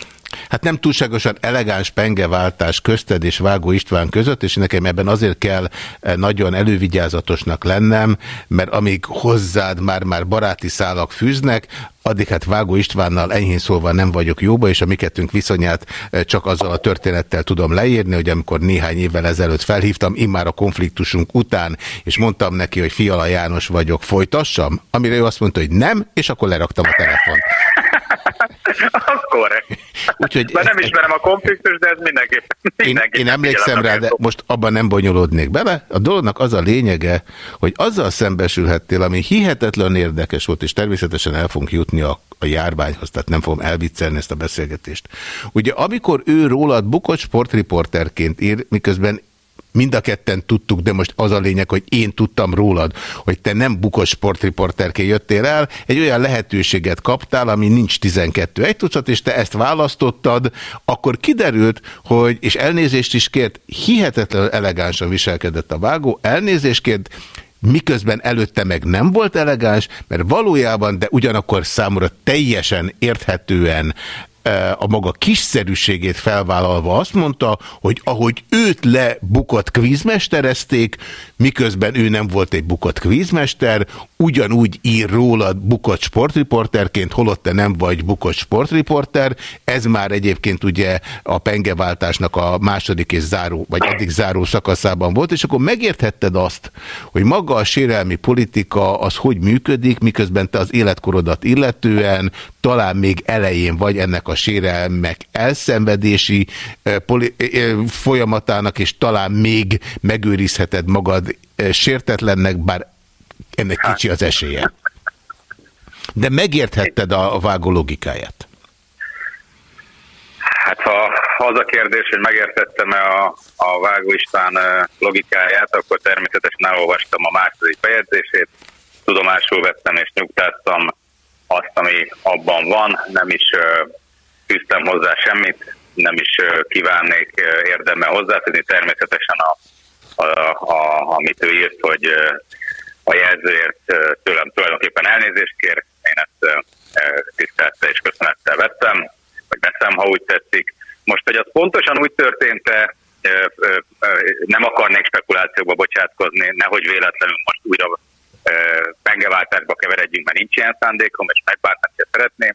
hát nem túlságosan elegáns pengeváltás közted és Vágó István között, és nekem ebben azért kell eh, nagyon elővigyázatosnak lennem, mert amíg hozzád már-már baráti szálak fűznek, addig hát Vágó Istvánnal enyhén szólva nem vagyok jóba, és a mi kettőnk viszonyát eh, csak azzal a történettel tudom leírni, hogy amikor néhány évvel ezelőtt felhívtam, immár a konfliktusunk után, és mondtam neki, hogy Fiala János vagyok, folytassam? Amire ő azt mondta, hogy nem, és akkor leraktam a telefont. Akkor. Úgyhogy Bár nem ismerem a konfliktus, de ez mindenképpen. Én, mindenképpen én emlékszem figyelembe rá, de most abban nem bonyolódnék bele. A dolognak az a lényege, hogy azzal szembesülhettél, ami hihetetlen érdekes volt, és természetesen el fogunk jutni a, a járványhoz, tehát nem fogom elviccelni ezt a beszélgetést. Ugye amikor ő rólad bukott sportriporterként ír, miközben mind a ketten tudtuk, de most az a lényeg, hogy én tudtam rólad, hogy te nem bukott sportriporterként jöttél el, egy olyan lehetőséget kaptál, ami nincs 12 egy tucat, és te ezt választottad, akkor kiderült, hogy, és elnézést is kért, hihetetlenül elegánsan viselkedett a vágó, elnézést kért, miközben előtte meg nem volt elegáns, mert valójában, de ugyanakkor számomra teljesen érthetően a maga kiszerűségét felvállalva azt mondta, hogy ahogy őt lebukott kvízmesterezték, miközben ő nem volt egy bukott kvízmester, ugyanúgy ír rólad bukott sportriporterként, holott te nem vagy bukott sportriporter. Ez már egyébként ugye a pengeváltásnak a második és záró, vagy eddig záró szakaszában volt, és akkor megérthetted azt, hogy maga a sérelmi politika az hogy működik, miközben te az életkorodat illetően talán még elején vagy ennek a sérelmek elszenvedési eh, poli- eh, folyamatának, és talán még megőrizheted magad eh, sértetlennek, bár ennek kicsi az esélye. De megérthetted a, a vágó logikáját. Hát ha az a kérdés, hogy megértettem-e a, a Vágó István logikáját, akkor természetesen elolvastam a második bejegyzését, tudomásul vettem és nyugtáztam azt, ami abban van, nem is fűztem hozzá semmit, nem is kívánnék ö, érdemel hozzátenni, természetesen a, a, a, amit ő írt, hogy a jelzőért tőlem tulajdonképpen elnézést kér, én ezt tisztelettel és köszönettel vettem, vagy veszem, ha úgy tetszik. Most, hogy az pontosan úgy történt-e, nem akarnék spekulációkba bocsátkozni, nehogy véletlenül most újra pengeváltásba keveredjünk, mert nincs ilyen szándékom, és megbántani szeretném,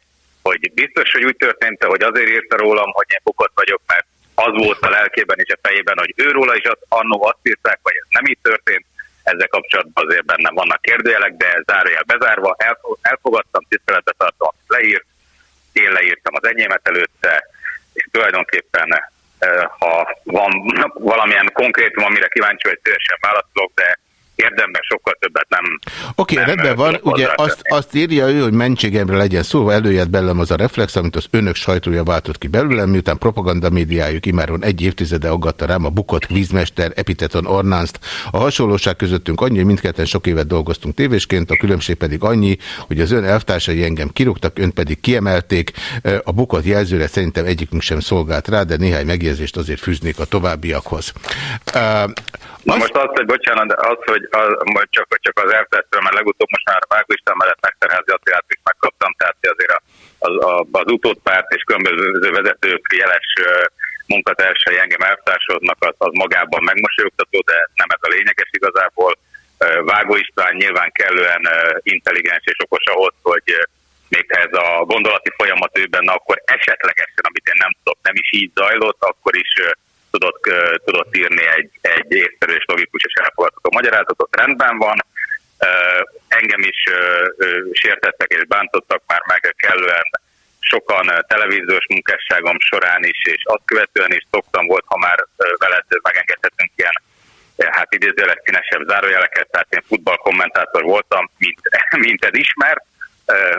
hogy biztos, hogy úgy történt hogy azért írta rólam, hogy én bukott vagyok, mert az volt a lelkében és a fejében, hogy őróla is azt, annó azt írták, vagy ez nem így történt, ezzel kapcsolatban azért bennem vannak kérdőjelek, de zárójel bezárva, elfog- elfogadtam, tiszteletbe tartom, leírt, én leírtam az enyémet előtte, és tulajdonképpen eh, ha van valamilyen konkrétum, amire kíváncsi vagy, szívesen válaszolok, de érdemben sokkal többet nem. Oké, okay, rendben van. Ugye azt, azt írja ő, hogy mentségemre legyen szó, előjött belőlem az a reflex, amit az önök sajtója váltott ki belőlem, miután propaganda médiájuk imáron egy évtizede aggatta rám a bukott vízmester Epiteton Ornánzt. A hasonlóság közöttünk annyi, hogy mindketten sok évet dolgoztunk tévésként, a különbség pedig annyi, hogy az ön elvtársai engem kirúgtak, ön pedig kiemelték. A bukott jelzőre szerintem egyikünk sem szolgált rá, de néhány megjegyzést azért fűznék a továbbiakhoz. Na azt- most az, hogy bocsánat, de az, hogy az, majd csak, csak az elvtesztől, mert legutóbb most már Vágó István mellett Mesterházi Attilát is megkaptam, tehát azért a, az, a, az utódpárt és különböző vezetők jeles munkatársai engem elvtársodnak, az, az magában megmosolyogtató, de nem ez a lényeges igazából. Vágó István nyilván kellően intelligens és okos ahhoz, hogy még ha ez a gondolati folyamat ő benne, akkor esetlegesen, amit én nem tudok, nem is így zajlott, akkor is tudott, tudott írni egy, egy észszerű és logikus és elfogadható magyarázatot. Rendben van. Engem is sértettek és bántottak már meg kellően sokan televíziós munkásságom során is, és azt követően is szoktam volt, ha már veled megengedhetünk ilyen hát idézőleg színesebb zárójeleket, tehát én futballkommentátor voltam, mint, mint ez ismert,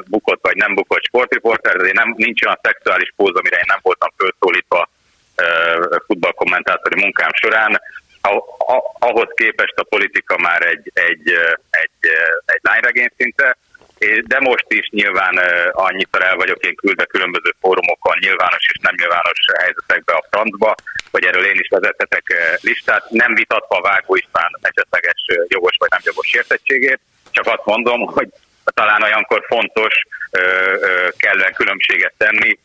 bukott vagy nem bukott sportriporter, de nem, nincs olyan szexuális póz, amire én nem voltam felszólítva futballkommentátori munkám során. Ahhoz képest a politika már egy, egy, egy, egy lányregény szinte, de most is nyilván annyit el vagyok én küldve különböző fórumokon, nyilvános és nem nyilvános helyzetekbe a francba, hogy erről én is vezethetek listát, nem vitatva Vágó István esetleges jogos vagy nem jogos sértettségét, csak azt mondom, hogy talán olyankor fontos kellően különbséget tenni,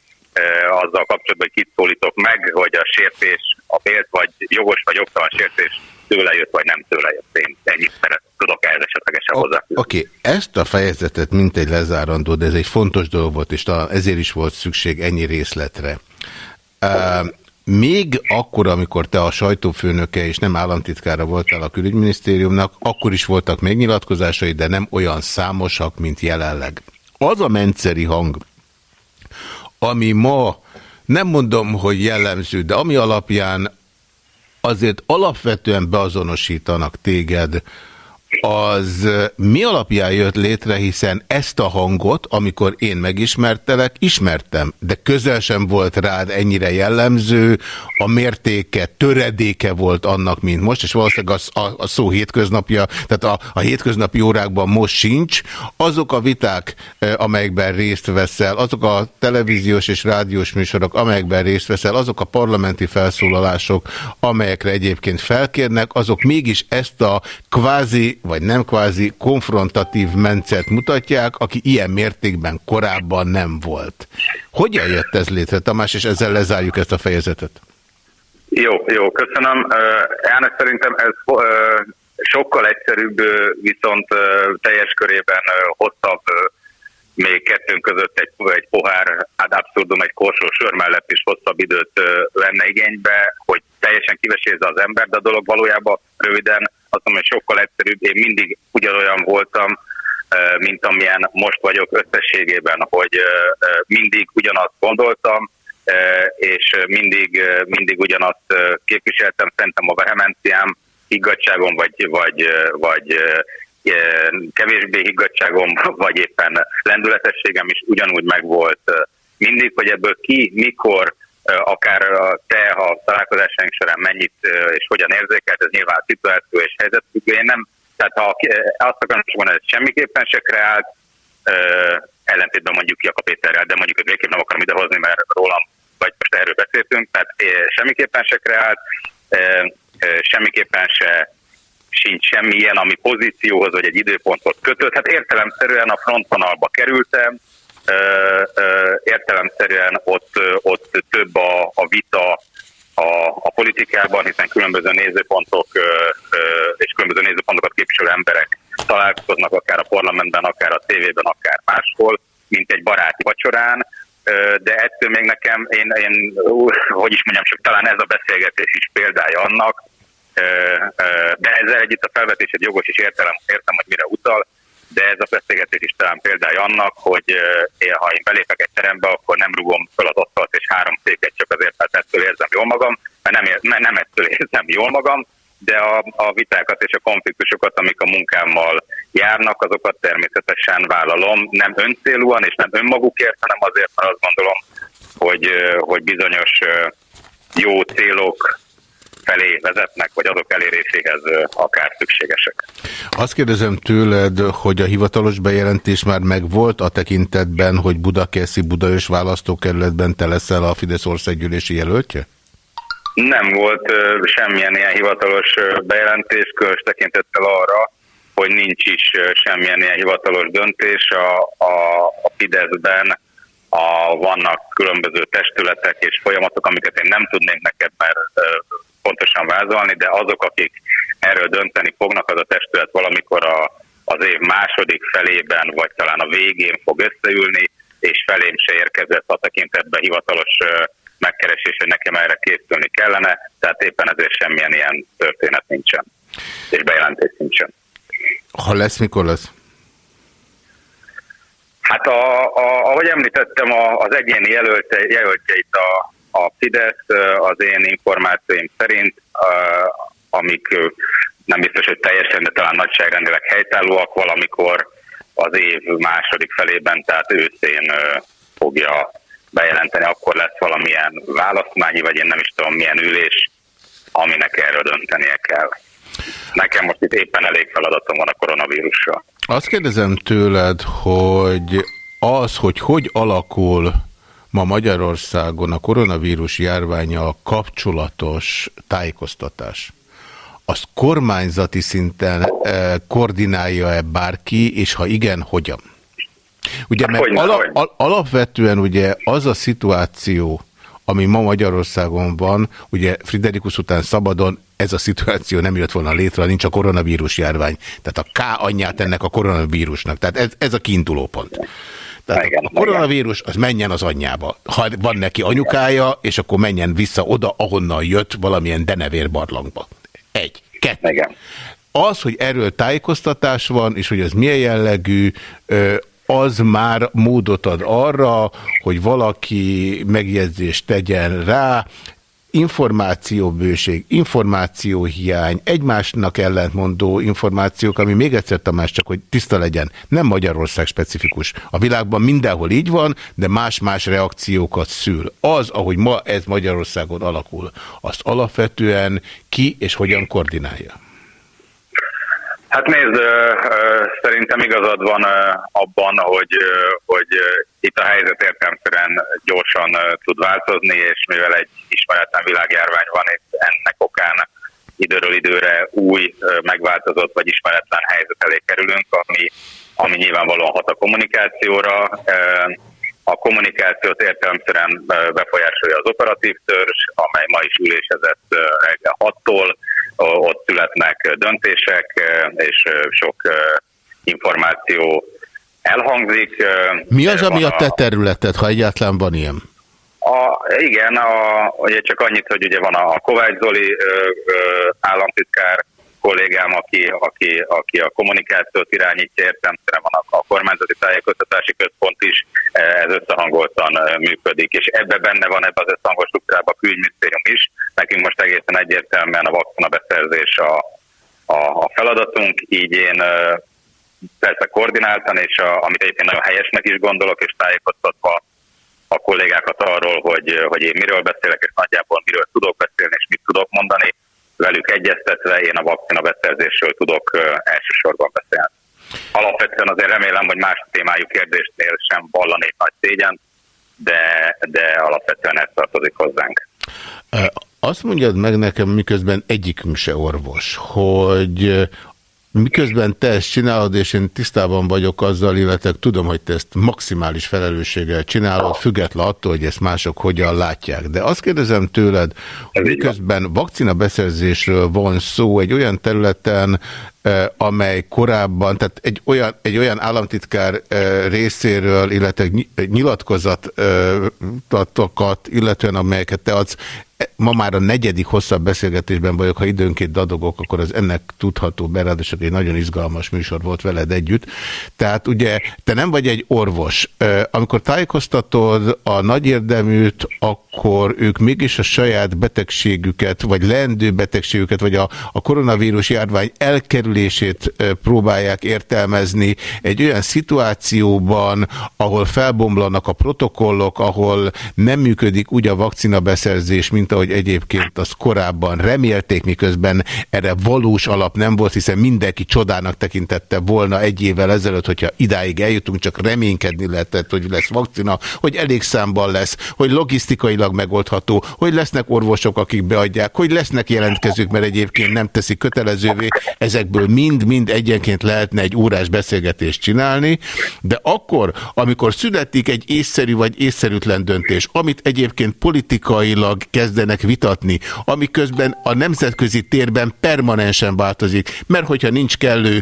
azzal kapcsolatban, hogy kit szólítok meg, hogy a sértés, a pélt, vagy jogos vagy jogtalan sértés tőle jött, vagy nem tőle jött. Én ennyit szeret, tudok ehhez esetlegesen hozzá. Oké, okay. ezt a fejezetet mint egy lezárandó, de ez egy fontos dolog volt, és talán ezért is volt szükség ennyi részletre. Uh, még akkor, amikor te a sajtófőnöke és nem államtitkára voltál a külügyminisztériumnak, akkor is voltak megnyilatkozásai, de nem olyan számosak, mint jelenleg. Az a menceri hang, ami ma nem mondom, hogy jellemző, de ami alapján azért alapvetően beazonosítanak téged, az mi alapján jött létre, hiszen ezt a hangot, amikor én megismertelek, ismertem, de közel sem volt rád ennyire jellemző, a mértéke, töredéke volt annak, mint most, és valószínűleg a, a, a szó hétköznapja, tehát a, a hétköznapi órákban most sincs. Azok a viták, amelyekben részt veszel, azok a televíziós és rádiós műsorok, amelyekben részt veszel, azok a parlamenti felszólalások, amelyekre egyébként felkérnek, azok mégis ezt a kvázi vagy nem kvázi konfrontatív mencet mutatják, aki ilyen mértékben korábban nem volt. Hogyan jött ez létre, Tamás, és ezzel lezárjuk ezt a fejezetet? Jó, jó, köszönöm. Elnök szerintem ez sokkal egyszerűbb, viszont teljes körében hosszabb még kettőnk között egy, egy pohár, hát abszurdum egy korsó sör mellett is hosszabb időt venne igénybe, hogy teljesen kivesézze az ember, de a dolog valójában röviden azt mondom, hogy sokkal egyszerűbb. Én mindig ugyanolyan voltam, mint amilyen most vagyok összességében, hogy mindig ugyanazt gondoltam, és mindig, mindig ugyanazt képviseltem, szerintem a vehemenciám, higgadságom, vagy, vagy, vagy kevésbé higgadságom, vagy éppen lendületességem is ugyanúgy megvolt mindig, hogy ebből ki, mikor, akár te, ha a találkozásaink során mennyit és hogyan érzékelt, ez nyilván szituáció és helyzetfüggő. Én nem, tehát ha azt akarom mondani, hogy semmiképpen se kreált, ellentétben mondjuk a Péterrel, de mondjuk végképp nem akarom idehozni, mert rólam, vagy most erről beszéltünk, tehát semmiképpen se kreált, semmiképpen se sincs semmilyen, ami pozícióhoz vagy egy időponthoz kötött. Hát értelemszerűen a frontvonalba kerültem, értelemszerűen ott, ott több a, a vita a, a politikában, hiszen különböző nézőpontok és különböző nézőpontokat képviselő emberek találkoznak akár a parlamentben, akár a tévében, akár máshol, mint egy baráti vacsorán, de ettől még nekem, én, én hogy is mondjam, csak talán ez a beszélgetés is példája annak, de ezzel együtt a felvetésed jogos is értelem, értem, hogy mire utal, de ez a beszélgetés is talán példája annak, hogy én, ha én belépek egy terembe, akkor nem rugom fel az asztalt és három széket csak azért, mert ettől érzem jól magam, mert nem, mert nem ettől érzem jól magam, de a, a vitákat és a konfliktusokat, amik a munkámmal járnak, azokat természetesen vállalom, nem öncélúan és nem önmagukért, hanem azért, mert azt gondolom, hogy, hogy bizonyos jó célok felé vezetnek, vagy azok eléréséhez akár szükségesek. Azt kérdezem tőled, hogy a hivatalos bejelentés már megvolt a tekintetben, hogy Budakeszi Budaös választókerületben te leszel a Fidesz országgyűlési jelöltje? Nem volt semmilyen ilyen hivatalos bejelentés, különös tekintettel arra, hogy nincs is semmilyen ilyen hivatalos döntés. A, a, a Fideszben a, vannak különböző testületek és folyamatok, amiket én nem tudnék neked, mert pontosan vázolni, de azok, akik erről dönteni fognak, az a testület valamikor a, az év második felében, vagy talán a végén fog összeülni, és felém se érkezett a tekintetben hivatalos megkeresés, hogy nekem erre készülni kellene, tehát éppen ezért semmilyen ilyen történet nincsen, és bejelentés nincsen. Ha lesz, mikor lesz? Hát a, a, ahogy említettem, a, az egyéni jelölte, jelöltjeit a, a Fidesz az én információim szerint, amik nem biztos, hogy teljesen, de talán nagyságrendileg helytállóak, valamikor az év második felében, tehát őszén fogja bejelenteni, akkor lesz valamilyen választmányi, vagy én nem is tudom milyen ülés, aminek erről döntenie kell. Nekem most itt éppen elég feladatom van a koronavírussal. Azt kérdezem tőled, hogy az, hogy hogy alakul ma Magyarországon a koronavírus járványa kapcsolatos tájékoztatás, azt kormányzati szinten eh, koordinálja-e bárki, és ha igen, hogyan? Ugye, mert Hogyne, ala, al, alapvetően ugye az a szituáció, ami ma Magyarországon van, ugye Friderikus után szabadon ez a szituáció nem jött volna létre, nincs a koronavírus járvány. Tehát a K anyját ennek a koronavírusnak. Tehát ez, ez a kiinduló pont. Tehát Igen, a koronavírus az menjen az anyjába. Ha van neki anyukája, és akkor menjen vissza oda, ahonnan jött valamilyen denevér barlangba. Egy. Kettő. Igen. Az, hogy erről tájékoztatás van, és hogy ez milyen jellegű, az már módot ad arra, hogy valaki megjegyzést tegyen rá, információbőség, információhiány, egymásnak ellentmondó információk, ami még egyszer Tamás csak, hogy tiszta legyen, nem Magyarország specifikus. A világban mindenhol így van, de más-más reakciókat szül. Az, ahogy ma ez Magyarországon alakul, azt alapvetően ki és hogyan koordinálja? Hát nézd, szerintem igazad van abban, hogy, hogy itt a helyzet értelmszerűen gyorsan tud változni, és mivel egy ismeretlen világjárvány van, itt ennek okán időről időre új, megváltozott vagy ismeretlen helyzet elé kerülünk, ami, ami nyilvánvalóan hat a kommunikációra. A kommunikációt értelemszerűen befolyásolja az operatív törzs, amely ma is ülésezett reggel 6-tól, O- ott születnek döntések, és sok információ elhangzik. Mi az, ami a te területed, ha egyáltalán van ilyen? a, igen, a, ugye csak annyit, hogy ugye van a Kovács Zoli ö, ö, államtitkár kollégám, aki, aki, aki a kommunikációt irányítja, értelmszerűen van a, a kormányzati tájékoztatási központ is, e, ez összehangoltan ö, működik, és ebbe benne van ebbe az összehangos struktúrában a külügyminisztérium is. Nekünk most egészen egyértelműen a vakcina beszerzés a, a, a feladatunk, így én ö, persze koordináltan, és a, amit egyébként nagyon helyesnek is gondolok, és tájékoztatva a kollégákat arról, hogy, hogy én miről beszélek, és nagyjából miről tudok beszélni, és mit tudok mondani. Velük egyeztetve én a vakcina beszerzésről tudok elsősorban beszélni. Alapvetően azért remélem, hogy más témájú kérdésnél sem vallanék nagy szégyen, de, de alapvetően ez tartozik hozzánk. Azt mondjad meg nekem, miközben egyikünk se orvos, hogy miközben te ezt csinálod, és én tisztában vagyok azzal, illetve tudom, hogy te ezt maximális felelősséggel csinálod, független attól, hogy ezt mások hogyan látják. De azt kérdezem tőled, miközben vakcina beszerzésről van szó egy olyan területen, amely korábban, tehát egy olyan, egy olyan államtitkár részéről, illetve ny- nyilatkozatokat, illetően amelyeket te adsz, eh, ma már a negyedik hosszabb beszélgetésben vagyok, ha időnként dadogok, akkor az ennek tudható be, ráadásul egy nagyon izgalmas műsor volt veled együtt. Tehát ugye te nem vagy egy orvos. Amikor tájékoztatod a nagy érdeműt, akkor ők mégis a saját betegségüket, vagy leendő betegségüket, vagy a, a koronavírus járvány elkerülését eh, próbálják értelmezni egy olyan szituációban, ahol felbomlanak a protokollok, ahol nem működik úgy a vakcina beszerzés, mint ahogy egyébként az korábban remélték, miközben erre valós alap nem volt, hiszen mindenki csodának tekintette volna egy évvel ezelőtt, hogyha idáig eljutunk, csak reménykedni lehetett, hogy lesz vakcina, hogy elég számban lesz, hogy logisztikailag megoldható, hogy lesznek orvosok, akik beadják, hogy lesznek jelentkezők, mert egyébként nem teszik kötelezővé. Ezekből mind-mind egyenként lehetne egy órás beszélgetést csinálni, de akkor, amikor születik egy észszerű vagy észszerűtlen döntés, amit egyébként politikailag kezdenek vitatni, ami közben a nemzetközi térben permanensen változik, mert hogyha nincs kellő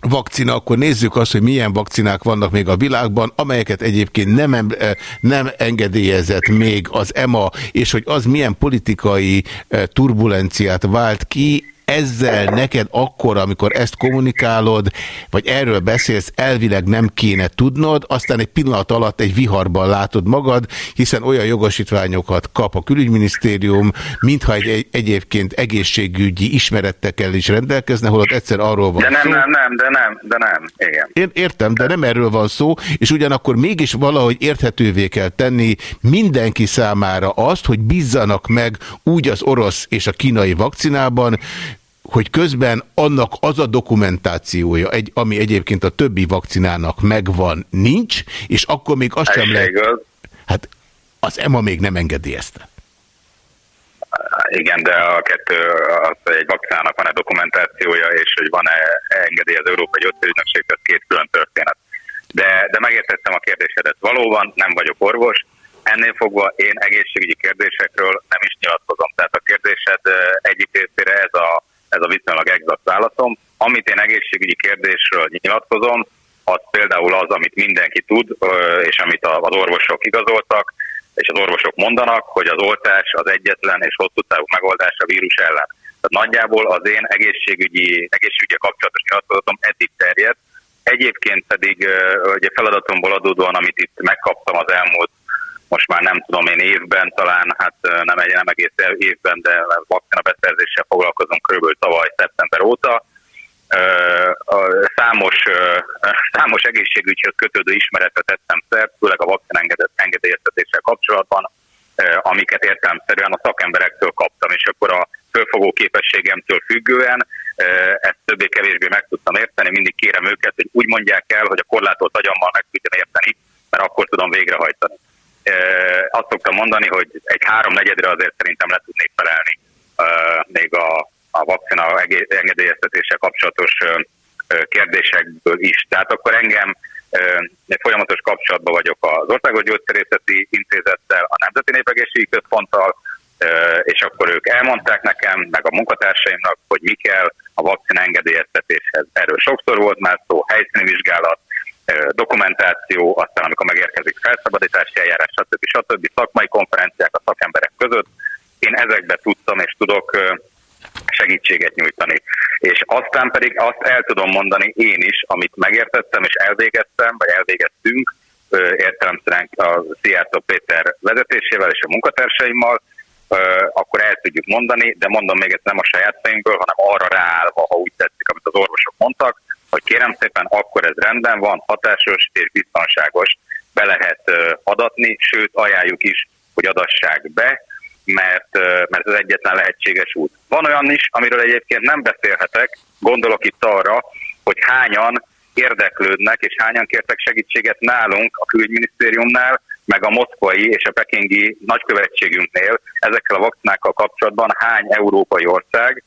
vakcina, akkor nézzük azt, hogy milyen vakcinák vannak még a világban, amelyeket egyébként nem, em- eh, nem engedélyezett még az EMA, és hogy az milyen politikai eh, turbulenciát vált ki, ezzel neked akkor, amikor ezt kommunikálod, vagy erről beszélsz, elvileg nem kéne tudnod, aztán egy pillanat alatt egy viharban látod magad, hiszen olyan jogosítványokat kap a külügyminisztérium, mintha egy, egy egyébként egészségügyi ismerettekkel is rendelkezne, holott egyszer arról van De nem, szó. nem, nem, de nem, de nem, igen. Én értem, de nem erről van szó, és ugyanakkor mégis valahogy érthetővé kell tenni mindenki számára azt, hogy bízzanak meg úgy az orosz és a kínai vakcinában, hogy közben annak az a dokumentációja, egy, ami egyébként a többi vakcinának megvan, nincs, és akkor még azt Ez sem se lehet. igaz. Hát az EMA még nem engedélyezte. Igen, de a kettő, az, egy vakcinának van-e dokumentációja, és hogy van-e engedély az Európai Gyógyszerügynökség, ez két külön történet. De, de megértettem a kérdésedet. Valóban nem vagyok orvos, ennél fogva én egészségügyi kérdésekről nem is nyilatkozom. Tehát a kérdésed ö, egyik részére ez a, ez a viszonylag exakt válaszom. Amit én egészségügyi kérdésről nyilatkozom, az például az, amit mindenki tud, és amit az orvosok igazoltak, és az orvosok mondanak, hogy az oltás az egyetlen és hosszú távú megoldás a vírus ellen. Tehát nagyjából az én egészségügyi, egészségügyi kapcsolatos nyilatkozatom eddig terjed. Egyébként pedig ugye feladatomból adódóan, amit itt megkaptam az elmúlt most már nem tudom én évben, talán hát nem, egy, nem egész évben, de vakcina beszerzéssel foglalkozom körülbelül tavaly szeptember óta. Számos, számos egészségügyhöz kötődő ismeretet tettem szert, főleg a vakcina engedélyeztetéssel kapcsolatban, amiket értelemszerűen a szakemberektől kaptam, és akkor a fölfogó képességemtől függően ezt többé-kevésbé meg tudtam érteni, mindig kérem őket, hogy úgy mondják el, hogy a korlátolt agyammal meg tudjam érteni, mert akkor tudom végrehajtani. Azt szoktam mondani, hogy egy háromnegyedre azért szerintem le tudnék felelni még a, a vakcina engedélyeztetéssel kapcsolatos kérdésekből is. Tehát akkor engem folyamatos kapcsolatban vagyok az Országos Gyógyszerészeti Intézettel, a Nemzeti Népegészségügyi Központtal, és akkor ők elmondták nekem, meg a munkatársaimnak, hogy mi kell a vakcina engedélyeztetéshez. Erről sokszor volt már szó, helyszíni vizsgálat, dokumentáció, aztán amikor megérkezik felszabadítási eljárás, stb. stb. szakmai konferenciák a szakemberek között. Én ezekbe tudtam és tudok segítséget nyújtani. És aztán pedig azt el tudom mondani én is, amit megértettem és elvégeztem, vagy elvégeztünk, értelemszerűen a Szijjártó Péter vezetésével és a munkatársaimmal, akkor el tudjuk mondani, de mondom még ezt nem a saját fejünkből, hanem arra ráállva, ha úgy tetszik, amit az orvosok mondtak, hogy kérem szépen, akkor ez rendben van, hatásos és biztonságos, be lehet adatni, sőt ajánljuk is, hogy adassák be, mert, mert ez egyetlen lehetséges út. Van olyan is, amiről egyébként nem beszélhetek, gondolok itt arra, hogy hányan érdeklődnek, és hányan kértek segítséget nálunk, a külügyminisztériumnál, meg a moszkvai és a pekingi nagykövetségünknél ezekkel a vakcinákkal kapcsolatban hány európai ország,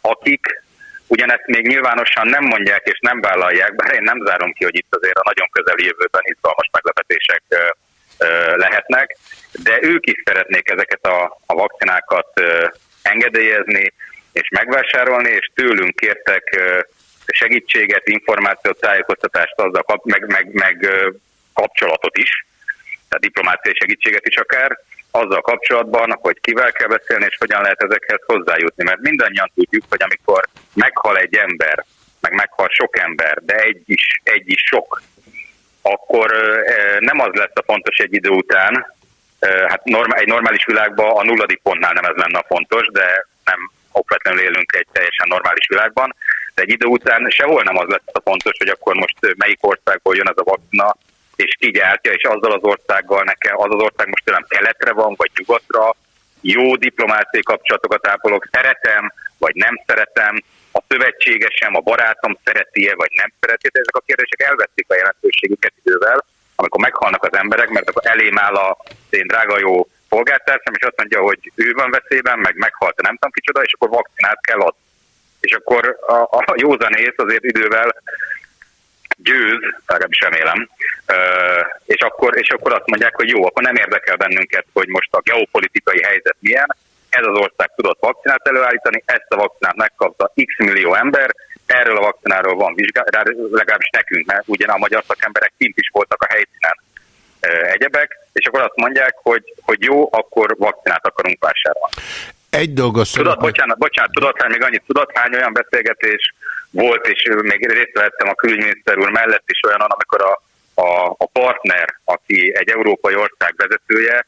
akik ugyanezt még nyilvánosan nem mondják és nem vállalják, bár én nem zárom ki, hogy itt azért a nagyon közeli jövőben izgalmas meglepetések lehetnek, de ők is szeretnék ezeket a, a vakcinákat engedélyezni és megvásárolni, és tőlünk kértek segítséget, információt, tájékoztatást azzal kap, meg, meg, meg kapcsolatot is, tehát diplomáciai segítséget is akár, azzal kapcsolatban, hogy kivel kell beszélni, és hogyan lehet ezekhez hozzájutni. Mert mindannyian tudjuk, hogy amikor meghal egy ember, meg meghal sok ember, de egy is, egy is sok, akkor nem az lesz a fontos egy idő után, hát egy normális világban a nulladik pontnál nem ez lenne a fontos, de nem okvetlenül élünk egy teljesen normális világban, de egy idő után sehol nem az lesz a fontos, hogy akkor most melyik országból jön ez a vakcina, és ki gyártja, és azzal az országgal nekem, az az ország most tőlem keletre van, vagy nyugatra, jó diplomáciai kapcsolatokat ápolok, szeretem, vagy nem szeretem, a szövetségesem, a barátom szereti-e, vagy nem szereti, de ezek a kérdések elveszik a jelentőségüket idővel, amikor meghalnak az emberek, mert akkor elém áll a én drága jó polgártársam, és azt mondja, hogy ő van veszélyben, meg meghalt, nem tudom kicsoda, és akkor vakcinát kell adni. És akkor a, a józanész azért idővel győz, legalábbis remélem, és akkor, és akkor azt mondják, hogy jó, akkor nem érdekel bennünket, hogy most a geopolitikai helyzet milyen, ez az ország tudott vakcinát előállítani, ezt a vakcinát megkapta x millió ember, erről a vakcináról van vizsgálat, legalábbis nekünk, mert ugyan a magyar szakemberek kint is voltak a helyszínen egyebek, és akkor azt mondják, hogy, hogy jó, akkor vakcinát akarunk vásárolni. Egy dolgot Tudod, bocsánat, bocsánat, tudod, hát még annyit tudod, hány olyan beszélgetés volt, és még részt vettem a külügyminiszter úr mellett is olyan, amikor a, a, a partner, aki egy európai ország vezetője,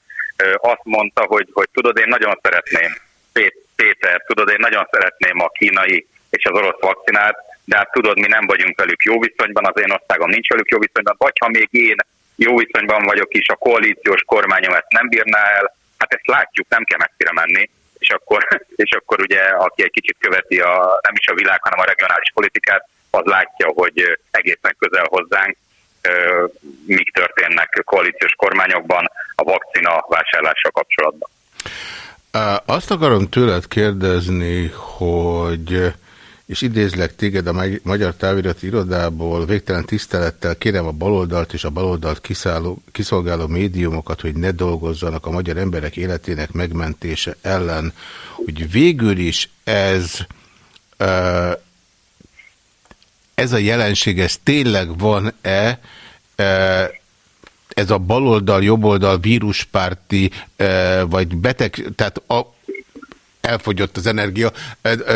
azt mondta, hogy, hogy tudod, én nagyon szeretném, Pé- Péter, tudod, én nagyon szeretném a kínai és az orosz vakcinát, de hát tudod, mi nem vagyunk velük jó viszonyban, az én országom nincs velük jó viszonyban, vagy ha még én jó viszonyban vagyok is, a koalíciós kormányom ezt nem bírná el, hát ezt látjuk, nem kell messzire menni, és akkor, és akkor ugye, aki egy kicsit követi a, nem is a világ, hanem a regionális politikát, az látja, hogy egészen közel hozzánk mik történnek koalíciós kormányokban a vakcina vásárlással kapcsolatban. Azt akarom tőled kérdezni, hogy és idézlek téged a Magy- Magyar Távirati Irodából, végtelen tisztelettel kérem a baloldalt és a baloldalt kiszálló, kiszolgáló médiumokat, hogy ne dolgozzanak a magyar emberek életének megmentése ellen, hogy végül is ez ez a jelenség, ez tényleg van-e, ez a baloldal, jobboldal, víruspárti, vagy beteg, tehát a, elfogyott az energia,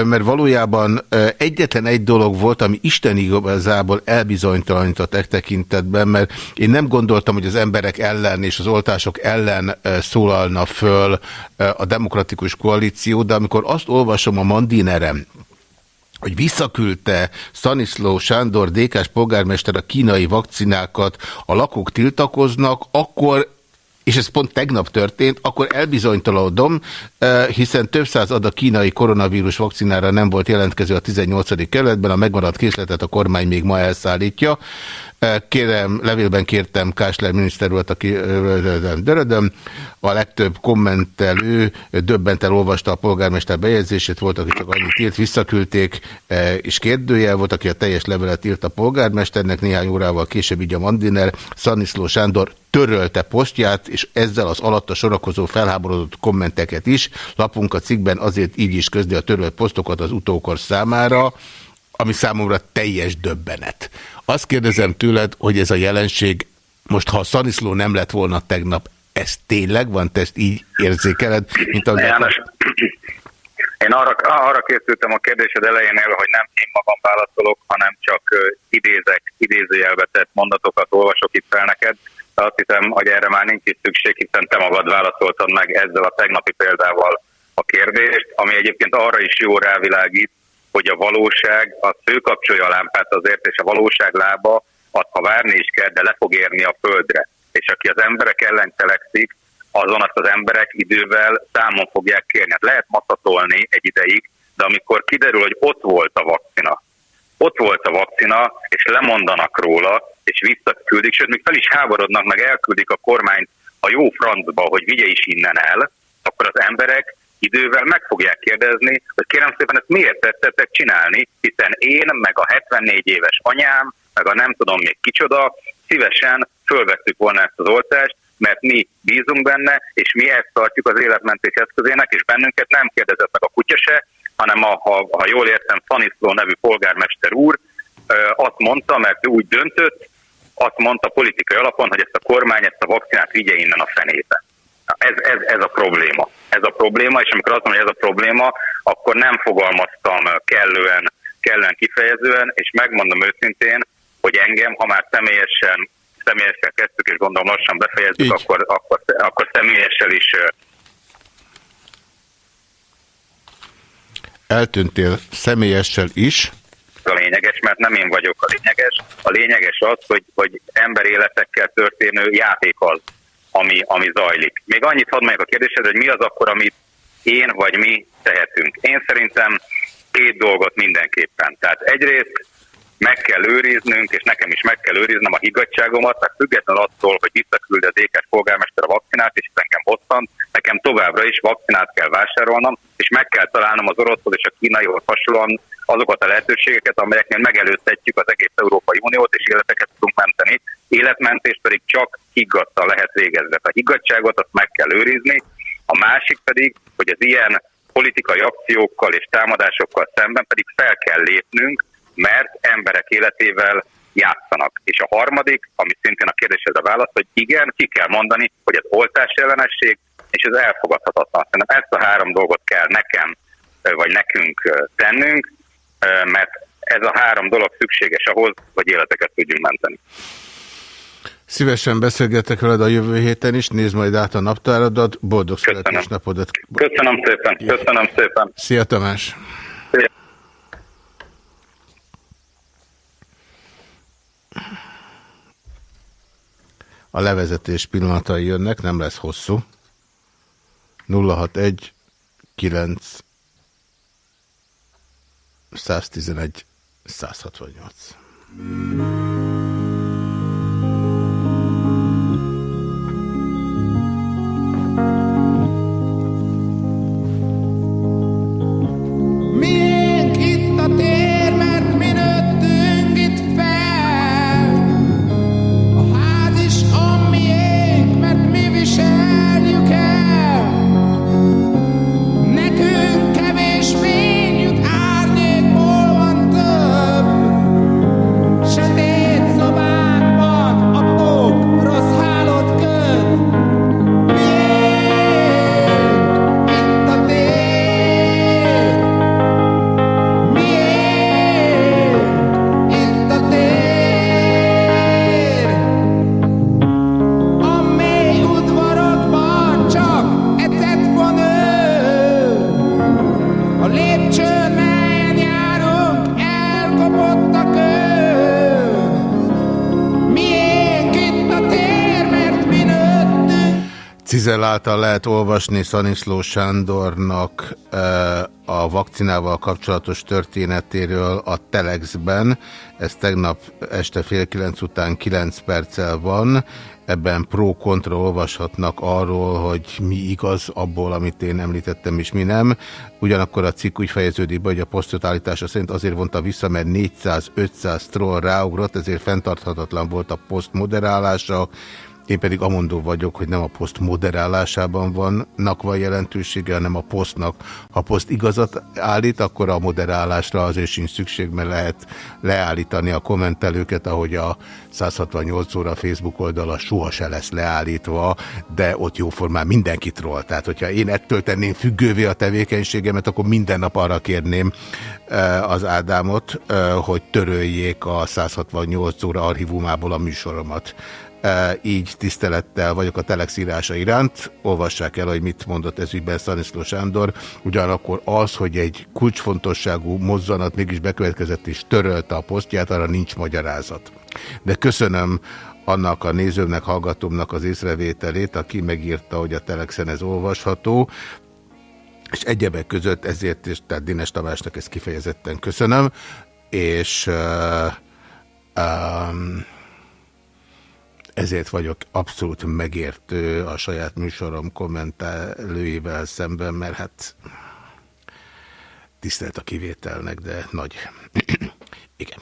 mert valójában egyetlen egy dolog volt, ami Isten igazából elbizonytalanított e tekintetben, mert én nem gondoltam, hogy az emberek ellen és az oltások ellen szólalna föl a demokratikus koalíció, de amikor azt olvasom a Mandinerem, hogy visszaküldte Stanislaw Sándor DK-s polgármester a kínai vakcinákat, a lakók tiltakoznak, akkor és ez pont tegnap történt, akkor elbizonytalanodom, eh, hiszen több száz adag kínai koronavírus vakcinára nem volt jelentkező a 18. kerületben, a megmaradt készletet a kormány még ma elszállítja. Kérem, levélben kértem Kásler miniszter volt, aki dörödöm, a legtöbb kommentelő döbbenten olvasta a polgármester bejegyzését, volt, aki csak annyit írt, visszaküldték, és kérdőjel volt, aki a teljes levelet írt a polgármesternek, néhány órával később így a Mandiner, Szaniszló Sándor törölte posztját, és ezzel az alatta sorakozó felháborodott kommenteket is. Lapunk a cikkben azért így is közli a törölt posztokat az utókor számára, ami számomra teljes döbbenet. Azt kérdezem tőled, hogy ez a jelenség, most ha Szaniszló nem lett volna tegnap, ez tényleg van? Te ezt így érzékeled? Mint ahogy János, én arra, arra készültem a kérdésed elejénél, hogy nem én magam válaszolok, hanem csak idézek, idézőjelbe tett mondatokat olvasok itt fel neked. De azt hiszem, hogy erre már nincs is szükség, hiszen te magad válaszoltad meg ezzel a tegnapi példával a kérdést, ami egyébként arra is jó rávilágít, hogy a valóság, az főkapcsolja a lámpát azért, és a valóság lába, az ha várni is kell, de le fog érni a földre. És aki az emberek ellen cselekszik, azon azt az emberek idővel számon fogják kérni. Hát lehet matatolni egy ideig, de amikor kiderül, hogy ott volt a vakcina, ott volt a vakcina, és lemondanak róla, és visszaküldik, sőt, még fel is háborodnak, meg elküldik a kormányt a jó francba, hogy vigye is innen el, akkor az emberek idővel meg fogják kérdezni, hogy kérem szépen ezt miért tettetek csinálni, hiszen én, meg a 74 éves anyám, meg a nem tudom még kicsoda, szívesen fölvettük volna ezt az oltást, mert mi bízunk benne, és mi ezt tartjuk az életmentés eszközének, és bennünket nem kérdezett meg a kutya se, hanem a, ha, ha jól értem, Faniszló nevű polgármester úr azt mondta, mert úgy döntött, azt mondta politikai alapon, hogy ezt a kormány, ezt a vakcinát vigye innen a fenébe. Ez, ez, ez a probléma. Ez a probléma, és amikor azt mondom, hogy ez a probléma, akkor nem fogalmaztam kellően, kellően kifejezően, és megmondom őszintén, hogy engem, ha már személyesen, személyesen kezdtük, és gondolom lassan befejezzük, Így. akkor, akkor, akkor személyessel is eltűntél személyessel is, a lényeges, mert nem én vagyok a lényeges. A lényeges az, hogy, hogy emberéletekkel történő játék az, ami, ami zajlik. Még annyit hadd mondjak a kérdésed, hogy mi az akkor, amit én vagy mi tehetünk. Én szerintem két dolgot mindenképpen. Tehát egyrészt meg kell őriznünk, és nekem is meg kell őriznem a higgadságomat, tehát függetlenül attól, hogy visszaküld az ékes polgármester a vakcinát, és ez engem bosszant, nekem továbbra is vakcinát kell vásárolnom, és meg kell találnom az oroszhoz és a kínaihoz hasonlóan azokat a lehetőségeket, amelyeknél megelőzhetjük az egész Európai Uniót, és életeket tudunk menteni. Életmentést pedig csak higgadtan lehet végezni. A higgadságot azt meg kell őrizni, a másik pedig, hogy az ilyen politikai akciókkal és támadásokkal szemben pedig fel kell lépnünk, mert emberek életével játszanak. És a harmadik, ami szintén a kérdéshez a válasz, hogy igen, ki kell mondani, hogy az oltás ellenesség, és ez elfogadhatatlan. Szerintem ezt a három dolgot kell nekem, vagy nekünk tennünk, mert ez a három dolog szükséges ahhoz, hogy életeket tudjunk menteni. Szívesen beszélgetek veled a jövő héten is, nézd majd át a naptáradat, boldog Köszönöm. születésnapodat. Köszönöm szépen, köszönöm szépen. Szia Tamás! A levezetés pillanatai jönnek, nem lesz hosszú. 061 9 111 168. Cizel által lehet olvasni Szaniszló Sándornak a vakcinával kapcsolatos történetéről a Telexben. Ez tegnap este fél kilenc után kilenc perccel van. Ebben pro-kontra olvashatnak arról, hogy mi igaz abból, amit én említettem, és mi nem. Ugyanakkor a cikk úgy fejeződik be, hogy a posztot állítása szerint azért vonta vissza, mert 400-500 troll ráugrott, ezért fenntarthatatlan volt a poszt moderálása. Én pedig amondó vagyok, hogy nem a poszt moderálásában vannak van jelentősége, hanem a posztnak. Ha a poszt igazat állít, akkor a moderálásra azért sincs szükség, mert lehet leállítani a kommentelőket, ahogy a 168 óra Facebook oldala soha se lesz leállítva, de ott jóformán mindenkit troll. Tehát, hogyha én ettől tenném függővé a tevékenységemet, akkor minden nap arra kérném eh, az Ádámot, eh, hogy töröljék a 168 óra archívumából a műsoromat. E, így tisztelettel vagyok a Telex írása iránt. Olvassák el, hogy mit mondott ez ügyben Szaniszló Sándor. Ugyanakkor az, hogy egy kulcsfontosságú mozzanat mégis bekövetkezett és törölte a posztját, arra nincs magyarázat. De köszönöm annak a nézőmnek, hallgatómnak az észrevételét, aki megírta, hogy a Telexen ez olvasható, és egyebek között ezért, és tehát Dines Tamásnak ezt kifejezetten köszönöm, és uh, um, ezért vagyok abszolút megértő a saját műsorom kommentálőivel szemben, mert hát tisztelt a kivételnek, de nagy. Igen.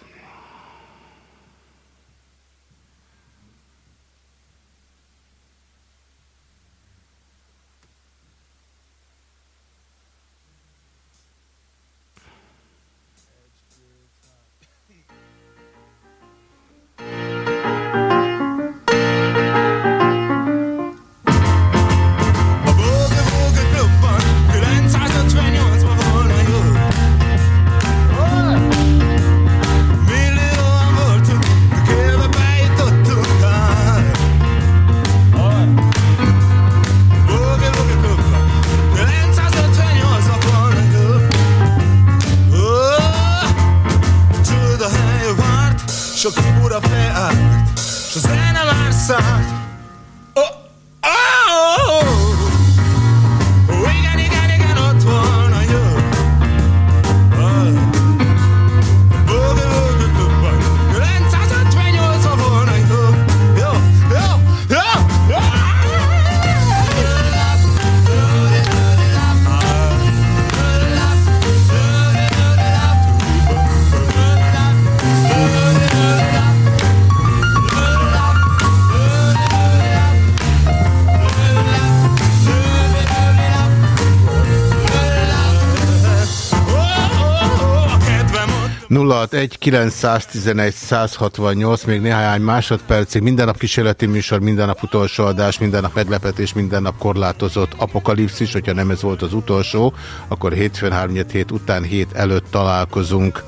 061 911 168, még néhány másodpercig, minden nap kísérleti műsor, minden nap utolsó adás, minden nap meglepetés, minden nap korlátozott apokalipszis, hogyha nem ez volt az utolsó, akkor hétfőn 3 hét után hét előtt találkozunk.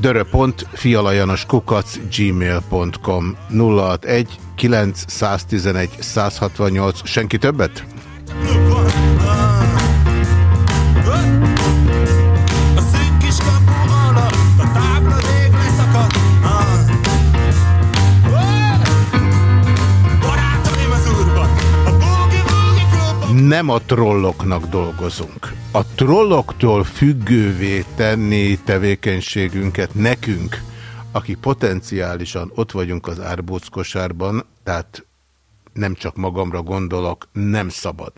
dörö.fialajanos kukac gmail.com 061 911 168 senki többet? A nem a trolloknak dolgozunk. A trolloktól függővé tenni tevékenységünket nekünk, akik potenciálisan ott vagyunk az árbóckosárban, tehát nem csak magamra gondolok, nem szabad.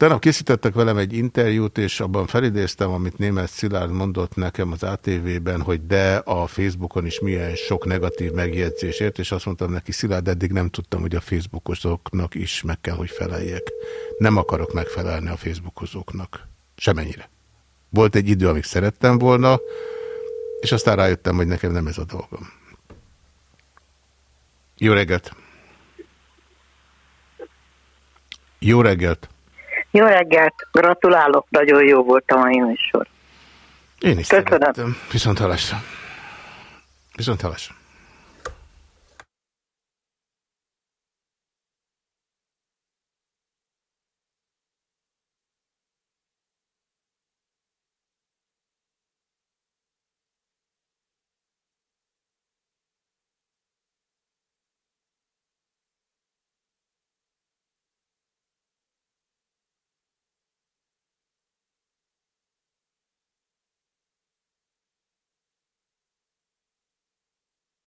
Tegnap készítettek velem egy interjút, és abban felidéztem, amit német Szilárd mondott nekem az ATV-ben, hogy de a Facebookon is milyen sok negatív megjegyzésért, és azt mondtam neki, Szilárd, eddig nem tudtam, hogy a Facebookosoknak is meg kell, hogy feleljek. Nem akarok megfelelni a Facebookozóknak. Semennyire. Volt egy idő, amíg szerettem volna, és aztán rájöttem, hogy nekem nem ez a dolgom. Jó reggelt! Jó reggelt! Jó reggelt, gratulálok, nagyon jó volt a mai műsor. Én is Köszönöm. szerettem. Viszont hallásra. Viszont hallásra.